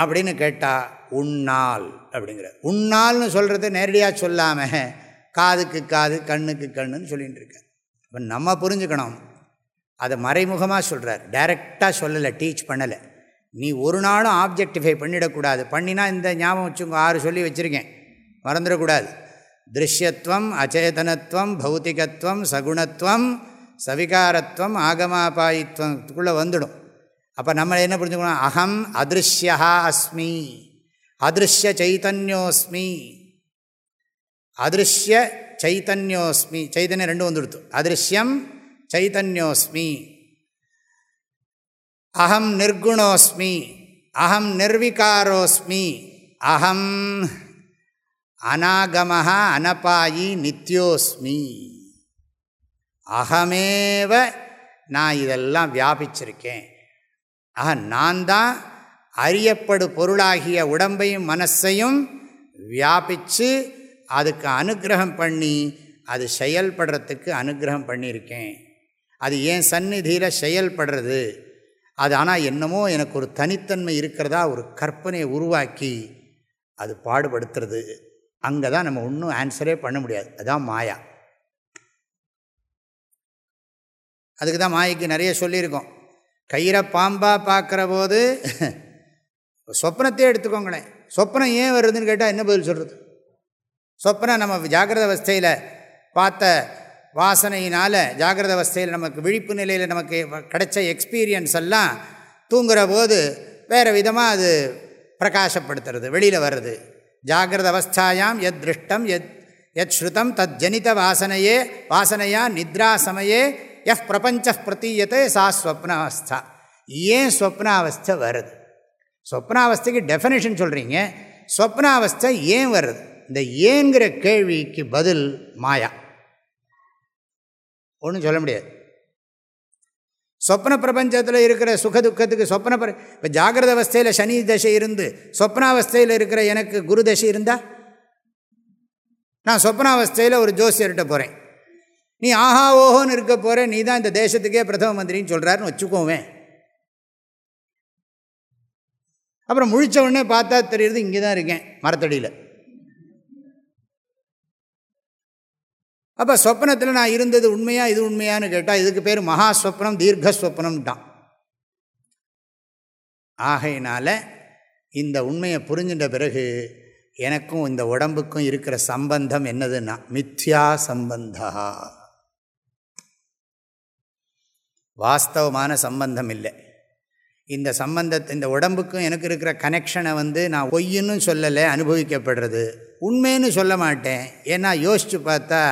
அப்படின்னு கேட்டால் உன்னால் அப்படிங்கிற. உன்னால்னு சொல்கிறது நேரடியாக சொல்லாமல் காதுக்கு காது கண்ணுக்கு கண்ணுன்னு சொல்லிகிட்டு இருக்க. இப்போ நம்ம புரிஞ்சுக்கணும். அதை மறைமுகமாக சொல்கிறார் டைரெக்டாக சொல்லலை டீச் பண்ணலை. நீ ஒரு நாளும் ஆப்ஜெக்டிஃபை பண்ணிடக்கூடாது. பண்ணினா இந்த ஞாபகம் வச்சுங்க ஆறு சொல்லி வச்சுருக்கேன். மறந்துடக்கூடாது. திருஷ்யத்துவம் அச்சேதனத்துவம் பௌத்திகத்துவம் சகுணத்துவம் சவிகாரத்துவம் ஆகமாபாயித்வத்துக்குள்ளே வந்துடும். அப்போ நம்ம என்ன புரிஞ்சுக்கணும்? அகம் அதிருஷ்யா அஸ்மி. அதிருஷ்ய சைத்தன்யோஸ்மி அதிருஷ்ய சைத்தன்யோஸ்மி சைத்தன்யம் ரெண்டு வந்துடுத்து. அதிருஷ்யம் சைத்தன்யோஸ்மி அகம் நிர்குணோஸ்மி. அகம் நிர்விகாரோஸ்மி. அகம் அநாகமஹா அனபாயி நித்யோஸ்மி. அகமேவ நான் இதெல்லாம் வியாபிச்சிருக்கேன். ஆக நான் தான் அறியப்படு பொருளாகிய உடம்பையும் மனசையும் வியாபித்து அதுக்கு அனுகிரகம் பண்ணி அது செயல்படுறதுக்கு அனுகிரகம் பண்ணியிருக்கேன். அது ஏன் சந்நிதியில் செயல்படுறது? அது ஆனால் என்னமோ எனக்கு ஒரு தனித்தன்மை இருக்கிறதா ஒரு கற்பனையை உருவாக்கி அது பாடுபடுத்துறது. அங்கே தான் நம்ம ஒன்றும் ஆன்சரே பண்ண முடியாது. அதுதான் மாயா. அதுக்கு தான் மாயைக்கு நிறைய சொல்லியிருக்கோம். கயிறை பாம்பாக பார்க்குற போது சொப்னத்தையே எடுத்துக்கோங்களேன். சொப்னம் ஏன் வருதுன்னு கேட்டால் என்ன பதில் சொல்கிறது சொப்னம் நம்ம ஜாகிரத அவஸ்தையில் பார்த்த வாசனையினால் ஜாகிரத அவஸ்தையில் நமக்கு விழிப்பு நிலையில் நமக்கு கிடைச்ச எக்ஸ்பீரியன்ஸ் எல்லாம் தூங்குகிற போது வேறு விதமாக அது பிரகாசப்படுத்துறது வெளியில் வர்றது. ஜாகிரத அவஸ்தாயாம் எத் திருஷ்டம் எத் எத் ஸ்ருதம் தத் ஜனித வாசனையே வாசனையா நித்ரா சமயே எஃப் பிரபஞ்ச பிரதீயத்தை சா ஸ்வப்னாவஸ்தா ஏன் ஸ்வப்னாவஸ்தை வருது ஸ்வப்னாவஸ்தைக்கு டெஃபனேஷன் சொல்கிறீங்க ஸ்வப்னாவஸ்தை ஏன் வருது இந்த ஏங்கிற கேள்விக்கு பதில் மாயா. ஒன்றும் சொல்ல முடியாது. சொப்ன பிரபஞ்சத்தில் இருக்கிற சுக துக்கத்துக்கு சொப்ன பிர இப்போ ஜாகிரத அவஸ்தையில் சனி தசை இருந்து சொப்னாவஸ்தையில் இருக்கிற எனக்கு குரு தசை இருந்தால் நான் சொப்னாவஸ்தையில் ஒரு ஜோசியர்கிட்ட போகிறேன் நீ ஆஹா ஓஹோன்னு இருக்க போகிற நீ தான் இந்த தேசத்துக்கே பிரதம மந்திரின்னு சொல்கிறாருன்னு வச்சுக்கோவேன். அப்புறம் முழித்த உடனே பார்த்தா தெரியுது இங்கே தான் இருக்கேன் மரத்தடியில். அப்போ சொப்னத்தில் நான் இருந்தது உண்மையாக இது உண்மையான்னு கேட்டால் இதுக்கு பேர் மகாஸ்வப்னம் தீர்க்கஸ்வப்னம்ட்டான். ஆகையினால் இந்த உண்மையை புரிஞ்சின்ற பிறகு எனக்கும் இந்த உடம்புக்கும் இருக்கிற சம்பந்தம் என்னதுன்னா மித்யா சம்பந்தா. வாஸ்தவமான சம்பந்தம் இல்லை. இந்த சம்பந்தத்தை இந்த உடம்புக்கும் எனக்கு இருக்கிற கனெக்ஷனை வந்து நான் பொய்ன்னு சொல்லலை அனுபவிக்கப்படுறது. உண்மைன்னு சொல்ல மாட்டேன். ஏன்னா யோசித்து பார்த்தா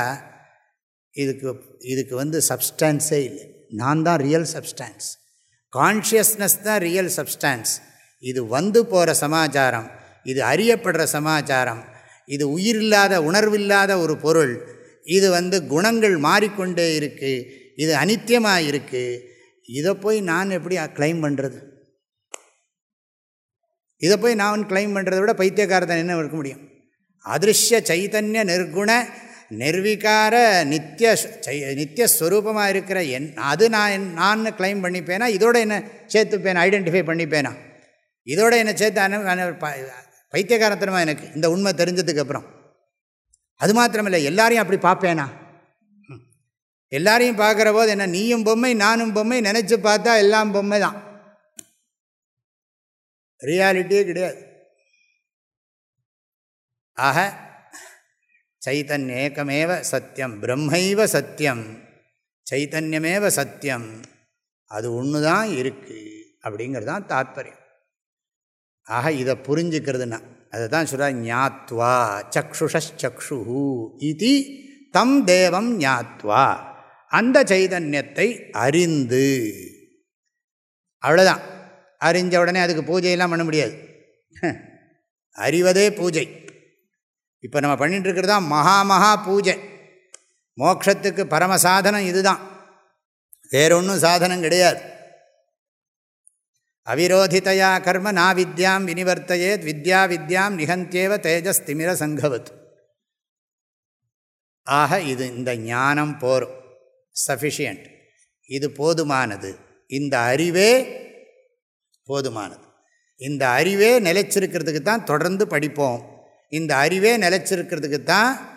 இதுக்கு இதுக்கு வந்து சப்ஸ்டான்ஸே இல்லை. நான் தான் ரியல் சப்ஸ்டான்ஸ் கான்ஷியஸ்னஸ் தான் ரியல் சப்ஸ்டான்ஸ் இது வந்து போகிற சமாச்சாரம். இது அறியப்படுற சமாச்சாரம். இது உயிரில்லாத உணர்வில்லாத ஒரு பொருள். இது வந்து குணங்கள் மாறிக்கொண்டே இருக்குது இது அனித்தியமாக இருக்குது இதை போய் நான் எப்படி கிளைம் பண்ணுறது இதை போய் நான் கிளைம் பண்ணுறதை விட பைத்தியக்காரத்தை என்ன இருக்க முடியும்? அதிருஷ்ய சைத்தன்ய நிர்குண நிர்வீகார நித்திய நித்தியஸ்வரூபமாக இருக்கிற என் அது நான் நான் கிளைம் பண்ணிப்பேனா? இதோட என்ன சேர்த்துப்பேன்? ஐடென்டிஃபை பண்ணிப்பேனா? இதோட என்ன சேர்த்து பைத்தியகாரத்தனமாக எனக்கு இந்த உண்மை தெரிஞ்சதுக்கப்புறம் அது மாத்திரமில்லை எல்லாரையும் அப்படி பார்ப்பேனா? எல்லாரையும் பார்க்குற போது என்ன நீயும் பொம்மை நானும் பொம்மை நினச்சி பார்த்தா எல்லாம் பொம்மை தான். ரியாலிட்டியே கிடையாது. ஆக சைத்தன்யேக்கமேவ சத்தியம் பிரம்மைவ சத்தியம் சைத்தன்யமேவ சத்தியம் அது ஒன்று தான் இருக்குது அப்படிங்கிறது தான் தாத்பரியம். ஆக இதை புரிஞ்சுக்கிறதுனா அதை தான் சொல்கிற ஞாத்வா சக்ஷுஷச்சு இது தம் தேவம் ஞாத்வா. அந்த சைதன்யத்தை அறிந்து அவ்வளோதான் அறிஞ்ச உடனே அதுக்கு பூஜையெல்லாம் பண்ண முடியாது. அறிவதே பூஜை. இப்போ நம்ம பண்ணிகிட்டு இருக்கிறது தான் மகா மகா பூஜை. மோக்ஷத்துக்கு பரம சாதனம் இதுதான். வேறொன்றும் சாதனம் கிடையாது. அவிரோதிதையா கர்ம நா வித்யாம் வினிவர்த்தையேத் வித்யா வித்யாம் நிகந்தேவ தேஜஸ் திமிர சங்கவத். ஆக இது இந்த ஞானம் போரும். சஃபிஷியன்ட் இது போதுமானது. இந்த அறிவே போதுமானது. இந்த அறிவே நிலைச்சிருக்கிறதுக்கு தான் தொடர்ந்து படிப்போம். இந்த அறிவே நிலச்சிருக்கிறதுக்கு தான்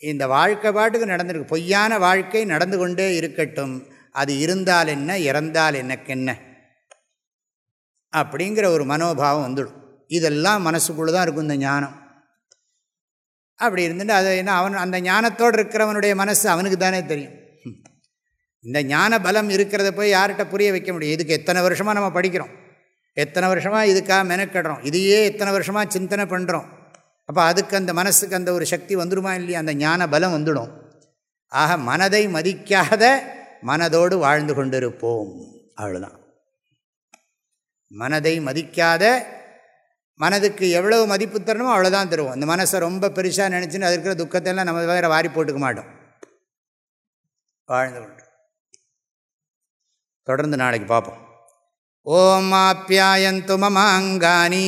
இந்த வாழ்க்கை பாட்டுக்கு நடந்திருக்கு. பொய்யான வாழ்க்கை நடந்து கொண்டே இருக்கட்டும். அது இருந்தால் என்ன இறந்தால் எனக்கு என்ன? அப்படிங்கிற ஒரு மனோபாவம் வந்துடும். இதெல்லாம் மனசுக்குள்ளே தான் இருக்கும் இந்த ஞானம். அப்படி இருந்துட்டு அது என்ன அவன் அந்த ஞானத்தோடு இருக்கிறவனுடைய மனசு அவனுக்கு தானே தெரியும். இந்த ஞான பலம் இருக்கிறத போய் யார்கிட்ட புரிய வைக்க முடியும்? இதுக்கு எத்தனை வருஷமாக நம்ம படிக்கிறோம்? எத்தனை வருஷமாக இதுக்காக மெனக்கடுறோம்? இதையே எத்தனை வருஷமாக சிந்தனை பண்ணுறோம் அப்போ அதுக்கு அந்த மனசுக்கு அந்த ஒரு சக்தி வந்துடுமா இல்லையா? அந்த ஞான பலம் வந்துடும். ஆக மனதை மதிக்காத மனதோடு வாழ்ந்து கொண்டிருப்போம். அவ்வளோதான் மனதை மதிக்காத மனதுக்கு எவ்வளவு மதிப்பு தரணுமோ அவ்வளோதான் தருவோம். அந்த மனசை ரொம்ப பெருசாக நினச்சின்னு அது இருக்கிற துக்கத்தெல்லாம் நம்ம வேறு வாரி போட்டுக்க மாட்டோம். வாழ்ந்து கொண்டு. தொடர்ந்து நாளைக்கு பார்ப்போம். ஓம் ஆப்பியாயந்து மமாங்கானி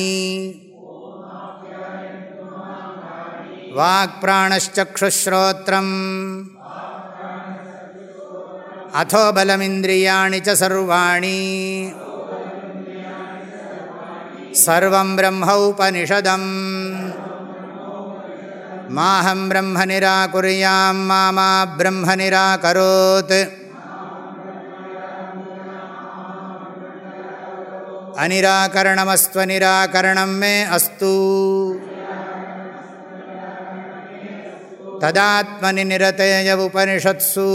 வாக்ப்ராணச்சக்ஷுஸ்ரோத்திரம் அதோ பலமிந்திரியாணி சர்வாணி சர்வம் பிரம்ம உபனிஷதம் மாஹம் பிரம்ம நிராகுரியாம் மாமா பிரம்ம நிராகரோத் அனிராகரணமஸ்துவ நிராகரணம் மே அஸ்து ததாத்மனி நிரதேய உபனிஷத்சு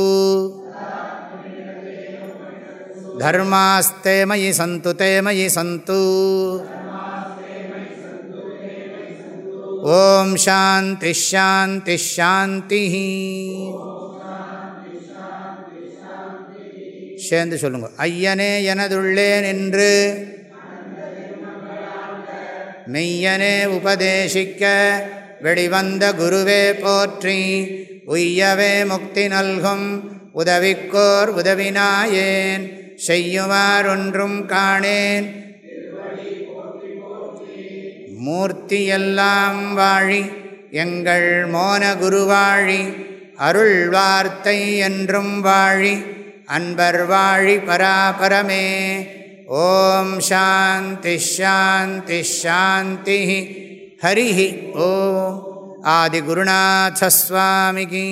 தர்மாஸ்தே மயி சந்து தே மயி சந்து ஓம் சாந்தி ஷாந்தி ஷாந்தி சேர்ந்து சொல்லுங்க. ஐயனே எனதுள்ளே நின்று மெய்யனே உபதேசிக்க வெளிவந்த குருவே போற்றி உய்யவே முக்தி நல்கும் உதவிக்கோர் உதவினாயேன் செய்யுமாறொன்றும் காணேன். மூர்த்தியெல்லாம் வாழி எங்கள் மோன குருவாழி அருள் வார்த்தை என்றும் வாழி அன்பர் வாழி பராபரமே. ஓம் சாந்தி ஷாந்தி ஷாந்தி ஹரி ஓம் ஆதிகுருநாசஸ்வாமிகி